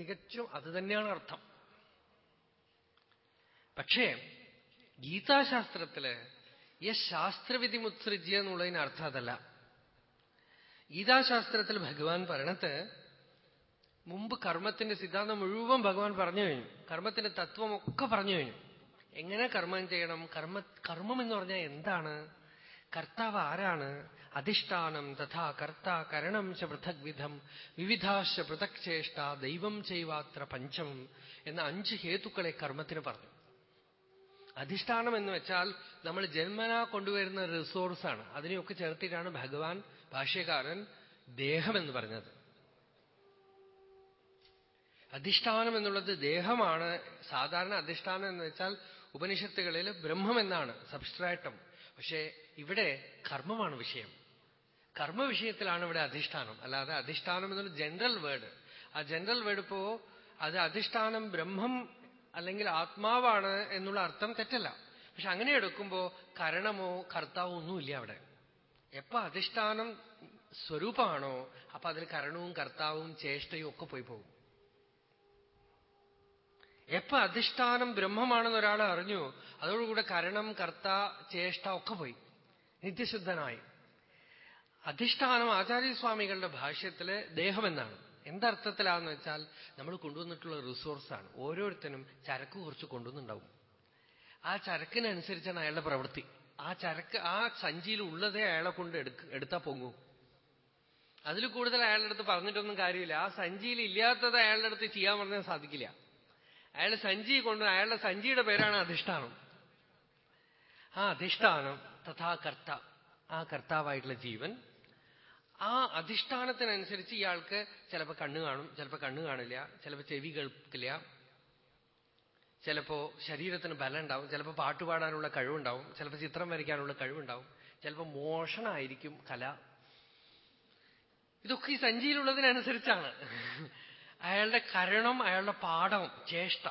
തികച്ചും അത് തന്നെയാണ് അർത്ഥം. പക്ഷേ ഗീതാശാസ്ത്രത്തിൽ ശാസ്ത്രവിധി മുത്സൃജ്യ എന്നുള്ളതിന് അർത്ഥം അതല്ല. ഗീതാശാസ്ത്രത്തിൽ ഭഗവാൻ പറയണത് മുമ്പ് കർമ്മത്തിന്റെ സിദ്ധാന്തം മുഴുവൻ ഭഗവാൻ പറഞ്ഞു കഴിഞ്ഞു. കർമ്മത്തിന്റെ തത്വമൊക്കെ പറഞ്ഞു കഴിഞ്ഞു. എങ്ങനെ കർമ്മം ചെയ്യണം? കർമ്മ കർമ്മം എന്ന് പറഞ്ഞാൽ എന്താണ്? കർത്താവ് ആരാണ്? അധിഷ്ഠാനം തഥാ കർത്ത കരണം ച പൃഥക് വിധം വിവിധാശ പൃഥക് ചേഷ്ട ദൈവം ചെയ്വാത്ര പഞ്ചം എന്ന അഞ്ച് ഹേതുക്കളെ കർമ്മത്തിന് പറഞ്ഞു. അധിഷ്ഠാനം എന്ന് വെച്ചാൽ നമ്മൾ ജന്മനാ കൊണ്ടുവരുന്ന റിസോഴ്സാണ് അതിനെയൊക്കെ ചേർത്തിട്ടാണ് ഭഗവാൻ ഭാഷ്യകാരൻ ദേഹം എന്ന് പറഞ്ഞത്. അധിഷ്ഠാനം എന്നുള്ളത് ദേഹമാണ്. സാധാരണ അധിഷ്ഠാനം എന്ന് വെച്ചാൽ ഉപനിഷത്തുകളിൽ ബ്രഹ്മം എന്നാണ് സബ്സ്ട്രാറ്റം പക്ഷേ ഇവിടെ കർമ്മമാണ് വിഷയം. കർമ്മ വിഷയത്തിലാണ് ഇവിടെ അധിഷ്ഠാനം. അല്ലാതെ അധിഷ്ഠാനം എന്നുള്ള ജനറൽ വേർഡ് ആ ജനറൽ വേർഡ് ഇപ്പോ അത് അധിഷ്ഠാനം ബ്രഹ്മം അല്ലെങ്കിൽ ആത്മാവാണ് എന്നുള്ള അർത്ഥം തെറ്റല്ല. പക്ഷെ അങ്ങനെ എടുക്കുമ്പോ കരണമോ കർത്താവോ ഒന്നുമില്ല അവിടെ. എപ്പോ അധിഷ്ഠാനം സ്വരൂപമാണോ അപ്പൊ അതിൽ കരണവും കർത്താവും ചേഷ്ടയും ഒക്കെ പോയി പോകും. എപ്പോ അധിഷ്ഠാനം ബ്രഹ്മമാണെന്ന് ഒരാൾ അറിഞ്ഞു അതോടുകൂടെ കരണം കർത്ത ചേഷ്ട ഒക്കെ പോയി. നിത്യശുദ്ധനായി. അധിഷ്ഠാനം ആചാര്യസ്വാമികളുടെ ഭാഷ്യത്തിൽ ദേഹമെന്നാണ്. എന്തർത്ഥത്തിലാന്ന് വെച്ചാൽ നമ്മൾ കൊണ്ടുവന്നിട്ടുള്ള റിസോഴ്സാണ് ഓരോരുത്തരും ചരക്ക് കുറച്ച് കൊണ്ടുവന്നുണ്ടാവും. ആ ചരക്കിനനുസരിച്ചാണ് അയാളുടെ പ്രവൃത്തി. ആ ചരക്ക് ആ സഞ്ചിയിൽ ഉള്ളതേ അയാളെ കൊണ്ട് എടുത്താ പൊങ്ങൂ. അതിൽ കൂടുതൽ അയാളുടെ അടുത്ത് പറഞ്ഞിട്ടൊന്നും കാര്യമില്ല. ആ സഞ്ചിയിൽ ഇല്ലാത്തത് അയാളുടെ അടുത്ത് ചെയ്യാൻ പറഞ്ഞാൽ സാധിക്കില്ല. അയാളുടെ സഞ്ചി കൊണ്ട് അയാളുടെ സഞ്ചിയുടെ പേരാണ് അധിഷ്ഠാനം. ആ അധിഷ്ഠാനം തഥാ കർത്ത ആ കർത്താവായിട്ടുള്ള ജീവൻ ആ അധിഷ്ഠാനത്തിനനുസരിച്ച് ഇയാൾക്ക് ചിലപ്പോൾ കണ്ണ് കാണും ചിലപ്പോൾ കണ്ണ് കാണില്ല ചിലപ്പോൾ ചെവി കേൾക്കില്ല ചിലപ്പോൾ ശരീരത്തിന് ബലം ഉണ്ടാവും ചിലപ്പോൾ പാട്ടുപാടാനുള്ള കഴിവുണ്ടാവും ചിലപ്പോൾ ചിത്രം വരയ്ക്കാനുള്ള കഴിവുണ്ടാവും ചിലപ്പോൾ മോഷണമായിരിക്കും കല. ഇതൊക്കെ ഈ സഞ്ചിയിലുള്ളതിനനുസരിച്ചാണ്. അയാളുടെ കരണം അയാളുടെ പാഠം ചേഷ്ട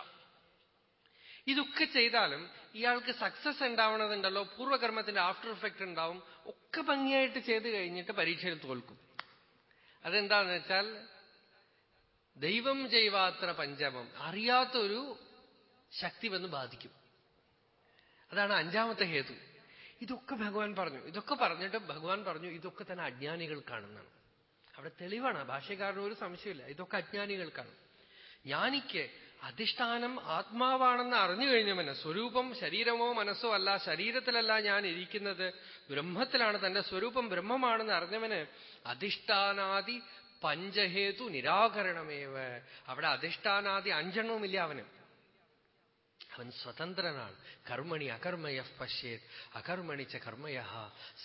ഇതൊക്കെ ചെയ്താലും ഇയാൾക്ക് സക്സസ് ഉണ്ടാവണതുണ്ടല്ലോ പൂർവകർമ്മത്തിന്റെ ആഫ്റ്റർ ഇഫക്റ്റ് ഉണ്ടാവും ഒക്കെ ഭംഗിയായിട്ട് ചെയ്ത് കഴിഞ്ഞിട്ട് പരീക്ഷയിൽ തോൽക്കും. അതെന്താന്ന് വെച്ചാൽ ദൈവം ജൈവാത്ര പഞ്ചമം അറിയാത്തൊരു ശക്തി വന്ന് ബാധിക്കും. അതാണ് അഞ്ചാമത്തെ ഹേതു. ഇതൊക്കെ ഭഗവാൻ പറഞ്ഞു. ഇതൊക്കെ പറഞ്ഞിട്ട് ഭഗവാൻ പറഞ്ഞു ഇതൊക്കെ തന്നെ അജ്ഞാനികൾക്കാണെന്നാണ് അവിടെ തെളിവാണ് ഭാഷ്യക്കാരന് ഒരു സംശയമില്ല ഇതൊക്കെ അജ്ഞാനികൾക്കാണ് ജ്ഞാനിക്ക് അധിഷ്ഠാനം ആത്മാവാണെന്ന് അറിഞ്ഞു കഴിഞ്ഞവന് സ്വരൂപം ശരീരമോ മനസ്സോ അല്ല ശരീരത്തിലല്ല ഞാൻ ഇരിക്കുന്നത് ബ്രഹ്മത്തിലാണ് തന്റെ സ്വരൂപം ബ്രഹ്മമാണെന്ന് അറിഞ്ഞവന് അധിഷ്ഠാനാദി പഞ്ചഹേതു നിരാകരണമേവ. അവിടെ അധിഷ്ഠാനാദി അഞ്ചെണ്ണവുമില്ല അവന്. അവൻ സ്വതന്ത്രനാണ്. കർമ്മണി അകർമ്മയ പശ്യേത്. അകർമ്മണി ച കർമ്മയ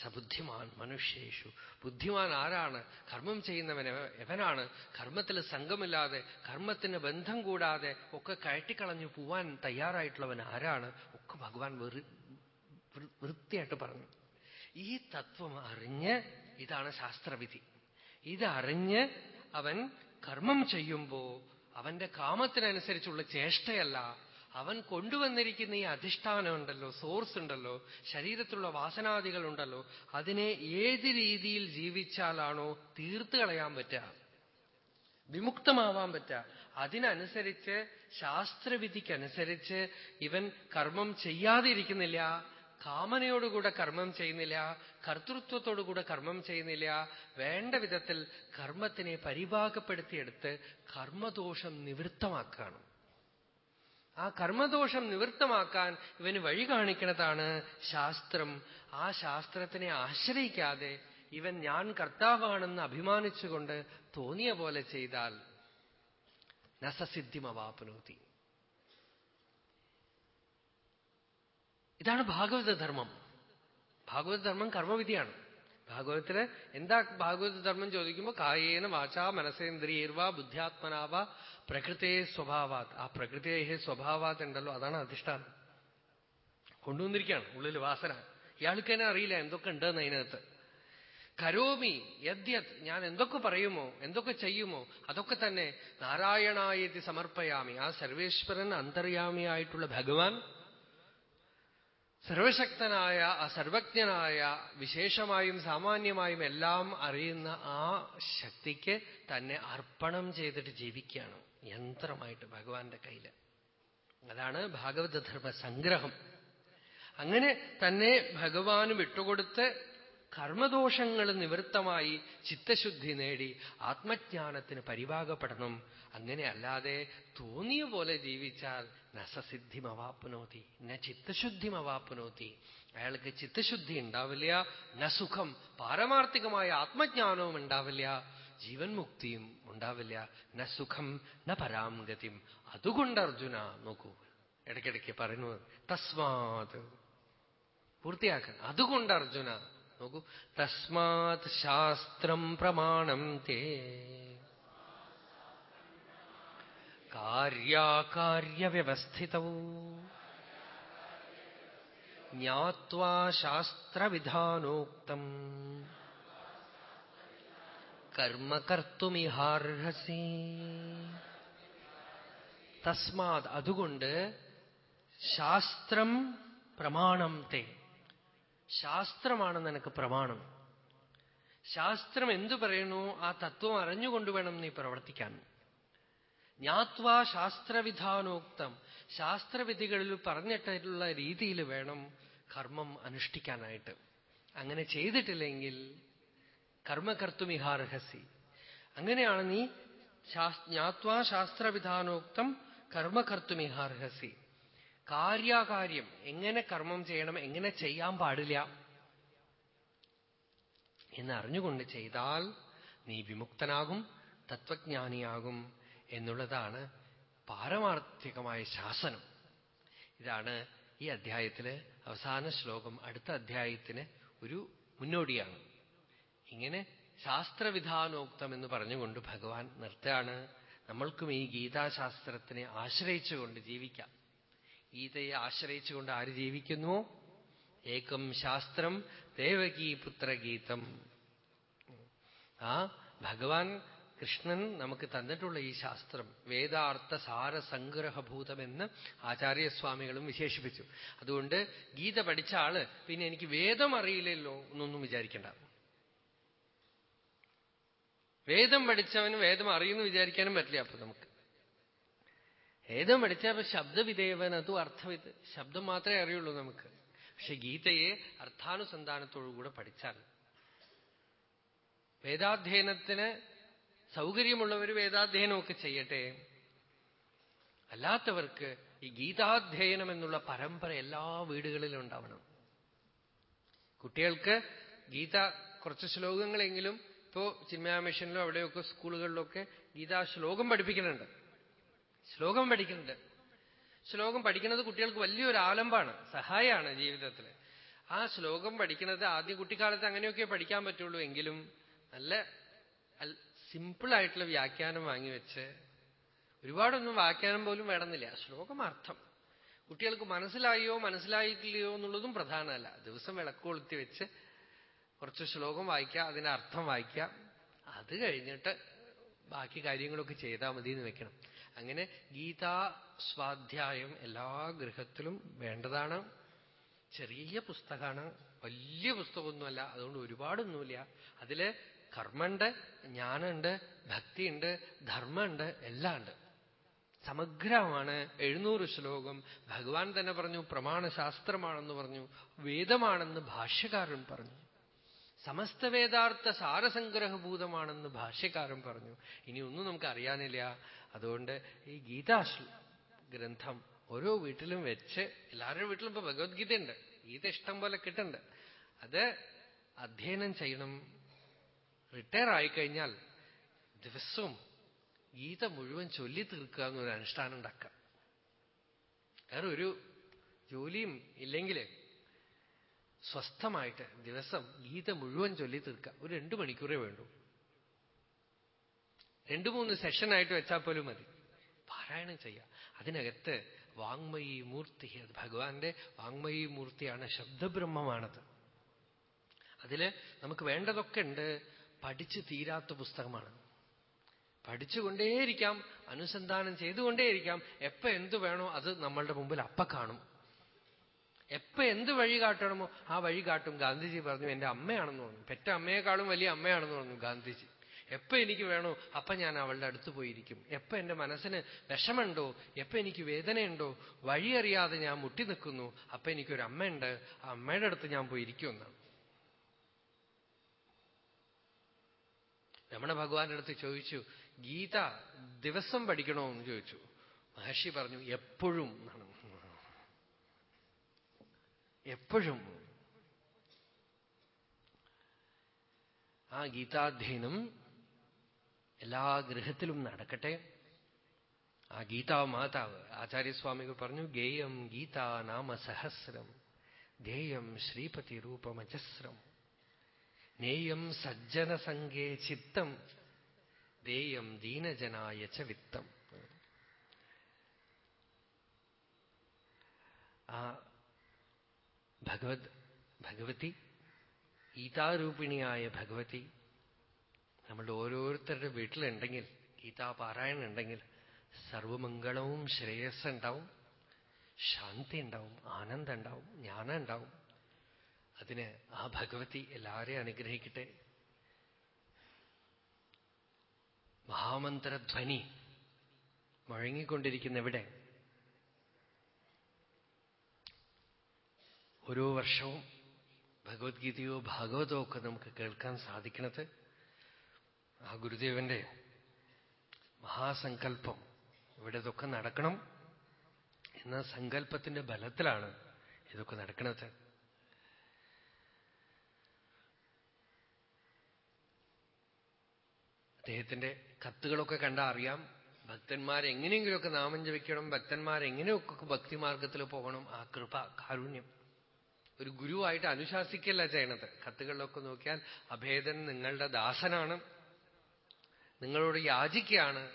സബുദ്ധിമാൻ മനുഷ്യേഷു. ബുദ്ധിമാൻ ആരാണ്? കർമ്മം ചെയ്യുന്നവൻ എവനാണ്? കർമ്മത്തിൽ സംഘമില്ലാതെ കർമ്മത്തിന് ബന്ധം കൂടാതെ ഒക്കെ കയറ്റിക്കളഞ്ഞു പോവാൻ തയ്യാറായിട്ടുള്ളവൻ ആരാണ്? ഒക്കെ ഭഗവാൻ വൃത്തിയായിട്ട് പറഞ്ഞു. ഈ തത്വം അറിഞ്ഞ് ഇതാണ് ശാസ്ത്രവിധി. ഇതറിഞ്ഞ് അവൻ കർമ്മം ചെയ്യുമ്പോ അവന്റെ കാമത്തിനനുസരിച്ചുള്ള ചേഷ്ടയല്ല. അവൻ കൊണ്ടുവന്നിരിക്കുന്ന ഈ അധിഷ്ഠാനം ഉണ്ടല്ലോ സോഴ്സ് ഉണ്ടല്ലോ ശരീരത്തിലുള്ള വാസനാദികൾ ഉണ്ടല്ലോ അതിനെ ഏത് രീതിയിൽ ജീവിച്ചാലാണോ തീർത്തു കളയാൻ പറ്റുക വിമുക്തമാവാൻ പറ്റുക. അതിനനുസരിച്ച് ശാസ്ത്രവിധിക്കനുസരിച്ച് ഇവൻ കർമ്മം ചെയ്യാതിരിക്കുന്നില്ല കാമനയോടുകൂടെ കർമ്മം ചെയ്യുന്നില്ല കർത്തൃത്വത്തോടുകൂടെ കർമ്മം ചെയ്യുന്നില്ല വേണ്ട വിധത്തിൽ കർമ്മത്തിനെ പരിഭാഗപ്പെടുത്തിയെടുത്ത് കർമ്മദോഷം നിവൃത്തമാക്കുകയാണ്. ആ കർമ്മദോഷം നിവൃത്തമാക്കാൻ ഇവന് വഴി കാണിക്കുന്നതാണ് ശാസ്ത്രം. ആ ശാസ്ത്രത്തിനെ ആശ്രയിക്കാതെ ഇവൻ ഞാൻ കർത്താവാണെന്ന് അഭിമാനിച്ചുകൊണ്ട് തോന്നിയ പോലെ ചെയ്താൽ നസസിദ്ധിമവാപനോതി. ഇതാണ് ഭാഗവതധർമ്മം ഭാഗവതധർമ്മം കർമ്മവിധിയാണ്. ഭാഗവതത്തിൽ എന്താ ഭാഗവതധർമ്മം ചോദിക്കുമ്പോൾ കായേന വാചാ മനസേന്ദ്രിയേർവാ ബുദ്ധ്യാത്മനാവ പ്രകൃതേ സ്വഭാവാത്. ആ പ്രകൃതിയെ സ്വഭാവാത് ഉണ്ടല്ലോ അതാണ് അധിഷ്ഠാനം. കൊണ്ടുവന്നിരിക്കുകയാണ് ഉള്ളിൽ വാസന. ഇയാൾക്ക് തന്നെ അറിയില്ല എന്തൊക്കെ ഉണ്ടെന്ന് അതിനകത്ത്. കരോമി യദ്യത് ഞാൻ എന്തൊക്കെ പറയുമോ എന്തൊക്കെ ചെയ്യുമോ അതൊക്കെ തന്നെ നാരായണായതി സമർപ്പയാമി. ആ സർവേശ്വരൻ അന്തര്യാമിയായിട്ടുള്ള ഭഗവാൻ സർവശക്തനായ ആ സർവജ്ഞനായ വിശേഷമായും സാമാന്യമായും എല്ലാം അറിയുന്ന ആ ശക്തിക്ക് തന്നെ അർപ്പണം ചെയ്തിട്ട് ജീവിക്കുകയാണ്. യന്ത്രമായിട്ട് ഭഗവാന്റെ കയ്യിൽ. അതാണ് ഭാഗവതധർമ്മ സംഗ്രഹം അങ്ങനെ തന്നെ ഭഗവാന് വിട്ടുകൊടുത്ത് കർമ്മദോഷങ്ങൾ നിവൃത്തമായി ചിത്തശുദ്ധി നേടി ആത്മജ്ഞാനത്തിന് പരിഭാഗപ്പെടണം അങ്ങനെ അല്ലാതെ തോന്നിയ പോലെ ജീവിച്ചാൽ നസസിദ്ധിമവാപ്നോതി ന ചിത്തശുദ്ധിമവാപ്നോതി. അയാൾക്ക് ചിത്തശുദ്ധി ഉണ്ടാവില്ല ന സുഖം പാരമാർത്ഥികമായ ആത്മജ്ഞാനവും ഉണ്ടാവില്ല. ജീവൻ മുക്തിയും ഉണ്ടാവില്ല. ന സുഖം ന പരാംഗതിയും അതുകൊണ്ട് അർജുന നോക്കൂ ഇടയ്ക്കിടയ്ക്ക് പറയുന്നു തസ്മാത് പൂർത്തിയാക്കണം അതുകൊണ്ട് അർജുന നോക്കൂ തസ്മാത് ശാസ്ത്രം പ്രമാണം തേ. കാര്യാകാര്യവ്യവസ്ഥിതൗ. ജ്ഞാത്വാ ശാസ്ത്രവിധാനോക്തം. കർമ്മ കർത്തുമിഹാർഹസി തസ്മാത് അതുകൊണ്ട് ശാസ്ത്രം പ്രമാണം തേ. ശാസ്ത്രമാണ് നിനക്ക് പ്രമാണം. ശാസ്ത്രം എന്തു പറയുന്നു? ആ തത്വം അറിഞ്ഞുകൊണ്ട് വേണം നീ പ്രവർത്തിക്കാൻ. ജ്ഞാത്വാ ശാസ്ത്രവിധാനോക്തം. ശാസ്ത്രവിധികളിൽ പറഞ്ഞിട്ടുള്ള രീതിയിൽ വേണം കർമ്മം അനുഷ്ഠിക്കാനായിട്ട്. അങ്ങനെ ചെയ്തിട്ടില്ലെങ്കിൽ കർമ്മകർത്തുമിഹാർഹസി. അങ്ങനെയാണ് നീ ജ്ഞാത്വാ ശാസ്ത്രവിധാനോക്തം കർമ്മകർത്തുമിഹാർഹസി. കാര്യാകാര്യം എങ്ങനെ കർമ്മം ചെയ്യണം എങ്ങനെ ചെയ്യാൻ പാടില്ല എന്ന് അറിഞ്ഞുകൊണ്ട് ചെയ്താൽ നീ വിമുക്തനാകും തത്വജ്ഞാനിയാകും എന്നുള്ളതാണ് പാരമാർത്ഥികമായ ശാസനം. ഇതാണ് ഈ അധ്യായത്തിലെ അവസാന ശ്ലോകം. അടുത്ത അധ്യായത്തിന് ഒരു മുന്നോടിയാണ്. ഇങ്ങനെ ശാസ്ത്രവിധാനോക്തം എന്ന് പറഞ്ഞുകൊണ്ട് ഭഗവാൻ നിർത്തുകയാണ്. നമ്മൾക്കും ഈ ഗീതാശാസ്ത്രത്തിനെ ആശ്രയിച്ചുകൊണ്ട് ജീവിക്കാം. ഗീതയെ ആശ്രയിച്ചുകൊണ്ട് ആര് ജീവിക്കുന്നു? ഏകം ശാസ്ത്രം ദേവകീപുത്രഗീതം ആ ഭഗവാൻ കൃഷ്ണൻ നമുക്ക് തന്നിട്ടുള്ള ഈ ശാസ്ത്രം വേദാർത്ഥ സാര സംഗ്രഹഭൂതമെന്ന് ആചാര്യസ്വാമികളും വിശേഷിപ്പിച്ചു. അതുകൊണ്ട് ഗീത പഠിച്ച ആൾ പിന്നെ എനിക്ക് വേദം അറിയില്ലല്ലോ എന്നൊന്നും വിചാരിക്കണ്ട. വേദം പഠിച്ചവന് വേദം അറിയുന്നു വിചാരിക്കാനും പറ്റില്ല അപ്പൊ നമുക്ക്. വേദം പഠിച്ച ശബ്ദവിധേവൻ അതും അർത്ഥവിത് ശബ്ദം മാത്രമേ അറിയുള്ളൂ നമുക്ക്. പക്ഷെ ഗീതയെ അർത്ഥാനുസന്ധാനത്തോടുകൂടെ പഠിച്ചാൽ വേദാധ്യയനത്തിന് സൗകര്യമുള്ളവർ വേദാധ്യയനമൊക്കെ ചെയ്യട്ടെ. അല്ലാത്തവർക്ക് ഈ ഗീതാധ്യയനം എന്നുള്ള പരമ്പര എല്ലാ വീടുകളിലും ഉണ്ടാവണം. കുട്ടികൾക്ക് ഗീത കുറച്ച് ശ്ലോകങ്ങളെങ്കിലും ഇപ്പോ ചിന്മയാ മിഷനിലോ അവിടെയൊക്കെ സ്കൂളുകളിലൊക്കെ ഗീതാ ശ്ലോകം പഠിപ്പിക്കുന്നുണ്ട്. ശ്ലോകം പഠിക്കുന്നുണ്ട്. ശ്ലോകം പഠിക്കുന്നത് കുട്ടികൾക്ക് വലിയൊരു ആലമ്പാണ് സഹായമാണ് ജീവിതത്തിൽ. ആ ശ്ലോകം പഠിക്കുന്നത് ആദ്യ കുട്ടിക്കാലത്ത് അങ്ങനെയൊക്കെ പഠിക്കാൻ പറ്റുള്ളൂ എങ്കിലും നല്ല സിമ്പിൾ ആയിട്ടുള്ള വ്യാഖ്യാനം വാങ്ങിവെച്ച് ഒരുപാടൊന്നും വ്യാഖ്യാനം പോലും വേണമെന്നില്ല. ശ്ലോകം അർത്ഥം. കുട്ടികൾക്ക് മനസ്സിലായോ മനസ്സിലായിട്ടില്ലയോ എന്നുള്ളതും പ്രധാനമല്ല. ദിവസം വിളക്ക് കൊളുത്തി വെച്ച് കുറച്ച് ശ്ലോകം വായിക്കുക അതിന്റെ അർത്ഥം വായിക്കുക അത് കഴിഞ്ഞിട്ട് ബാക്കി കാര്യങ്ങളൊക്കെ ചെയ്താൽ മതി എന്ന് വെക്കണം. അങ്ങനെ ഗീതാ സ്വാധ്യായം എല്ലാ ഗൃഹത്തിലും വേണ്ടതാണ്. ചെറിയ പുസ്തകമാണ്. വലിയ പുസ്തകമൊന്നുമല്ല. അതുകൊണ്ട് ഒരുപാടൊന്നുമില്ല. അതിൽ കർമ്മമുണ്ട് ജ്ഞാനമുണ്ട് ഭക്തിയുണ്ട് ധർമ്മമുണ്ട് എല്ലാം ഉണ്ട് സമഗ്രമാണ്. എഴുന്നൂറ് ശ്ലോകം. ഭഗവാൻ തന്നെ പറഞ്ഞു പ്രമാണശാസ്ത്രമാണെന്ന് പറഞ്ഞു വേദമാണെന്ന് ഭാഷ്യകാരൻ പറഞ്ഞു. സമസ്ത വേദാർത്ഥ സാരസംഗ്രഹഭൂതമാണെന്ന് ഭാഷ്യക്കാരൻ പറഞ്ഞു. ഇനി ഒന്നും നമുക്ക് അറിയാനില്ല. അതുകൊണ്ട് ഈ ഗീതാശ് ഗ്രന്ഥം ഓരോ വീട്ടിലും വെച്ച് എല്ലാവരുടെ വീട്ടിലും ഇപ്പൊ ഭഗവത്ഗീത ഉണ്ട്. ഗീത ഇഷ്ടം പോലെ കിട്ടുന്നുണ്ട്. അത് അധ്യയനം ചെയ്യണം. റിട്ടയർ ആയിക്കഴിഞ്ഞാൽ ദിവസവും ഗീത മുഴുവൻ ചൊല്ലി തീർക്കുക എന്നൊരു അനുഷ്ഠാനം ഉണ്ടാക്കുക വേറെ ഒരു ജോലിയും ഇല്ലെങ്കിൽ സ്വസ്ഥമായിട്ട് ദിവസം ഗീത മുഴുവൻ ചൊല്ലി തീർക്കുക. ഒരു രണ്ടു മണിക്കൂറേ വേണ്ടൂ. രണ്ടു മൂന്ന് സെഷനായിട്ട് വെച്ചാൽ പോലും മതി. പാരായണം ചെയ്യുക. അതിനകത്ത് വാങ്മയി മൂർത്തി അത് ഭഗവാന്റെ വാങ്മയി മൂർത്തിയാണ് ശബ്ദബ്രഹ്മമാണത്. അതിൽ നമുക്ക് വേണ്ടതൊക്കെ ഉണ്ട്. പഠിച്ചു തീരാത്ത പുസ്തകമാണ്. പഠിച്ചുകൊണ്ടേയിരിക്കാം. അനുസന്ധാനം ചെയ്തുകൊണ്ടേയിരിക്കാം. എപ്പ എന്തു വേണോ അത് നമ്മളുടെ മുമ്പിൽ അപ്പ കാണും. എപ്പ എന്ത് വഴി കാട്ടണമോ ആ വഴി കാട്ടും. ഗാന്ധിജി പറഞ്ഞു എന്റെ അമ്മയാണെന്ന് പറഞ്ഞു. പെറ്റ അമ്മയെക്കാളും വലിയ അമ്മയാണെന്ന് പറഞ്ഞു ഗാന്ധിജി. എപ്പ എനിക്ക് വേണോ അപ്പൊ ഞാൻ അവളുടെ അടുത്ത് പോയിരിക്കും. എപ്പ എന്റെ മനസ്സിന് വിഷമുണ്ടോ എപ്പ എനിക്ക് വേദനയുണ്ടോ വഴിയറിയാതെ ഞാൻ മുട്ടി നിൽക്കുന്നു അപ്പൊ എനിക്കൊരു അമ്മയുണ്ട് ആ അമ്മയുടെ അടുത്ത് ഞാൻ പോയിരിക്കുമെന്നാണ് രമണ ഭഗവാന്റെ അടുത്ത് ചോദിച്ചു ഗീത ദിവസം പഠിക്കണോ? എന്ന് ചോദിച്ചു. മഹർഷി പറഞ്ഞു എപ്പോഴും. എപ്പോഴും ആ ഗീതാധ്യയനം എല്ലാ ഗൃഹത്തിലും നടക്കട്ടെ. ആ ഗീതാ മാതാവ് ആചാര്യസ്വാമികൾ പറഞ്ഞു ഗേയം ഗീതാ നാമ സഹസ്രം ധേയം ശ്രീപതി രൂപമജസ്രം നേയം സജ്ജനസംഗേ ചിത്തം ദേയം ദീനജനായ ച വിത്തം. ആ ഭഗവത് ഭഗവതി ഗീതാരൂപിണിയായ ഭഗവതി നമ്മളുടെ ഓരോരുത്തരുടെ വീട്ടിലുണ്ടെങ്കിൽ ഗീതാപാരായണം ഉണ്ടെങ്കിൽ സർവമംഗളവും ശ്രേയസ് ഉണ്ടാവും ശാന്തി ഉണ്ടാവും ആനന്ദം ഉണ്ടാവും ജ്ഞാനം ഉണ്ടാവും അതിന് ആ ഭഗവതി എല്ലാവരെയും അനുഗ്രഹിക്കട്ടെ. മഹാമന്ത്രധ്വനി മുഴങ്ങിക്കൊണ്ടിരിക്കുന്ന ഇവിടെ ഓരോ വർഷവും ഭഗവത്ഗീതയോ ഭാഗവതോ ഒക്കെ നമുക്ക് കേൾക്കാൻ സാധിക്കണത് ആ ഗുരുദേവന്റെ മഹാസങ്കല്പം ഇവിടെ ഇതൊക്കെ നടക്കണം എന്ന സങ്കല്പത്തിന്റെ ബലത്തിലാണ് ഇതൊക്കെ നടക്കുന്നത് അദ്ദേഹത്തിന്റെ കത്തുകളൊക്കെ കണ്ടാൽ അറിയാം. ഭക്തന്മാരെങ്ങനെയെങ്കിലുമൊക്കെ നാമം ജപിക്കണം ഭക്തന്മാരെങ്ങനെയൊക്കെ ഭക്തിമാർഗത്തിൽ പോകണം ആ കൃപ കാരുണ്യം. ഒരു ഗുരുവായിട്ട് അനുശാസിക്കല്ല ചെയ്യണത്. കത്തുകളിലൊക്കെ നോക്കിയാൽ അഭേദൻ നിങ്ങളുടെ ദാസനാണ്. നിങ്ങളോട് യാചിക്കുകയാണ്.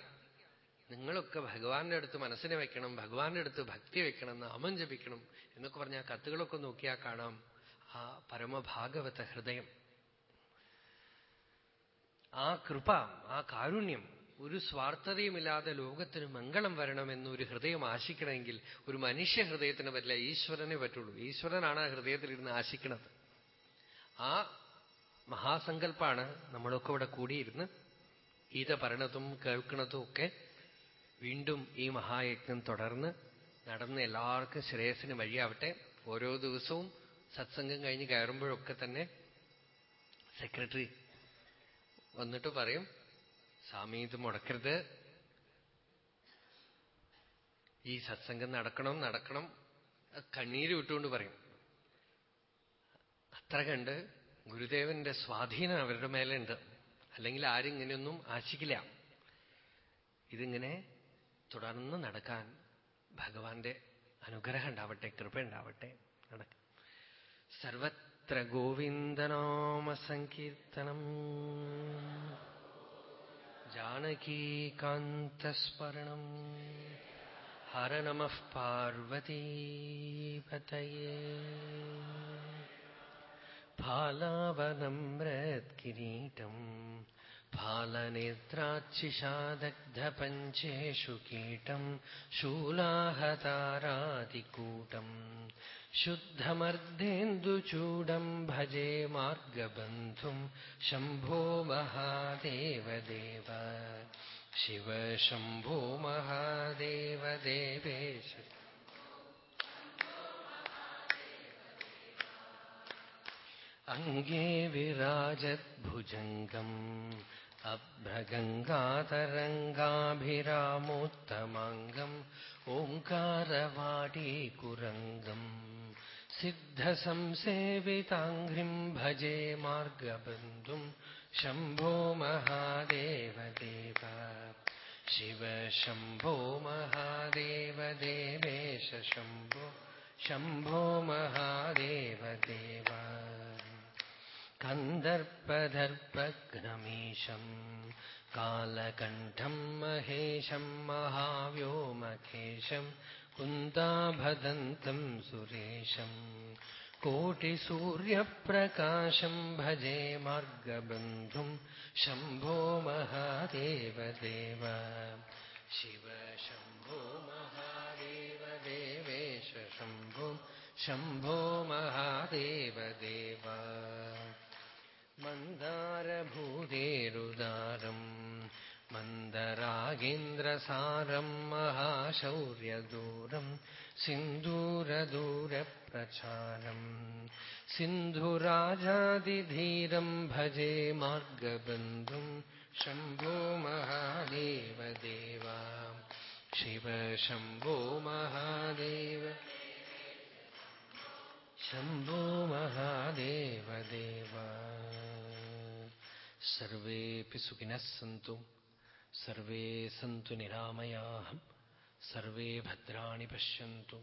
നിങ്ങളൊക്കെ ഭഗവാന്റെ അടുത്ത് മനസ്സിനെ വെക്കണം ഭഗവാന്റെ അടുത്ത് ഭക്തി വെക്കണം നാമം ജപിക്കണം എന്നൊക്കെ പറഞ്ഞാൽ കത്തുകളൊക്കെ നോക്കിയാൽ കാണാം ആ പരമഭാഗവത ഹൃദയം. ആ കൃപ ആ കാരുണ്യം ഒരു സ്വാർത്ഥതയുമില്ലാതെ ലോകത്തിന് മംഗളം വരണമെന്ന് ഒരു ഹൃദയം ആശിക്കണമെങ്കിൽ ഒരു മനുഷ്യ ഹൃദയത്തിന് പറ്റില്ല ഈശ്വരനെ പറ്റുള്ളൂ. ഈശ്വരനാണ് ആ ഹൃദയത്തിലിരുന്ന് ആശിക്കുന്നത് ആ മഹാസങ്കല്പാണ് നമ്മളൊക്കെ ഇവിടെ കൂടിയിരുന്ന് ഗീത പറയണതും കേൾക്കണതും ഒക്കെ വീണ്ടും ഈ മഹായജ്ഞം തുടർന്ന് നടന്ന് എല്ലാവർക്കും ശ്രേയസിന് വഴിയാവട്ടെ. ഓരോ ദിവസവും സത്സംഗം കഴിഞ്ഞ് കയറുമ്പോഴൊക്കെ തന്നെ സെക്രട്ടറി വന്നിട്ട് പറയും സ്വാമി ഇത് മുടക്കരുത്. ഈ സത്സംഗം നടക്കണം നടക്കണം. കണ്ണീര് വിട്ടുകൊണ്ട് പറയും. അത്ര കണ്ട് ഗുരുദേവന്റെ സ്വാധീനം അവരുടെ മേലുണ്ട്. അല്ലെങ്കിൽ ആരും ഇങ്ങനെയൊന്നും ആശിക്കില്ല. ഇതിങ്ങനെ തുടർന്ന് നടക്കാൻ ഭഗവാന്റെ അനുഗ്രഹം ഉണ്ടാവട്ടെ കൃപ ഉണ്ടാവട്ടെ. നടക്കും. സർവത്ര ഗോവിന്ദനാമ സങ്കീർത്തനം. जानकीकान्तस्मरणम् हर नमः पार्वतीपतये फालावनम्रत्किरीटम् फालनेत्राच्छिषादग्धपञ्चेषु कीटम् शूलाहतारादिकूटम् शुद्धमर्धेन्दुचूडम् भजे मार्गबन्धुम् शम्भो महादेवदेव शिव शम्भो महादेव देवेश अङ्गे विराजद्भुजङ्गम् अभ्रगङ्गातरङ्गाभिरामोत्तमाङ्गम् ओङ्कारवाटीकुरङ्गम् सिद्धसंसेविताङ्घ्रिम् भजे मार्गबन्धुम् शम्भो महादेवदेव। शिव शम्भो महादेवदेवेश शम्भो महादेवदेव। कन्दर्पदर्पघ्नमीशम् कालकण्ठम् महेशम् महाव्योमखेशम् कुन्दाभदन्तम् सुरेशम् कोटिसूर्यप्रकाशम् भजे मार्गबन्धुम् शम्भो महादेव देव शिव शम्भो महादेव देवेश शम्भो शम्भो महादेव देव मन्दारभूतेरुदारम् मन्दरागेन्द्रसारम् महाशौर्यदूरम् सिन्दूरदूरप्रचारम् सिन्धुराजादिधीरम् भजे मार्गबन्धुम् शम्भो महादेव देवा शिव शम्भो महादेव शम्भो महादेव देवा सर्वेऽपि सुखिनः सन्तु सर्वे सन्तु निरामयाः सर्वे भद्राणि पश्यन्तु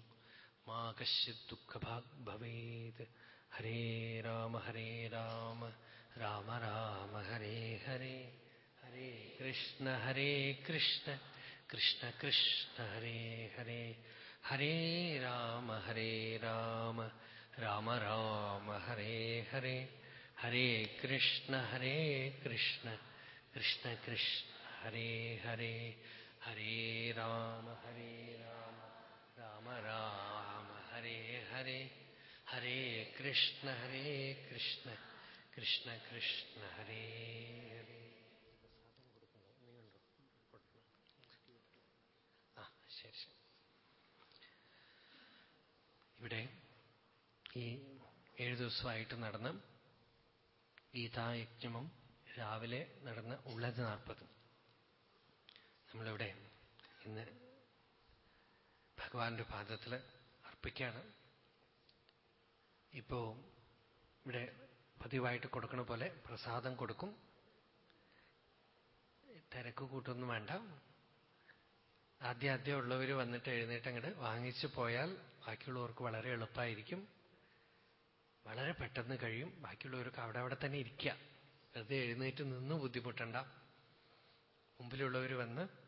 मा कश्चित् दुःखभाग् भवेत्। हरे राम हरे राम राम राम हरे हरे हरे कृष्ण हरे कृष्ण कृष्ण कृष्ण हरे हरे हरे राम हरे राम राम राम हरे हरे हरे कृष्ण हरे कृष्ण कृष्ण कृष्ण ഹരേ ഹരേ ഹരേ രാമ ഹരേ രാമ രാമ രാമ ഹരേ ഹരേ ഹരേ കൃഷ്ണ ഹരേ കൃഷ്ണ കൃഷ്ണ കൃഷ്ണ ഹരേ ഹരേ. ആ ശരി ശരി. ഇവിടെ ഈ ഏഴു ദിവസമായിട്ട് നടന്ന ഗീതായജ്ഞമും രാവിലെ നടന്ന ഉള്ളത് നാൽപ്പതും നമ്മളിവിടെ ഇന്ന് ഭഗവാന്റെ പാദത്തിൽ അർപ്പിക്കുകയാണ് ഇപ്പോ ഇവിടെ പതിവായിട്ട് കൊടുക്കണ പോലെ പ്രസാദം കൊടുക്കും. തിരക്ക് കൂട്ടൊന്നും വേണ്ട. ആദ്യം ആദ്യം ഉള്ളവർ വന്നിട്ട് എഴുന്നേറ്റ് വാങ്ങിച്ചു പോയാൽ ബാക്കിയുള്ളവർക്ക് വളരെ എളുപ്പമായിരിക്കും വളരെ പെട്ടെന്ന് കഴിയും. ബാക്കിയുള്ളവർക്ക് അവിടെ അവിടെ തന്നെ ഇരിക്കുക വെറുതെ എഴുന്നേറ്റ് നിന്ന് ബുദ്ധിമുട്ടണ്ട. മുമ്പിലുള്ളവർ വന്ന്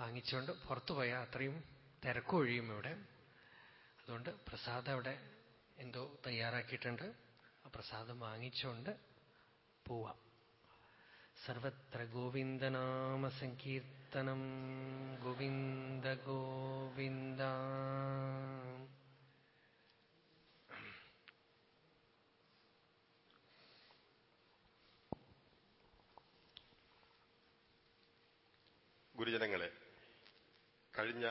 വാങ്ങിച്ചുകൊണ്ട് പുറത്തു പോയാൽ അത്രയും തിരക്കൊഴിയും ഇവിടെ. അതുകൊണ്ട് പ്രസാദം അവിടെ എന്തോ തയ്യാറാക്കിയിട്ടുണ്ട്. ആ പ്രസാദം വാങ്ങിച്ചുകൊണ്ട് പോവാം. സർവത്ര ഗോവിന്ദനാമ സങ്കീർത്തനം. ഗോവിന്ദ ഗോവിന്ദ. ഗുരുജനങ്ങളെ കഴിഞ്ഞ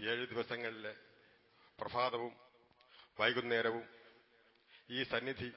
ഏഴ് ദിവസങ്ങളിലെ പ്രഭാതവും വൈകുന്നേരവും ഈ സന്നിധി